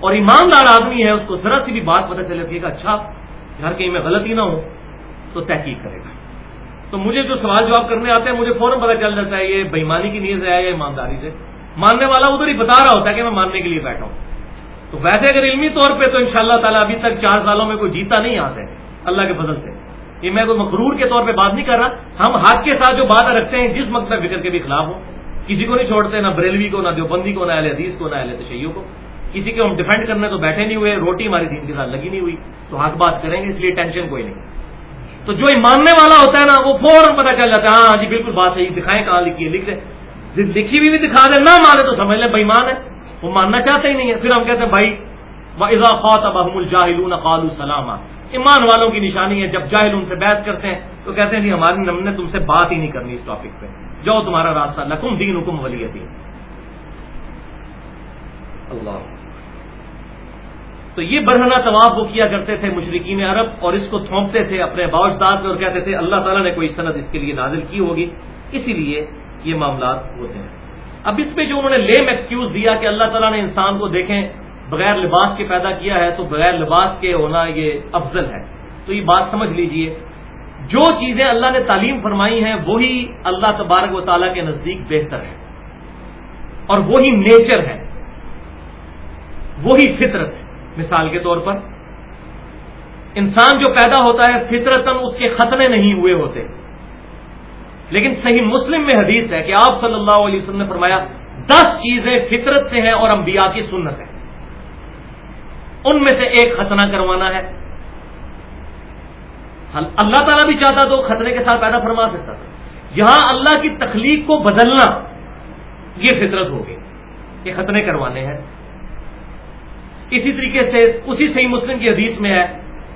اور ایماندار آدمی ہے، اس کو ذرا سی بھی بات پتہ چلے گی کہ اچھا گھر کہیں میں غلطی نہ ہو تو تحقیق کرے گا۔ تو مجھے جو سوال جواب کرنے آتے ہیں، مجھے فوراً پتا چل جاتا ہے، یہ بےمانی کی نیت ہے یا ایمانداری سے؟ ماننے والا ادھر ہی بتا رہا ہوتا ہے کہ میں ماننے کے لیے بیٹھا ہوں۔ تو ویسے اگر علمی طور پہ تو ان شاء اللہ تعالیٰ ابھی تک چار سالوں میں کوئی جیتا نہیں آتے اللہ کے فضل سے۔ یہ میں کوئی مخرور کے طور پہ بات نہیں کر رہا۔ ہم ہاتھ کے ساتھ جو بات رکھتے ہیں، جس مقصد فکر کے بھی خلاف ہو کسی کو نہیں چھوڑتے، نہ بریلوی کو، نہ دیوبندی کو، نہ اہل حدیث کو، نہ اہل تشیعوں کو۔ کسی کو ہم ڈیفینڈ کرنے تو بیٹھے نہیں ہوئے، روٹی ہماری دین کے ساتھ لگی نہیں ہوئی، تو حق بات کریں گے، اس لیے ٹینشن کوئی نہیں۔ تو جو ماننے والا ہوتا ہے نا، وہ فوراً پتا چل جاتا ہے ہاں جی بالکل بات صحیح، دکھائیں کہاں لکھی ہے، لکھ دیں لکھی ہوئی بھی دکھا دیں نہ مانے تو سمجھ لیں، بےمان ہے وہ ماننا چاہتے ہی نہیں ہے۔ پھر ہم کہتے ہیں، بھائی اضافات اب احمد الجاہل قالو سلام ایمان والوں کی نشانی ہے، جب جاہل ان سے بحث کرتے ہیں، تو کہتے ہیں جی ہماری نم نے تم سے بات ہی نہیں کرنی اس ٹاپک پہ۔ جاؤ تمہارا راستہ، لکم دین حکم ولی دین۔ اللہ۔ تو یہ برہنا طواف وہ کیا کرتے تھے مشرقین عرب اور اس کو تھونپتے تھے اپنے باوجداد میں اور کہتے تھے اللہ تعالیٰ نے کوئی صنعت اس کے لیے نازل کی ہوگی۔ اسی لیے یہ معاملات ہوتے ہیں۔ اب اس پہ جو انہوں نے لیم ایکسکیوز دیا کہ اللہ تعالیٰ نے انسان کو دیکھیں بغیر لباس کے پیدا کیا ہے تو بغیر لباس کے ہونا یہ افضل ہے۔ تو یہ بات سمجھ لیجیے جو چیزیں اللہ نے تعلیم فرمائی ہیں، وہی اللہ تبارک و تعالیٰ کے نزدیک بہتر ہے اور وہی نیچر ہے وہی فطرت ہے مثال کے طور پر، انسان جو پیدا ہوتا ہے فطرتن اس کے ختنے نہیں ہوئے ہوتے۔ لیکن صحیح مسلم میں حدیث ہے کہ آپ صلی اللہ علیہ وسلم نے فرمایا، دس چیزیں فطرت سے ہیں اور انبیاء کی سنت ہے ان میں سے ایک ختنہ کروانا ہے۔ اللہ تعالیٰ بھی چاہتا تو ختنے کے ساتھ پیدا فرما سکتا تھا یہاں اللہ کی تخلیق کو بدلنا یہ فطرت ہوگی یہ ختنے کروانے ہیں۔ اسی طریقے سے اسی صحیح مسلم کی حدیث میں ہے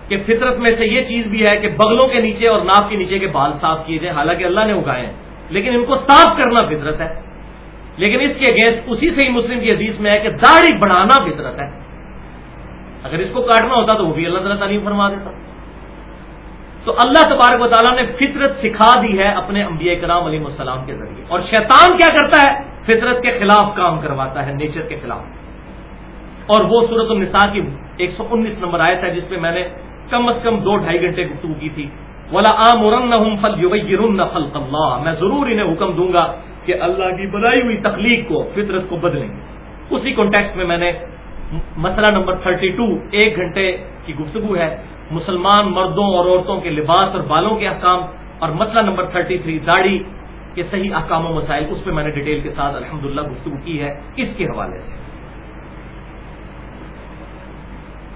کہ فطرت میں سے یہ چیز بھی ہے کہ بغلوں کے نیچے اور ناف کے نیچے کے بال صاف کیے جائیں۔ حالانکہ اللہ نے اگائے ہیں، لیکن ان کو صاف کرنا فطرت ہے۔ لیکن اس کے اگینسٹ اسی سے ہی مسلم کی حدیث میں ہے کہ داڑھی بڑھانا فطرت ہے۔ اگر اس کو کاٹنا ہوتا تو وہ بھی اللہ تعالیٰ تعلیم فرما دیتا۔ تو اللہ تبارک و تعالیٰ نے فطرت سکھا دی ہے اپنے انبیاء کرام علیہ السلام کے ذریعے۔ اور شیطان کیا کرتا ہے؟ فطرت کے خلاف کام کرواتا ہے، نیچر کے خلاف۔ اور وہ صورت النساء کی ایک سو انیس نمبر آیت ہے، جس پہ میں نے کم از کم دو ڈھائی گھنٹے گفتگو کی تھی۔ ولا عام فل فل اللہ۔ میں ضرور انہیں حکم دوں گا کہ اللہ کی بنائی ہوئی تخلیق کو، فطرت کو بدلیں۔ گے اسی کانٹیکس میں میں نے مسئلہ نمبر 32 ایک گھنٹے کی گفتگو ہے۔ مسلمان مردوں اور عورتوں کے لباس اور بالوں کے احکام اور مسئلہ نمبر 33 داڑھی کے صحیح احکام و مسائل، اس پہ میں نے ڈیٹیل کے ساتھ الحمدللہ گفتگو کی ہے، اس کے حوالے سے۔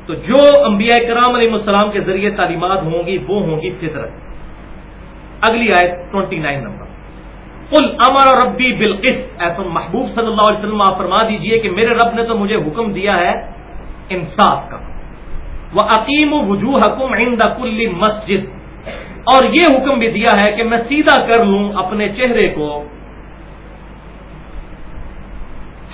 تو جو انبیاء کرام علیہ السلام کے ذریعے تعلیمات ہوں گی، وہ ہوں گی فطرت۔ اگلی آئے ٹوینٹی نائن نمبر۔ کل امر ربی بالقس ایسا محبوب صلی اللہ علیہ وسلم، آپ فرما دیجیے کہ میرے رب نے تو مجھے حکم دیا ہے انصاف کا۔ وہ عقیم وجوہ حکم عند کل مسجد۔ اور یہ حکم بھی دیا ہے کہ میں سیدھا کر لوں اپنے چہرے کو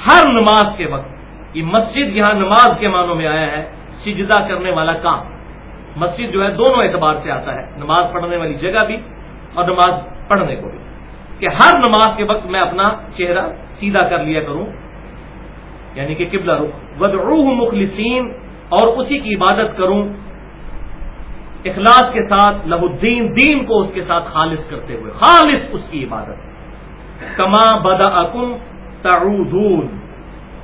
ہر نماز کے وقت۔ یہ مسجد یہاں نماز کے معنوں میں آیا ہے، سجدہ کرنے والا کام۔ مسجد جو ہے دونوں اعتبار سے آتا ہے، نماز پڑھنے والی جگہ بھی اور نماز پڑھنے کو بھی۔ کہ ہر نماز کے وقت میں اپنا چہرہ سیدھا کر لیا کروں یعنی کہ قبلہ رخ۔ ودعوہ مخلصین اور اسی کی عبادت کروں، اخلاص کے ساتھ لہ الدین، دین کو اس کے ساتھ خالص کرتے ہوئے، خالص اس کی عبادت۔ کما بدا اکم تعودون۔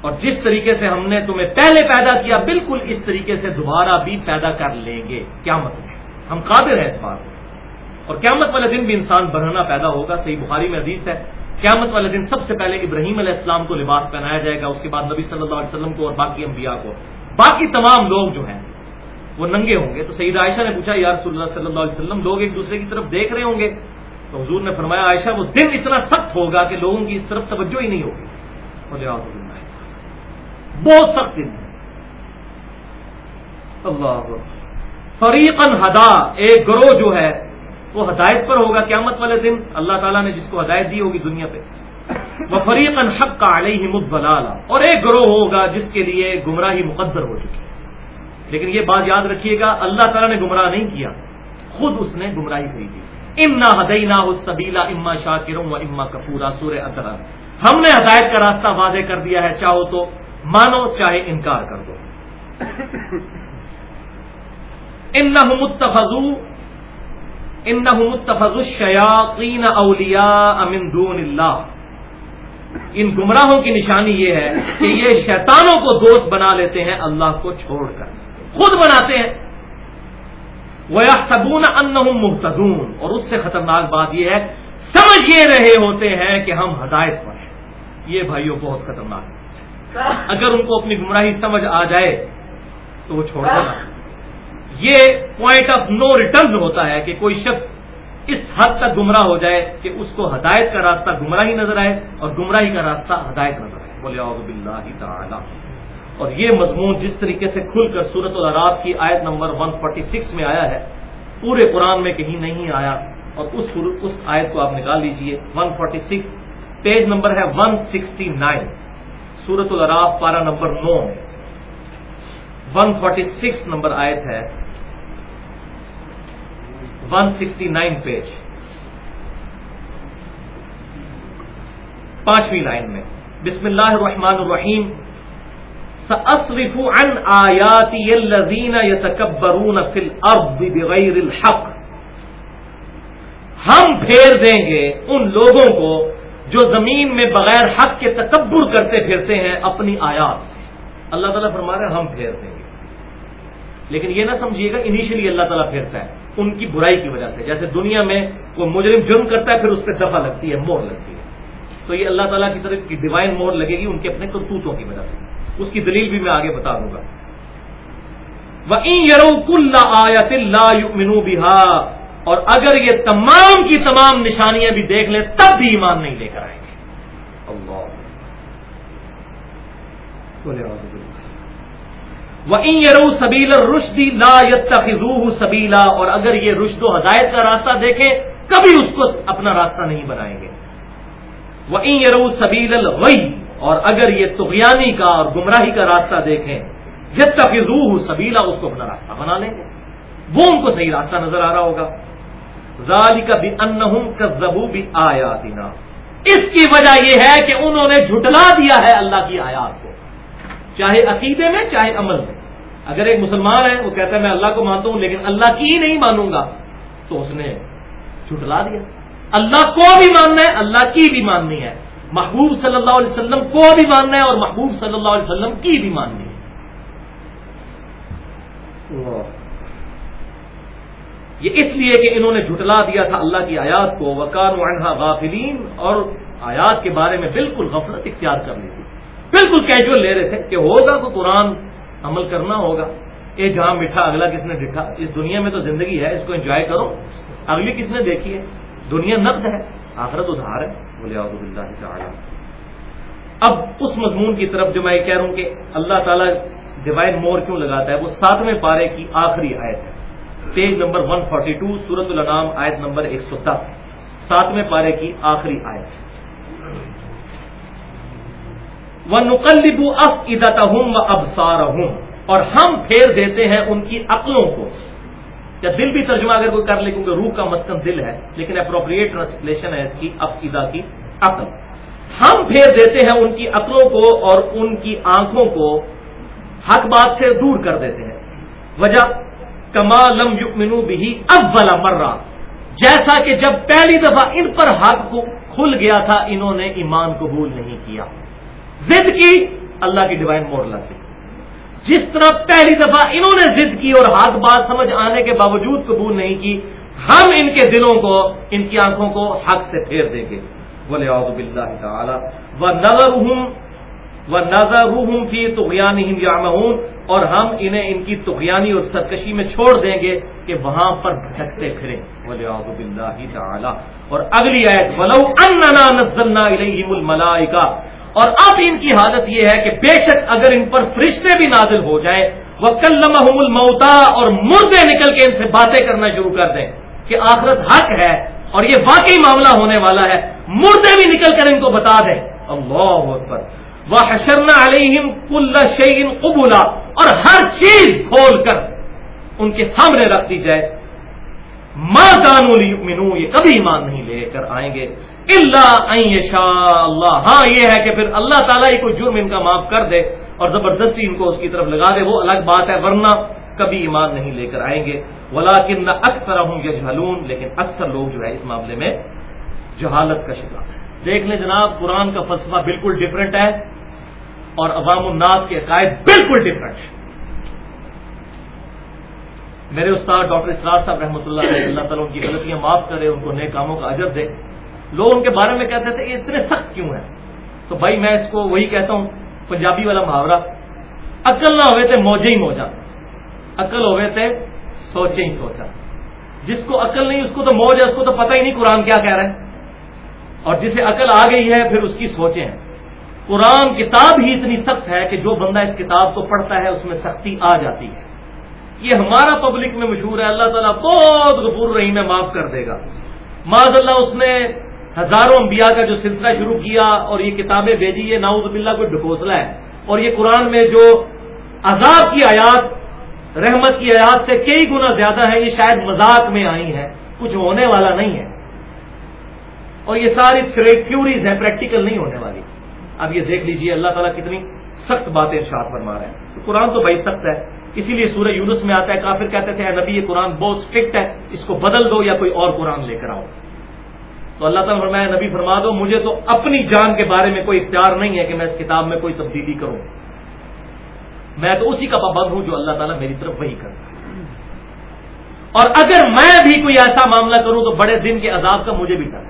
اور جس طریقے سے ہم نے تمہیں پہلے پیدا کیا، بالکل اس طریقے سے دوبارہ بھی پیدا کر لیں گے۔ کیا مطلب ہم قادر ہیں اس بات اور قیامت والے دن بھی انسان بڑھنا پیدا ہوگا۔ صحیح بخاری میں حدیث ہے، قیامت والے دن سب سے پہلے ابراہیم علیہ السلام کو لباس پہنایا جائے گا، اس کے بعد نبی صلی اللہ علیہ وسلم کو اور باقی انبیاء کو۔ باقی تمام لوگ جو ہیں، وہ ننگے ہوں گے۔ تو سعید عائشہ نے پوچھا یار صلی اللہ صلی اللہ علیہ وسلم، لوگ ایک دوسرے کی طرف دیکھ رہے ہوں گے؟ تو حضور نے فرمایا، عائشہ، وہ دن اتنا سخت ہوگا کہ لوگوں کی اس طرف توجہ ہی نہیں ہوگی۔ بہت سخت دن اللہ فریقن ہدا، ایک گروہ جو ہے، وہ ہدایت پر ہوگا قیامت والے دن۔ اللہ تعالیٰ نے جس کو ہدایت دی ہوگی دنیا پہ۔ وہ فریقن حق کا علیہ مدبلال اور ایک گروہ ہوگا جس کے لیے گمراہی مقدر ہو چکی ہے. لیکن یہ بات یاد رکھیے گا، اللہ تعالیٰ نے گمراہ نہیں کیا، خود اس نے گمراہی خریدی امنا ہدینا سبیلا اما شاکروں و اما کپورا سور ادر ہم نے ہدایت کا راستہ واضح کر دیا ہے، چاہو تو مانو، چاہے انکار کر دو. ان متفضو ان متفض اولیاء امن دون اللہ ان گمراہوں کی نشانی یہ ہے کہ یہ شیطانوں کو دوست بنا لیتے ہیں، اللہ کو چھوڑ کر۔ خود بناتے ہیں۔ وہ سبون ان محتدون اور اس سے خطرناک بات یہ ہے سمجھ یہ رہے ہوتے ہیں کہ ہم ہدایت پر ہیں۔ یہ بھائیوں بہت خطرناک ہے۔ اگر ان کو اپنی گمراہی سمجھ آ جائے، تو وہ چھوڑ دینا یہ پوائنٹ آف نو ریٹرن ہوتا ہے کہ کوئی شخص اس حد تک گمراہ ہو جائے کہ اس کو ہدایت کا راستہ گمراہی نظر آئے اور گمراہی کا راستہ ہدایت نظر آئے۔ بولے تعالی۔ اور یہ مضمون جس طریقے سے کھل کر سورت العراف کی آیت نمبر 146 میں آیا ہے، پورے قرآن میں کہیں نہیں آیا۔ اور اس اس آیت کو آپ نکال لیجیے۔ 146 پیج نمبر ہے 169 سورت العراف پارا نمبر نو 146 نمبر آیت ہے۔ 169 پیج پانچویں لائن میں. بسم اللہ الرحمن الرحیم. سأصرف عن آیاتی الذین یتکبرون فی الارض بغیر الحق. ہم پھیر دیں گے ان لوگوں کو جو زمین میں بغیر حق کے تکبر کرتے پھرتے ہیں اپنی آیات سے. اللہ تعالیٰ فرما رہے ہیں، ہم پھیر دیں گے. لیکن یہ نہ سمجھیے گا انیشلی اللہ تعالیٰ پھیرتا ہے، ان کی برائی کی وجہ سے۔ جیسے دنیا میں کوئی مجرم جرم کرتا ہے، پھر اس پہ دفعہ لگتی ہے، مور لگتی ہے۔ تو یہ اللہ تعالیٰ کی طرف کی ڈیوائن مور لگے گی، ان کے اپنے کرتوتوں کی وجہ سے۔ اس کی دلیل بھی میں آگے بتا دوں گا۔ وہ بہا اور اگر یہ تمام کی تمام نشانیاں بھی دیکھ لیں، تب بھی ایمان نہیں لے کر آئیں گے۔ اللہ۔ ان یرو سبیل رشدی لا یتخذوہ سبیلا اور اگر یہ رشد و ہدایت کا راستہ دیکھیں، کبھی اس کو اپنا راستہ نہیں بنائیں گے۔ وہ ان یرو سبیل الغی اور اگر یہ تغیانی کا اور گمراہی کا راستہ دیکھیں جب تک روح سبیلا اس کو اپنا راستہ بنا لیں گے۔ وہ ان کو صحیح راستہ نظر آ رہا ہوگا۔ ظالی کا بھی ان کا زبو بھی آیا اس کی وجہ یہ ہے کہ انہوں نے جھٹلا دیا ہے اللہ کی آیات۔ چاہے عقیدے میں، چاہے عمل میں۔ اگر ایک مسلمان ہے، وہ کہتا ہے، میں اللہ کو مانتا ہوں، لیکن اللہ کی ہی نہیں مانوں گا، تو اس نے جھٹلا دیا۔ اللہ کو بھی ماننا ہے، اللہ کی بھی ماننی ہے۔ محبوب صلی اللہ علیہ وسلم کو بھی ماننا ہے اور محبوب صلی اللہ علیہ وسلم کی بھی ماننی ہے۔ یہ اس لیے کہ انہوں نے جھٹلا دیا تھا اللہ کی آیات کو۔ وکان عنہا غافلین اور آیات کے بارے میں بالکل غفلت اختیار کر لی تھی۔ بالکل کیجول لے رہے تھے کہ ہوگا تو قرآن عمل کرنا ہوگا۔ یہ جہاں میٹھا اگلا کس نے ڈٹھا اس دنیا میں تو زندگی ہے، اس کو انجوائے کرو۔ اگلی کس نے دیکھی ہے؟ دنیا نقد ہے، آخرت ادھار ہے۔ بولے تعالیٰ۔ اب اس مضمون کی طرف جو میں کہہ رہا ہوں کہ اللہ تعالیٰ ڈیوائن مور کیوں لگاتا ہے، وہ ساتویں پارے کی آخری آیت ہے۔ پیج نمبر 142 سورت الانام آیت نمبر 110 ساتویں پارے کی آخری آیت۔ وہ نقلبو اف ادت ہوں ابسار اور ہم پھیر دیتے ہیں ان کی عقلوں کو۔ یا دل بھی ترجمہ اگر کوئی کر لے، کیونکہ روح کا مسکن دل ہے، لیکن اپروپریٹ ٹرانسلیشن ہے اس کی اف کی عقل۔ ہم پھیر دیتے ہیں ان کی عقلوں کو اور ان کی آنکھوں کو، حق بات سے دور کر دیتے ہیں۔ وجہ کما لم یؤمنو بھی اب مرہ۔ جیسا کہ جب پہلی دفعہ ان پر حق کو کھل گیا تھا، انہوں نے ایمان قبول نہیں کیا۔ ضد کی، اللہ کی ڈیوائن مورلا سے۔ جس طرح پہلی دفعہ انہوں نے ضد کی اور حق بات سمجھ آنے کے باوجود قبول نہیں کی، ہم ان کے دلوں کو، ان کی آنکھوں کو حق سے پھیر دیں گے۔ بولے آؤ بلّہ تعالی وہ نظر وہ نظر روح اور ہم انہیں ان کی تغیانی اور سرکشی میں چھوڑ دیں گے کہ وہاں پر بھٹکتے پھریں۔ بولے تعالی اور اگلی آیت، ولو اننا نزلنا الیہم الملائکہ اور اب ان کی حالت یہ ہے کہ بے شک اگر ان پر فرشتے بھی نازل ہو جائیں وہ کلمہم الموتا اور مردے نکل کے ان سے باتیں کرنا شروع کر دیں کہ آخرت حق ہے اور یہ واقعی معاملہ ہونے والا ہے، مردے بھی نکل کر ان کو بتا دیں۔ اللہ اکبر۔ وہ حشرنا علیہم کل شعین قبولا اور ہر چیز کھول کر ان کے سامنے رکھ دی جائے۔ ماں جانو مینو یہ کبھی ایمان نہیں لے کر آئیں گے۔ اللہ شاء اللہ۔ ہاں یہ ہے کہ پھر اللہ تعالیٰ ہی کوئی جرم ان کا معاف کر دے اور زبردستی ان کو اس کی طرف لگا دے، وہ الگ بات ہے، ورنہ کبھی ایمان نہیں لے کر آئیں گے۔ ولا کن اکثر ہوں یہ لیکن اکثر لوگ جو ہے اس معاملے میں جہالت کا شکار ہے دیکھ لیں جناب، قرآن کا فلسفہ بالکل ڈفرینٹ ہے اور عوام الناس کے عقائد بالکل ڈفرینٹ ہے میرے استاد ڈاکٹر اسرار صاحب رحمۃ اللہ علیہ، اللہ تعالیٰ ان کی غلطیاں معاف کرے، ان کو نئے کاموں کا اجر دے۔ لوگ ان کے بارے میں کہتے تھے یہ اتنے سخت کیوں ہیں؟ تو بھائی میں اس کو وہی کہتا ہوں، پنجابی والا محاورہ۔ عقل نہ ہوئے تھے موجے ہی موجا عقل ہوئے تھے سوچے ہی سوچا۔ جس کو عقل نہیں، اس کو تو موج ہے، اس کو تو پتہ ہی نہیں قرآن کیا کہہ رہے ہیں اور جسے عقل آ گئی ہے، پھر اس کی سوچیں ہیں۔ قرآن کتاب ہی اتنی سخت ہے کہ جو بندہ اس کتاب کو پڑھتا ہے، اس میں سختی آ جاتی ہے۔ یہ ہمارا پبلک میں مشہور ہے، اللہ تعالیٰ بہت غفور رہی میں معاف کر دے گا۔ معذ اللہ اس نے ہزاروں انبیاء کا جو سلسلہ شروع کیا اور یہ کتابیں بھیجی، یہ ناؤز باللہ کوئی ڈھکوسلا ہے۔ اور یہ قرآن میں جو عذاب کی آیات، رحمت کی آیات سے کئی گنا زیادہ ہے یہ شاید مذاق میں آئی ہیں، کچھ ہونے والا نہیں ہے۔ اور یہ ساری تھیوریز ہیں پریکٹیکل نہیں ہونے والی۔ اب یہ دیکھ لیجیے، اللہ تعالیٰ کتنی سخت باتیں ارشاد فرما رہے ہیں۔ قرآن تو بھائی سخت ہے۔ اسی لیے سورہ یونس میں آتا ہے، کافر کہتے تھے نبی، یہ قرآن بہت اسٹرکٹ ہے، اس کو بدل دو یا کوئی اور قرآن لے کر آؤ۔ تو اللہ تعالیٰ فرمایا، نبی فرما دو، مجھے تو اپنی جان کے بارے میں کوئی اختیار نہیں ہے کہ میں اس کتاب میں کوئی تبدیلی کروں۔ میں تو اسی کا پابند ہوں جو اللہ تعالیٰ میری طرف وہی کرتا اور اگر میں بھی کوئی ایسا معاملہ کروں تو بڑے دن کے عذاب کا مجھے بھی ڈر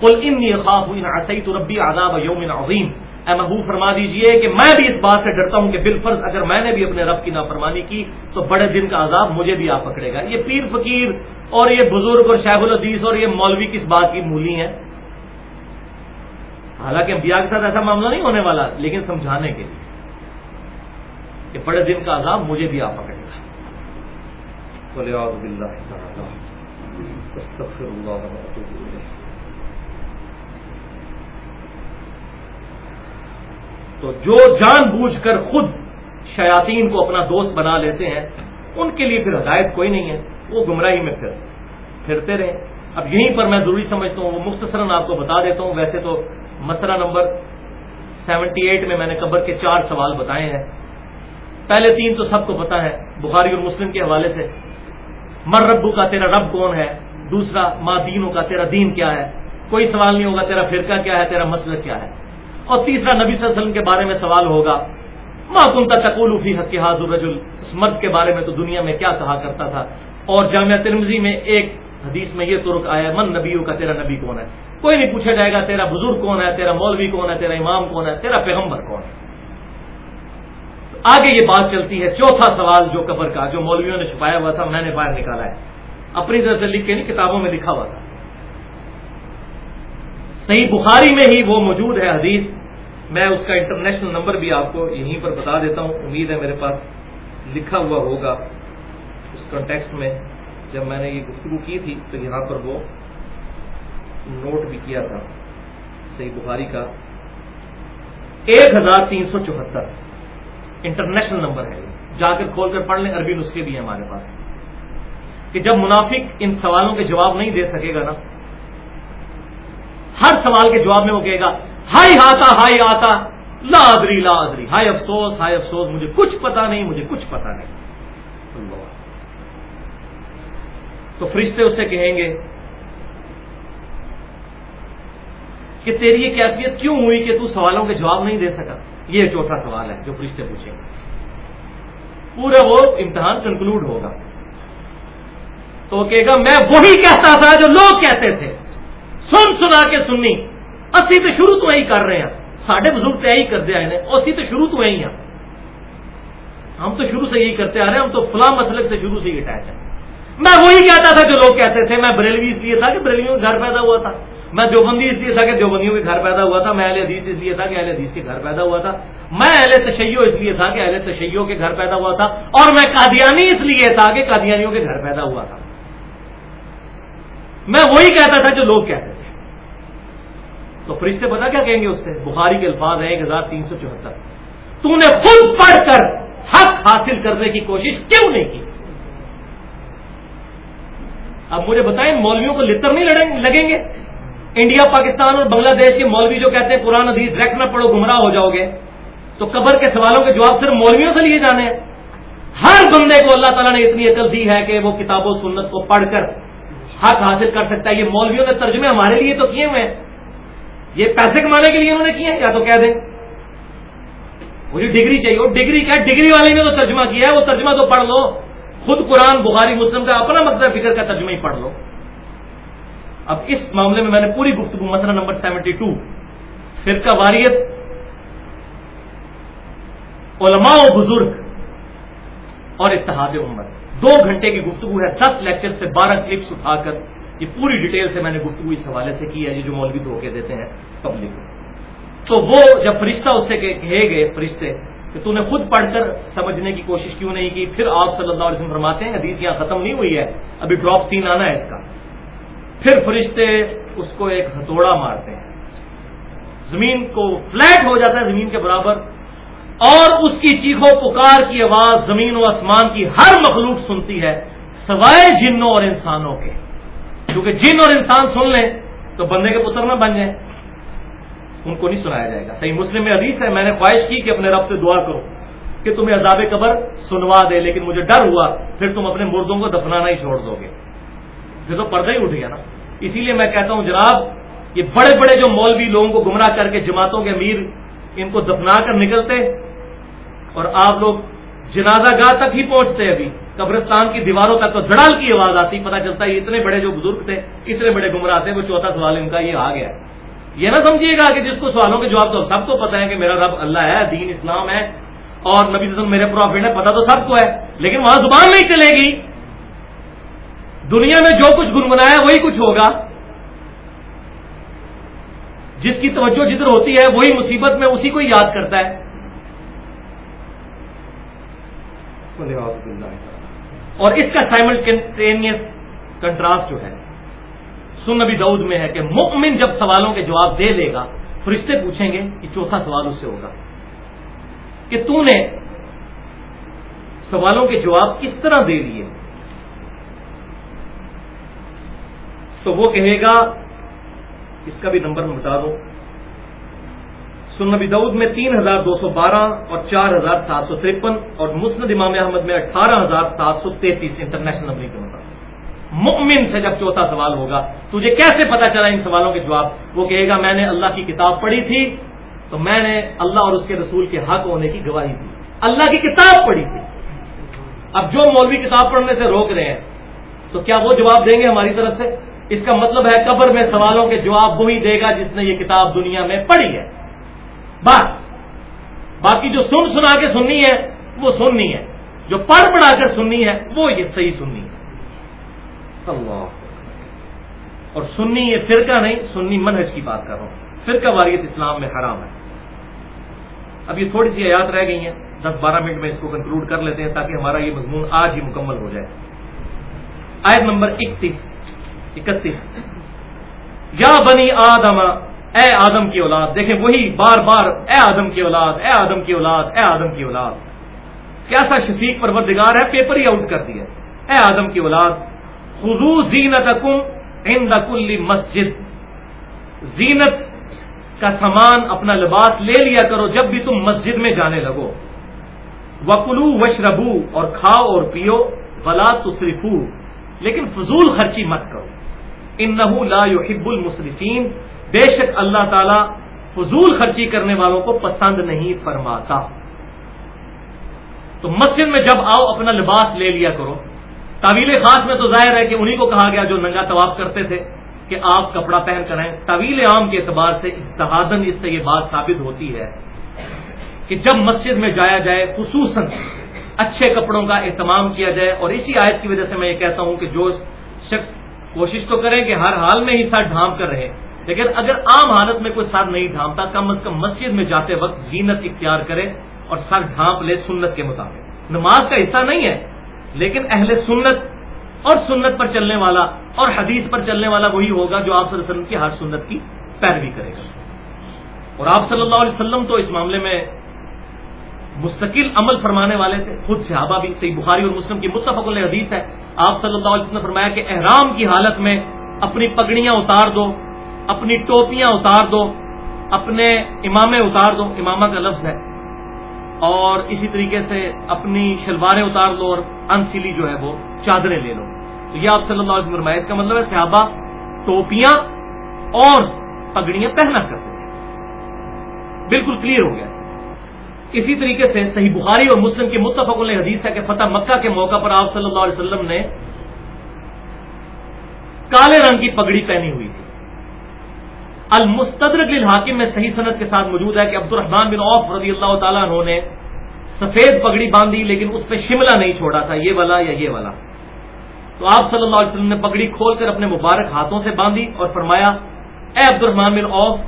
کل ان خاف ہوئی تو ربی آزاد یوم عظیم اے محبوب فرما دیجیے کہ میں بھی اس بات سے ڈرتا ہوں کہ بالفرض اگر میں نے بھی اپنے رب کی نافرمانی کی تو بڑے دن کا عذاب مجھے بھی آ پکڑے گا۔ یہ پیر فقیر اور یہ بزرگ اور شیخ العدیث اور یہ مولوی کس بات کی مولی ہیں؟ حالانکہ انبیاء کے ساتھ ایسا معاملہ نہیں ہونے والا، لیکن سمجھانے کے لیے کہ بڑے دن کا عذاب مجھے بھی آ پکڑے گا۔ تو تو جو جان بوجھ کر خود شیاطین کو اپنا دوست بنا لیتے ہیں، ان کے لیے پھر ہدایت کوئی نہیں ہے، وہ گمراہی میں پھر پھرتے رہے اب یہیں پر میں ضروری سمجھتا ہوں، وہ مختصراً آپ کو بتا دیتا ہوں۔ ویسے تو مسئلہ نمبر سیونٹی ایٹ میں میں نے قبر کے چار سوال بتائے ہیں۔ پہلے تین تو سب کو پتا ہے، بخاری اور مسلم کے حوالے سے۔ مر ربو کا تیرا رب کون ہے؟ دوسرا، ماں دینوں کا تیرا دین کیا ہے؟ کوئی سوال نہیں ہوگا، تیرا فرقہ کیا ہے، تیرا مسئلہ کیا ہے؟ اور تیسرا نبی صلی اللہ علیہ وسلم کے بارے میں سوال ہوگا ماں کن کا فی حق حاضر رجل اس مرد کے بارے میں تو دنیا میں کیا کہا کرتا تھا؟ اور جامعہ ترمزی میں ایک حدیث میں یہ ترک آیا من نبیوں کا تیرا نبی کون ہے؟ کوئی نہیں پوچھا جائے گا تیرا بزرگ کون ہے، تیرا مولوی کون ہے، تیرا امام کون ہے، تیرا پیغمبر کون ہے؟ آگے یہ بات چلتی ہے، چوتھا سوال جو قبر کا، جو مولویوں نے چھپایا ہوا تھا، میں نے باہر نکالا ہے۔ اپنی طرف سے لکھ کے نہیں، کتابوں میں لکھا ہوا تھا۔ صحیح بخاری میں ہی وہ موجود ہے حدیث۔ میں اس کا انٹرنیشنل نمبر بھی آپ کو یہیں پر بتا دیتا ہوں۔ امید ہے میرے پاس لکھا ہوا ہوگا۔ اس کنٹیکسٹ میں جب میں نے یہ گفتگو کی تھی تو یہاں پر وہ نوٹ بھی کیا تھا۔ صحیح بخاری کا۔ ایک ہزار تین سو چوہتر۔ انٹرنیشنل نمبر ہے جا کر کھول کر پڑھ لیں، عربی نسخے بھی ہیں ہمارے پاس۔ کہ جب منافق ان سوالوں کے جواب نہیں دے سکے گا نا ہر سوال کے جواب میں وہ کہے گا ہائی آتا ہائی آتا لا ادری لا ادری ہائی افسوس ہائی افسوس، مجھے کچھ پتا نہیں، مجھے کچھ پتا نہیں۔ تو فرشتے اسے کہیں گے کہ تیری یہ کیفیت کیوں ہوئی کہ تو سوالوں کے جواب نہیں دے سکا؟ یہ چوتھا سوال ہے جو فرشتے پوچھیں گے۔ پورا وہ امتحان کنکلوڈ ہوگا۔ تو وہ کہے گا، میں وہی کہتا تھا جو لوگ کہتے تھے۔ سن سنا کے سننی اسی تو شروع تو یہی کر رہے ہیں۔ ساڈے بزرگ تو یہی کرتے آئے ہیں۔ اسی تو شروع تو یہی ہیں۔ ہم تو شروع سے یہی کرتے آ رہے ہیں۔ ہم تو فلاں مسلک سے شروع سے ہی اٹیچ ہیں۔ میں وہی کہتا تھا جو لوگ کہتے تھے۔ میں بریلوی اس لیے تھا کہ بریلویوں کا گھر پیدا ہوا تھا۔ میں دیوبندی اس لیے تھا کہ دیوبندیوں کے گھر پیدا ہوا تھا۔ میں اہل حدیث اس لیے تھا کہ اہل حدیث کے گھر پیدا ہوا تھا۔ میں اہل تشیو اس لیے تھا کہ اہل تشیو کے گھر پیدا ہوا تھا۔ اور میں قادیانی اس لیے تھا کہ قادیانیوں کے گھر پیدا ہوا تھا۔ میں وہی کہتا تھا جو لوگ کہتے تھے۔ تو فرشتے پتا کیا کہیں گے اس سے؟ بخاری کے الفاظ ہیں ایک ہزار تین سو چوہتر۔ تو نے خود پڑھ کر حق حاصل کرنے کی کوشش کیوں نہیں کی؟ اب مجھے بتائیں، مولویوں کو لتر نہیں لگیں گے؟ انڈیا، پاکستان اور بنگلہ دیش کے مولوی جو کہتے ہیں، قرآن، حدیث ریکٹ نہ پڑھو، گمراہ ہو جاؤ گے۔ تو قبر کے سوالوں کے جواب صرف مولویوں سے لیے جانے ہیں۔ ہر بندے کو اللہ تعالیٰ نے اتنی عقل دی ہے کہ وہ کتاب و سنت کو پڑھ کر حق حاصل کر سکتا ہے۔ یہ مولویوں نے ترجمے ہمارے لیے تو کیے ہوئے ہیں۔ یہ پیسے کمانے کے لیے انہوں نے کیے ہیں؟ یا تو کہہ دیں۔ مجھے ڈگری چاہیے۔ وہ ڈگری کیا ڈگری والے نے تو ترجمہ کیا ہے۔ وہ ترجمہ تو پڑھ لو۔ خود قرآن، بخاری، مسلم کا اپنا مقصد فکر کا ترجمہ ہی پڑھ لو۔ اب اس معاملے میں میں نے پوری گفتگو، مسئلہ نمبر سیونٹی ٹو، فرقہ واریت، علماء و بزرگ اور اتحاد امت۔ دو گھنٹے کی گفتگو ہے، دس لیکچر سے بارہ کلپس اٹھا کر۔ یہ پوری ڈیٹیل سے میں نے گفتگو اس حوالے سے کی ہے، یہ جو مولوی دھوکے دیتے ہیں پبلک کو۔ تو وہ جب فرشتہ اس سے کہے گئے فرشتے کہ تو نے خود پڑھ کر سمجھنے کی کوشش کیوں نہیں کی؟ پھر آپ صلی اللہ علیہ وسلم فرماتے ہیں، حدیث یہاں ختم نہیں ہوئی ہے، ابھی ڈراپ سین آنا ہے اس کا۔ پھر فرشتے اس کو ایک ہتھوڑا مارتے ہیں۔ زمین کو فلیٹ ہو جاتا ہے زمین کے برابر، اور اس کی چیخو پکار کی آواز، زمین و آسمان کی ہر مخلوق سنتی ہے، سوائے جنوں اور انسانوں کے۔ کیونکہ جن اور انسان سن لیں تو بندے کے پتر نہ بن جائیں۔ ان کو نہیں سنایا جائے گا۔ صحیح مسلم میں حدیث ہے، میں نے خواہش کی کہ اپنے رب سے دعا کرو کہ تمہیں عذاب قبر سنوا دے، لیکن مجھے ڈر ہوا، پھر تم اپنے مردوں کو دفنانا ہی چھوڑ دو گے۔ پھر تو پردہ ہی اٹھ گیا نا۔ اسی لیے میں کہتا ہوں جناب، یہ بڑے بڑے جو مولوی لوگوں کو گمراہ کر کے جماعتوں کے امیر ان کو دفنا کر نکلتے، اور آپ لوگ جنازہ گاہ تک ہی پہنچتے ابھی۔ قبرستان کی دیواروں تک تو دڑال کی آواز آتی، پتہ چلتا ہے اتنے بڑے جو بزرگ تھے، اتنے بڑے گمراہ تھے، وہ چوتھا سوال ان کا یہ آ گیا یہ نہ سمجھیے گا کہ جس کو سوالوں کے جواب تو سب کو پتا ہے کہ میرا رب اللہ ہے، دین اسلام ہے، اور نبی وسلم میرے پروفٹ ہے پتا تو سب کو ہے، لیکن وہاں زبان نہیں چلے گی۔ دنیا میں جو کچھ گنگنایا، وہی کچھ ہوگا۔ جس کی توجہ جدھر ہوتی ہے، وہی مصیبت میں اسی کو یاد کرتا ہے۔ اور اس کا سائملٹینیس کنٹراسٹ جو ہے سن نبی دعود میں ہے کہ مؤمن جب سوالوں کے جواب دے لے گا، فرشتے پوچھیں گے کہ چوتھا سوال اس سے ہوگا کہ تو نے سوالوں کے جواب کس طرح دے لیے؟ تو وہ کہے گا، اس کا بھی نمبر میں بتا دوں سنبی دعود میں تین ہزار دو سو بارہ اور چار ہزار سات سو ترپن اور مسند امام احمد میں اٹھارہ ہزار سات سو تینتیس انٹرنیشنل نمبر کے مطابق۔ مؤمن سے جب چوتھا سوال ہوگا، تجھے کیسے پتا چلا ان سوالوں کے جواب؟ وہ کہے گا، میں نے اللہ کی کتاب پڑھی تھی، تو میں نے اللہ اور اس کے رسول کے حق ہونے کی گواہی دی۔ اللہ کی کتاب پڑھی تھی۔ اب جو مولوی کتاب پڑھنے سے روک رہے ہیں، تو کیا وہ جواب دیں گے ہماری طرف سے؟ اس کا مطلب ہے، قبر میں سوالوں کے جواب وہی دے گا جس نے یہ کتاب دنیا میں پڑھی ہے۔ بات۔ باقی جو سن سنا کے سننی ہے، وہ سننی ہے۔ جو پڑھ پڑھا کر سننی ہے، وہ یہ صحیح سننی ہے۔ اللہ۔ اور سنی یہ فرقہ نہیں سنی منہج کی بات کر رہا ہوں۔ فرقہ واریت اسلام میں حرام ہے۔ اب یہ تھوڑی سی آیات رہ گئی ہیں۔ دس بارہ منٹ میں اس کو کنکلوڈ کر لیتے ہیں تاکہ ہمارا یہ مضمون آج ہی مکمل ہو جائے۔ آیت نمبر اکتیس اکتیس۔ یا بنی آدم اے آدم کی اولاد، دیکھیں وہی بار بار اے آدم کی اولاد، اے آدم کی اولاد، اے آدم کی اولاد۔ کیسا شفیق پروردگار ہے؟ پیپر ہی آؤٹ کر دیا۔ اے آدم کی اولاد خزو زینت عند کل مسجد۔ زینت کا سامان اپنا لباس لے لیا کرو جب بھی تم مسجد میں جانے لگو۔ وکلو وشربو اور کھاؤ اور پیو، ولا تصرفو لیکن فضول خرچی مت کرو۔ ان لا يحب المصرفین بے شک اللہ تعالی فضول خرچی کرنے والوں کو پسند نہیں فرماتا۔ تو مسجد میں جب آؤ، اپنا لباس لے لیا کرو۔ طویل خاص میں تو ظاہر ہے کہ انہیں کو کہا گیا جو ننگا طواف کرتے تھے کہ آپ کپڑا پہن کر طویل عام کے اعتبار سے اتحادن اس سے یہ بات ثابت ہوتی ہے کہ جب مسجد میں جایا جائے، خصوصاً اچھے کپڑوں کا اہتمام کیا جائے۔ اور اسی آیت کی وجہ سے میں یہ کہتا ہوں کہ جو شخص کوشش تو کریں کہ ہر حال میں ہی سر ڈھانپ کر رہے لیکن اگر عام حالت میں کوئی سر نہیں ڈھانپتا، کم از کم مسجد میں جاتے وقت زینت اختیار کرے اور سر ڈھانپ لے سنت کے مطابق۔ نماز کا حصہ نہیں ہے، لیکن اہل سنت اور سنت پر چلنے والا اور حدیث پر چلنے والا وہی ہوگا جو آپ صلی اللہ علیہ وسلم کی ہر سنت کی پیروی کرے گا۔ اور آپ صلی اللہ علیہ وسلم تو اس معاملے میں مستقل عمل فرمانے والے تھے، خود صحابہ بھی، صحیح بخاری اور مسلم کی متفق علیہ حدیث ہے۔ آپ صلی اللہ علیہ وسلم نے فرمایا کہ احرام کی حالت میں اپنی پگڑیاں اتار دو اپنی ٹوپیاں اتار دو، اپنے امامے اتار دو، امامہ کا لفظ ہے۔ اور اسی طریقے سے اپنی شلواریں اتار لو اور انسلی جو ہے وہ چادریں لے لو۔ تو یہ آپ صلی اللہ علیہ وسلم کا مطلب ہے، صحابہ ٹوپیاں اور پگڑیاں پہنا کرتے ہیں بالکل کلیئر ہو گیا۔ اسی طریقے سے صحیح بخاری اور مسلم کی متفق علیہ حدیث ہے کہ فتح مکہ کے موقع پر آپ صلی اللہ علیہ وسلم نے کالے رنگ کی پگڑی پہنی ہوئی تھی۔ المستدرک للحاکم میں صحیح صنعت کے ساتھ موجود ہے کہ عبد الرحمان بن عوف رضی اللہ تعالیٰ انہوں نے سفید پگڑی باندھی لیکن اس پہ شملہ نہیں چھوڑا تھا، یہ والا یا یہ والا۔ تو آپ صلی اللہ علیہ وسلم نے پگڑی کھول کر اپنے مبارک ہاتھوں سے باندھی اور فرمایا، اے عبد الرحمان بن عوف،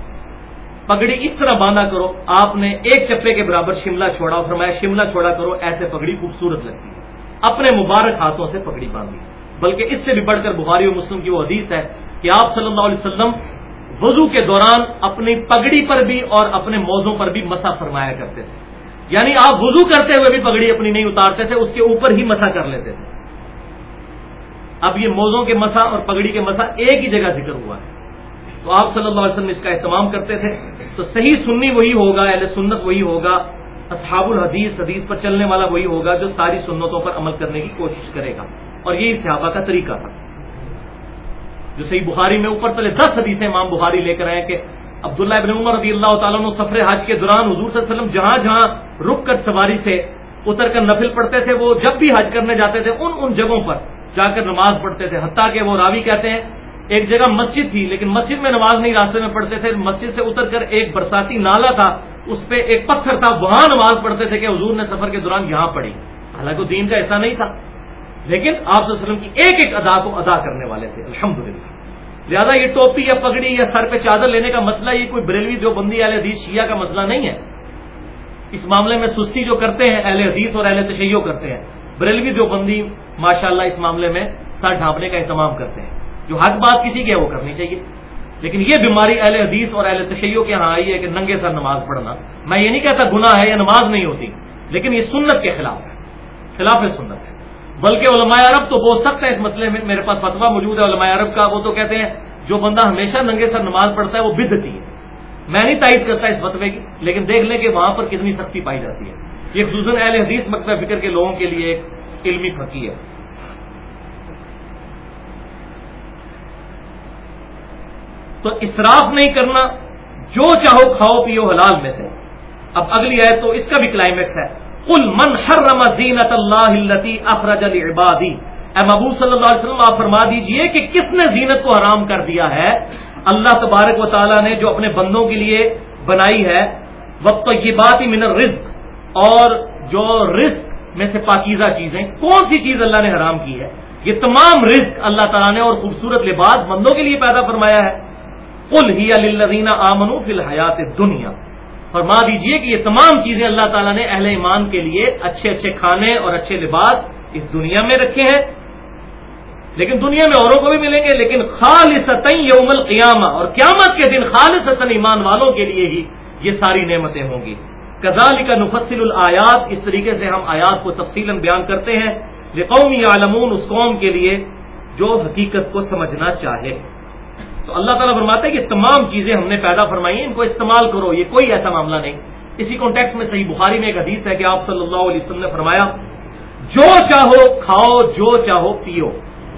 پگڑی اس طرح باندھا کرو، آپ نے ایک چپے کے برابر شملہ چھوڑا اور فرمایا، شملہ چھوڑا کرو، ایسے پگڑی خوبصورت لگتی ہے۔ اپنے مبارک ہاتھوں سے پگڑی باندھی۔ بلکہ اس سے بھی بڑھ کر بخاری و مسلم کی وہ حدیث ہے کہ آپ صلی اللہ علیہ وسلم وضو کے دوران اپنی پگڑی پر بھی اور اپنے موزوں پر بھی مسا فرمایا کرتے تھے۔ یعنی آپ وضو کرتے ہوئے بھی پگڑی اپنی نہیں اتارتے تھے، اس کے اوپر ہی مسا کر لیتے تھے۔ اب یہ موزوں کے مسا اور پگڑی کے مسا ایک ہی جگہ ذکر ہوا ہے۔ تو آپ صلی اللہ علیہ وسلم اس کا اہتمام کرتے تھے۔ تو صحیح سننی وہی ہوگا، اہل سنت وہی ہوگا، اصحاب الحدیث، حدیث پر چلنے والا وہی ہوگا جو ساری سنتوں پر عمل کرنے کی کوشش کرے گا۔ اور یہی صحابہ کا طریقہ تھا۔ جو صحیح بخاری میں اوپر پہلے دس حدیثیں امام بخاری لے کر آئے کہ عبداللہ ابن عمر رضی اللہ تعالیٰ نے سفر حج کے دوران حضور صلی اللہ علیہ وسلم جہاں جہاں رک کر سواری سے اتر کر نفل پڑھتے تھے، وہ جب بھی حج کرنے جاتے تھے، ان ان جگہوں پر جا کر نماز پڑھتے تھے۔ حتیٰ کہ وہ راوی کہتے ہیں، ایک جگہ مسجد تھی، لیکن مسجد میں نماز نہیں راستے میں پڑھتے تھے۔ مسجد سے اتر کر ایک برساتی نالا تھا، اس پہ ایک پتھر تھا، وہاں نماز پڑھتے تھے کہ حضور نے سفر کے دوران یہاں پڑھی۔ حالانکہ دین کا ایسا نہیں تھا۔ لیکن آپ صلی اللہ علیہ وسلم کی ایک ایک ادا کو ادا کرنے والے تھے الحمد لہٰذا یہ ٹوپی یا پگڑی یا سر پہ چادر لینے کا مسئلہ، یہ کوئی بریلوی جو بندی اہل حدیث شیعہ کا مسئلہ نہیں ہے۔ اس معاملے میں سستی جو کرتے ہیں اہل حدیث اور اہل تشیع کرتے ہیں۔ بریلوی جو بندی ماشاء اللہ اس معاملے میں سر ڈھانپنے کا اہتمام کرتے ہیں۔ جو حق بات کسی کی ہے وہ کرنی چاہیے۔ لیکن یہ بیماری اہل حدیث اور اہل تشیعوں کے یہاں آئی ہے کہ ننگے سر نماز پڑھنا۔ میں یہ نہیں کہتا گناہ ہے یا نماز نہیں ہوتی، لیکن یہ سنت کے خلاف ہے۔ خلاف سنت ہے۔ بلکہ علماء عرب تو بہت سخت ہے اس مسئلے میں، میرے پاس فتوا موجود ہے علماء عرب کا، وہ تو کہتے ہیں، جو بندہ ہمیشہ ننگے سر نماز پڑھتا ہے، وہ بدتی ہے۔ میں نہیں تائید کرتا اس فتوے کی، لیکن دیکھ لیں کہ وہاں پر کتنی سختی پائی جاتی ہے۔ یہ خصوصاً اہل حدیث مکتب فکر کے لوگوں کے لیے ایک علمی پھکی ہے۔ تو اسراف نہیں کرنا، جو چاہو کھاؤ، پیو، حلال میں سے۔ اب اگلی ہے تو اس کا بھی کلائمیکس ہے۔ کل من ہر زینت اللہ اخرج عبادی اے محبوب صلی اللہ علیہ وسلم، آپ فرما دیجیے کہ کس نے زینت کو حرام کر دیا ہے؟ اللہ تبارک و تعالیٰ نے جو اپنے بندوں کے لیے بنائی ہے وقت یہ بات ہی من رزق اور جو رزق میں سے پاکیزہ چیزیں، کون سی چیز اللہ نے حرام کی ہے؟ یہ تمام رزق اللہ تعالیٰ نے اور خوبصورت لباس بندوں کے لیے پیدا فرمایا ہے۔ کل ہی اللہ آمن فی الحیات دنیا فرما دیجیے کہ یہ تمام چیزیں اللہ تعالیٰ نے اہل ایمان کے لیے اچھے اچھے کھانے اور اچھے لباس اس دنیا میں رکھے ہیں۔ لیکن دنیا میں اوروں کو بھی ملیں گے، لیکن خالص یوم القیامہ اور قیامت کے دن خالص ایمان والوں کے لیے ہی یہ ساری نعمتیں ہوں گی۔ کزال کا نفصل الآیات، اس طریقے سے ہم آیات کو تفصیل بیان کرتے ہیں۔ یہ قومی عالمون اس قوم کے لیے جو حقیقت کو سمجھنا چاہے۔ تو اللہ تعالیٰ فرماتے ہیں کہ تمام چیزیں ہم نے پیدا فرمائی ہیں، ان کو استعمال کرو، یہ کوئی ایسا معاملہ نہیں۔ اسی کانٹیکس میں صحیح بخاری میں ایک حدیث ہے کہ آپ صلی اللہ علیہ وسلم نے فرمایا، جو چاہو کھاؤ، جو چاہو پیو،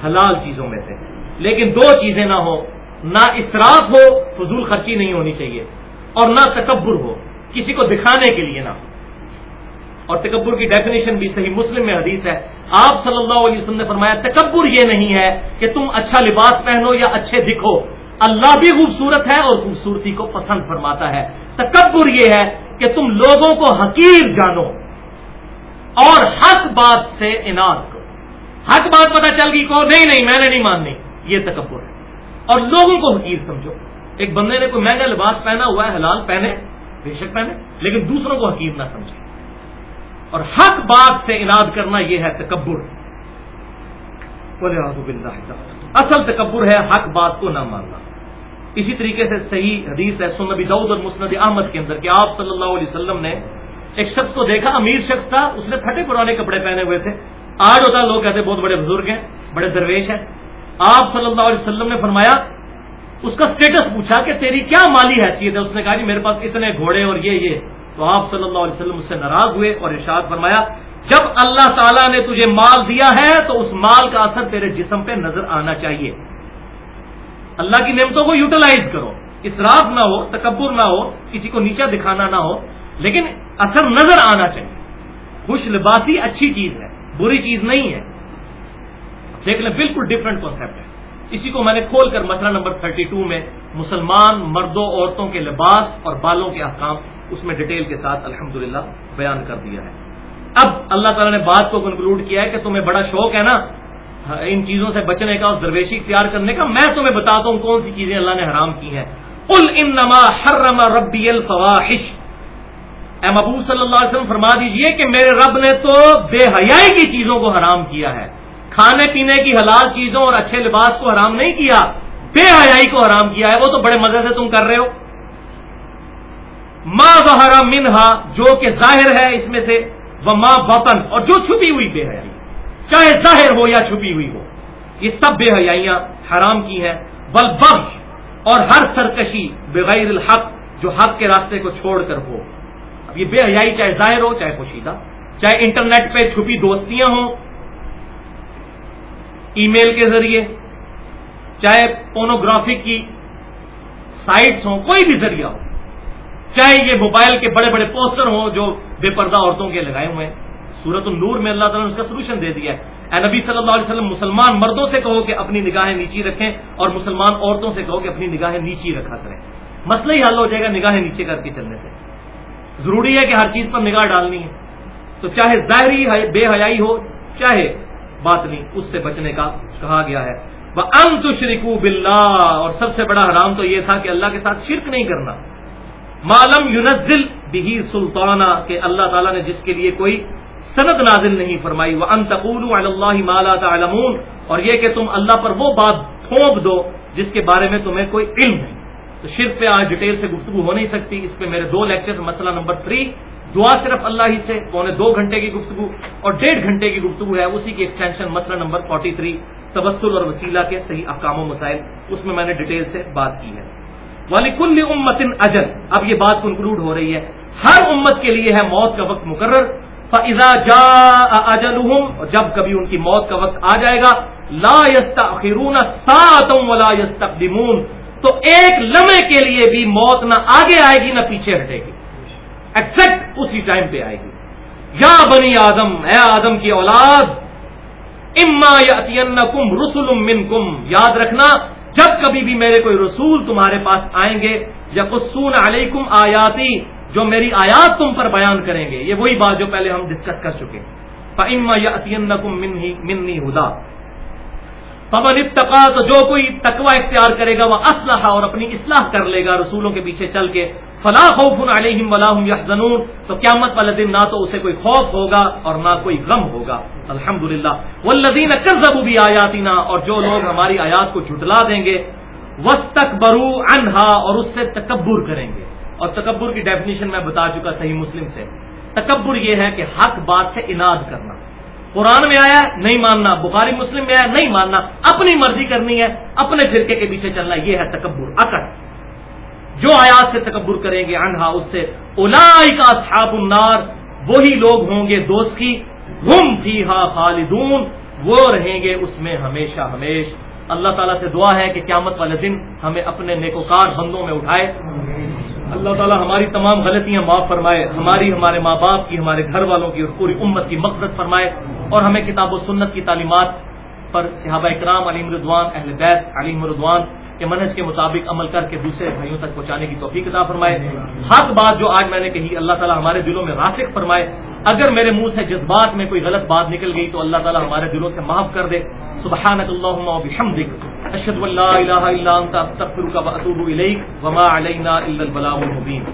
حلال چیزوں میں سے۔ لیکن دو چیزیں نہ ہو نہ اصراف ہو فضول خرچی نہیں ہونی چاہیے، اور نہ تکبر ہو، کسی کو دکھانے کے لیے نہ۔ اور تکبر کی ڈیفینیشن بھی صحیح مسلم میں حدیث ہے۔ آپ صلی اللہ علیہ وسلم نے فرمایا، تکبر یہ نہیں ہے کہ تم اچھا لباس پہنو یا اچھے دکھو۔ اللہ بھی خوبصورت ہے اور خوبصورتی کو پسند فرماتا ہے۔ تکبر یہ ہے کہ تم لوگوں کو حقیر جانو اور حق بات سے انعد کرو۔ حق بات پتہ چل گئی کو نہیں نہیں، میں نے نہیں ماننی۔ یہ تکبر ہے۔ اور لوگوں کو حقیر سمجھو۔ ایک بندے نے کوئی مہنگا لباس پہنا ہوا ہے، حلال پہنے، بے شک پہنے، لیکن دوسروں کو حقیر نہ سمجھے۔ اور حق بات سے انعد کرنا یہ ہے تکبر۔ اصل تکبر ہے حق بات کو نہ ماننا۔ اسی طریقے سے صحیح حدیث ہے سنبی دعود اور مسند احمد کے اندر کہ آپ صلی اللہ علیہ وسلم نے ایک شخص کو دیکھا، امیر شخص تھا، اس نے پھٹے پرانے کپڑے پہنے ہوئے تھے۔ آج ہوتا لوگ کہتے بہت بڑے بزرگ ہیں، بڑے درویش ہیں۔ آپ صلی اللہ علیہ وسلم نے فرمایا، اس کا اسٹیٹس پوچھا کہ تیری کیا مالی حیثیت ہے؟ اس نے کہا کہ میرے پاس اتنے گھوڑے اور یہ یہ۔ تو آپ صلی اللہ علیہ وسلم اس سے ناراض ہوئے اور ارشاد فرمایا، جب اللہ تعالیٰ نے تجھے مال دیا ہے تو اس مال کا اثر تیرے جسم پہ نظر آنا چاہیے۔ اللہ کی نعمتوں کو یوٹیلائز کرو۔ اسراف نہ ہو، تکبر نہ ہو، کسی کو نیچا دکھانا نہ ہو، لیکن اثر نظر آنا چاہیے۔ خوش لباسی اچھی چیز ہے، بری چیز نہیں ہے۔ دیکھ لیں، بالکل ڈفرنٹ کانسیپٹ ہے۔ اسی کو میں نے کھول کر مسئلہ نمبر 32 میں مسلمان مردوں، عورتوں کے لباس اور بالوں کے احکام اس میں ڈیٹیل کے ساتھ الحمد بیان کر دیا ہے۔ اب اللہ تعالیٰ نے بات کو کنکلوڈ کیا ہے کہ تمہیں بڑا شوق ہے نا ان چیزوں سے بچنے کا اور درویشی اختیار کرنے کا میں تمہیں بتاتا ہوں کون سی چیزیں اللہ نے حرام کی ہیں۔ کل ان نما حرم ربی الفواحش۔ اے محبوب صلی اللہ علیہ وسلم، فرما دیجیے کہ میرے رب نے تو بے حیائی کی چیزوں کو حرام کیا ہے۔ کھانے پینے کی حلال چیزوں اور اچھے لباس کو حرام نہیں کیا، بے حیائی کو حرام کیا ہے۔ وہ تو بڑے مزے سے تم کر رہے ہو۔ ماں بہرا منہا، جو کہ ظاہر ہے اس میں سے وہ ماں بطن، اور جو چھپی ہوئی بے حیائی۔ چاہے ظاہر ہو یا چھپی ہوئی ہو، یہ سب بے حیاں حرام کی ہیں۔ بل بخش اور ہر سرکشی بغیر الحق جو حق کے راستے کو چھوڑ کر ہو۔ اب یہ بے حیائی چاہے ظاہر ہو، چاہے پوشیدہ، چاہے انٹرنیٹ پہ چھپی دوستیاں ہوں، ای میل کے ذریعے، چاہے پونوگرافی کی سائٹس ہوں، کوئی بھی ذریعہ ہو، چاہے یہ موبائل کے بڑے بڑے پوسٹر ہوں جو بے پردہ عورتوں کے لگائے ہوئے ہیں۔ سورت النور میں اللہ تعالیٰ نے اس کا سولوشن دے دیا ہے۔ اے نبی صلی اللہ علیہ وسلم، مسلمان مردوں سے کہو کہ اپنی نگاہیں نیچی رکھیں اور مسلمان عورتوں سے کہو کہ اپنی نگاہیں نیچی رکھا کریں۔ مسئلہ ہی حل ہو جائے گا نگاہیں نیچے کر کے چلنے سے۔ ضروری ہے کہ ہر چیز پر نگاہ ڈالنی ہے۔ تو چاہے ظاہری بے حیائی ہو، چاہے بات نہیں، اس سے بچنے کا کہا گیا ہے۔ وہ ام تو شریکو اور سب سے بڑا حرام تو یہ تھا کہ اللہ کے ساتھ شرک نہیں کرنا۔ معلوم یونزل بھی سلطانہ کہ اللہ تعالیٰ نے جس کے لیے کوئی سند نازل نہیں فرمائی۔ وہ انتقول اللہ مالا تعلمون۔ اور یہ کہ تم اللہ پر وہ بات پھونپ دو جس کے بارے میں تمہیں کوئی علم نہیں۔ تو شرک پہ آج ڈیٹیل سے گفتگو ہو نہیں سکتی۔ اس پہ میرے دو لیکچر، مسئلہ نمبر تھری، دعا صرف اللہ ہی سے پونے دو گھنٹے کی گفتگو اور ڈیڑھ گھنٹے کی گفتگو ہے، اسی کی ایکسٹینشن مسئلہ نمبر فورٹی تھری تبسل اور وسیلہ کے صحیح احکام و مسائل، اس میں میں نے ڈیٹیل سے بات کی ہے۔ والی کل امتن اجل اب یہ بات کنکلوڈ ہو رہی ہے۔ ہر امت کے لیے ہے موت کا وقت مقرر۔ فضا جا اجل جب کبھی ان کی موت کا وقت آ جائے گا، لا یستاخرون ساتم ولا یستقدمون تو ایک لمحے کے لیے بھی موت نہ آگے آئے گی، نہ پیچھے ہٹے گی۔ ایکسیکٹ اسی ٹائم پہ آئے گی۔ یا بنی آدم، اے آدم کی اولاد اما یا کم رسول من کم یاد رکھنا، جب کبھی بھی میرے کوئی رسول تمہارے پاس آئیں گے یا قسون علیکم آیاتی جو میری آیات تم پر بیان کریں گے، یہ وہی بات جو پہلے ہم ڈسکس کر چکے اما یا منی ہدا پون ابتقا تو جو کوئی تقوا اختیار کرے گا وہ اسلحہ اور اپنی اصلاح کر لے گا رسولوں کے پیچھے چل کے فلاح خوف علیہم ولاحم یا تو قیامت والے دن نہ تو اسے کوئی خوف ہوگا اور نہ کوئی غم ہوگا۔ الحمد للہ وہ لدین بھی آیاتی اور جو لوگ ہماری آیات کو جھٹلا دیں گے وس تک برو انہا اور اس سے تکبر کریں گے۔ اور تکبر کی ڈیفینیشن میں بتا چکا صحیح مسلم سے۔ تکبر یہ ہے کہ حق بات سے اناد کرنا۔ قرآن میں آیا نہیں ماننا۔ بخاری مسلم میں آیا نہیں ماننا۔ اپنی مرضی کرنی ہے، اپنے فرقے کے پیچھے چلنا، یہ ہے تکبر۔ اکڑ جو آیات سے تکبر کریں گے انہا اس سے الائی کا النار، وہی لوگ ہوں گے دوست کی۔ گم تھی ہا خالدون، وہ رہیں گے اس میں ہمیشہ ہمیش۔ اللہ تعالیٰ سے دعا ہے کہ قیامت والے دن ہمیں اپنے نیکوکار بندوں میں اٹھائے۔ اللہ تعالیٰ ہماری تمام غلطیاں معاف فرمائے، ہماری، ہمارے ماں باپ کی، ہمارے گھر والوں کی اور پوری امت کی مقصد فرمائے اور ہمیں کتاب و سنت کی تعلیمات پر صحابہ اکرام علی مردوان اہل بیت علیم مردوان کہ منحص کے مطابق عمل کر کے دوسرے بھائیوں تک پہنچانے کی توفیق عطا فرمائے۔ حق بات جو آج میں نے کہی، اللہ تعالیٰ ہمارے دلوں میں راسک فرمائے۔ اگر میرے منہ سے جذبات میں کوئی غلط بات نکل گئی تو اللہ تعالیٰ ہمارے دلوں سے معاف کر دے۔ سبحانك اللهم وبحمدك اشهد ان لا اله الا انت استغفرك واتوب اليك وما علينا الا البلاغ المبين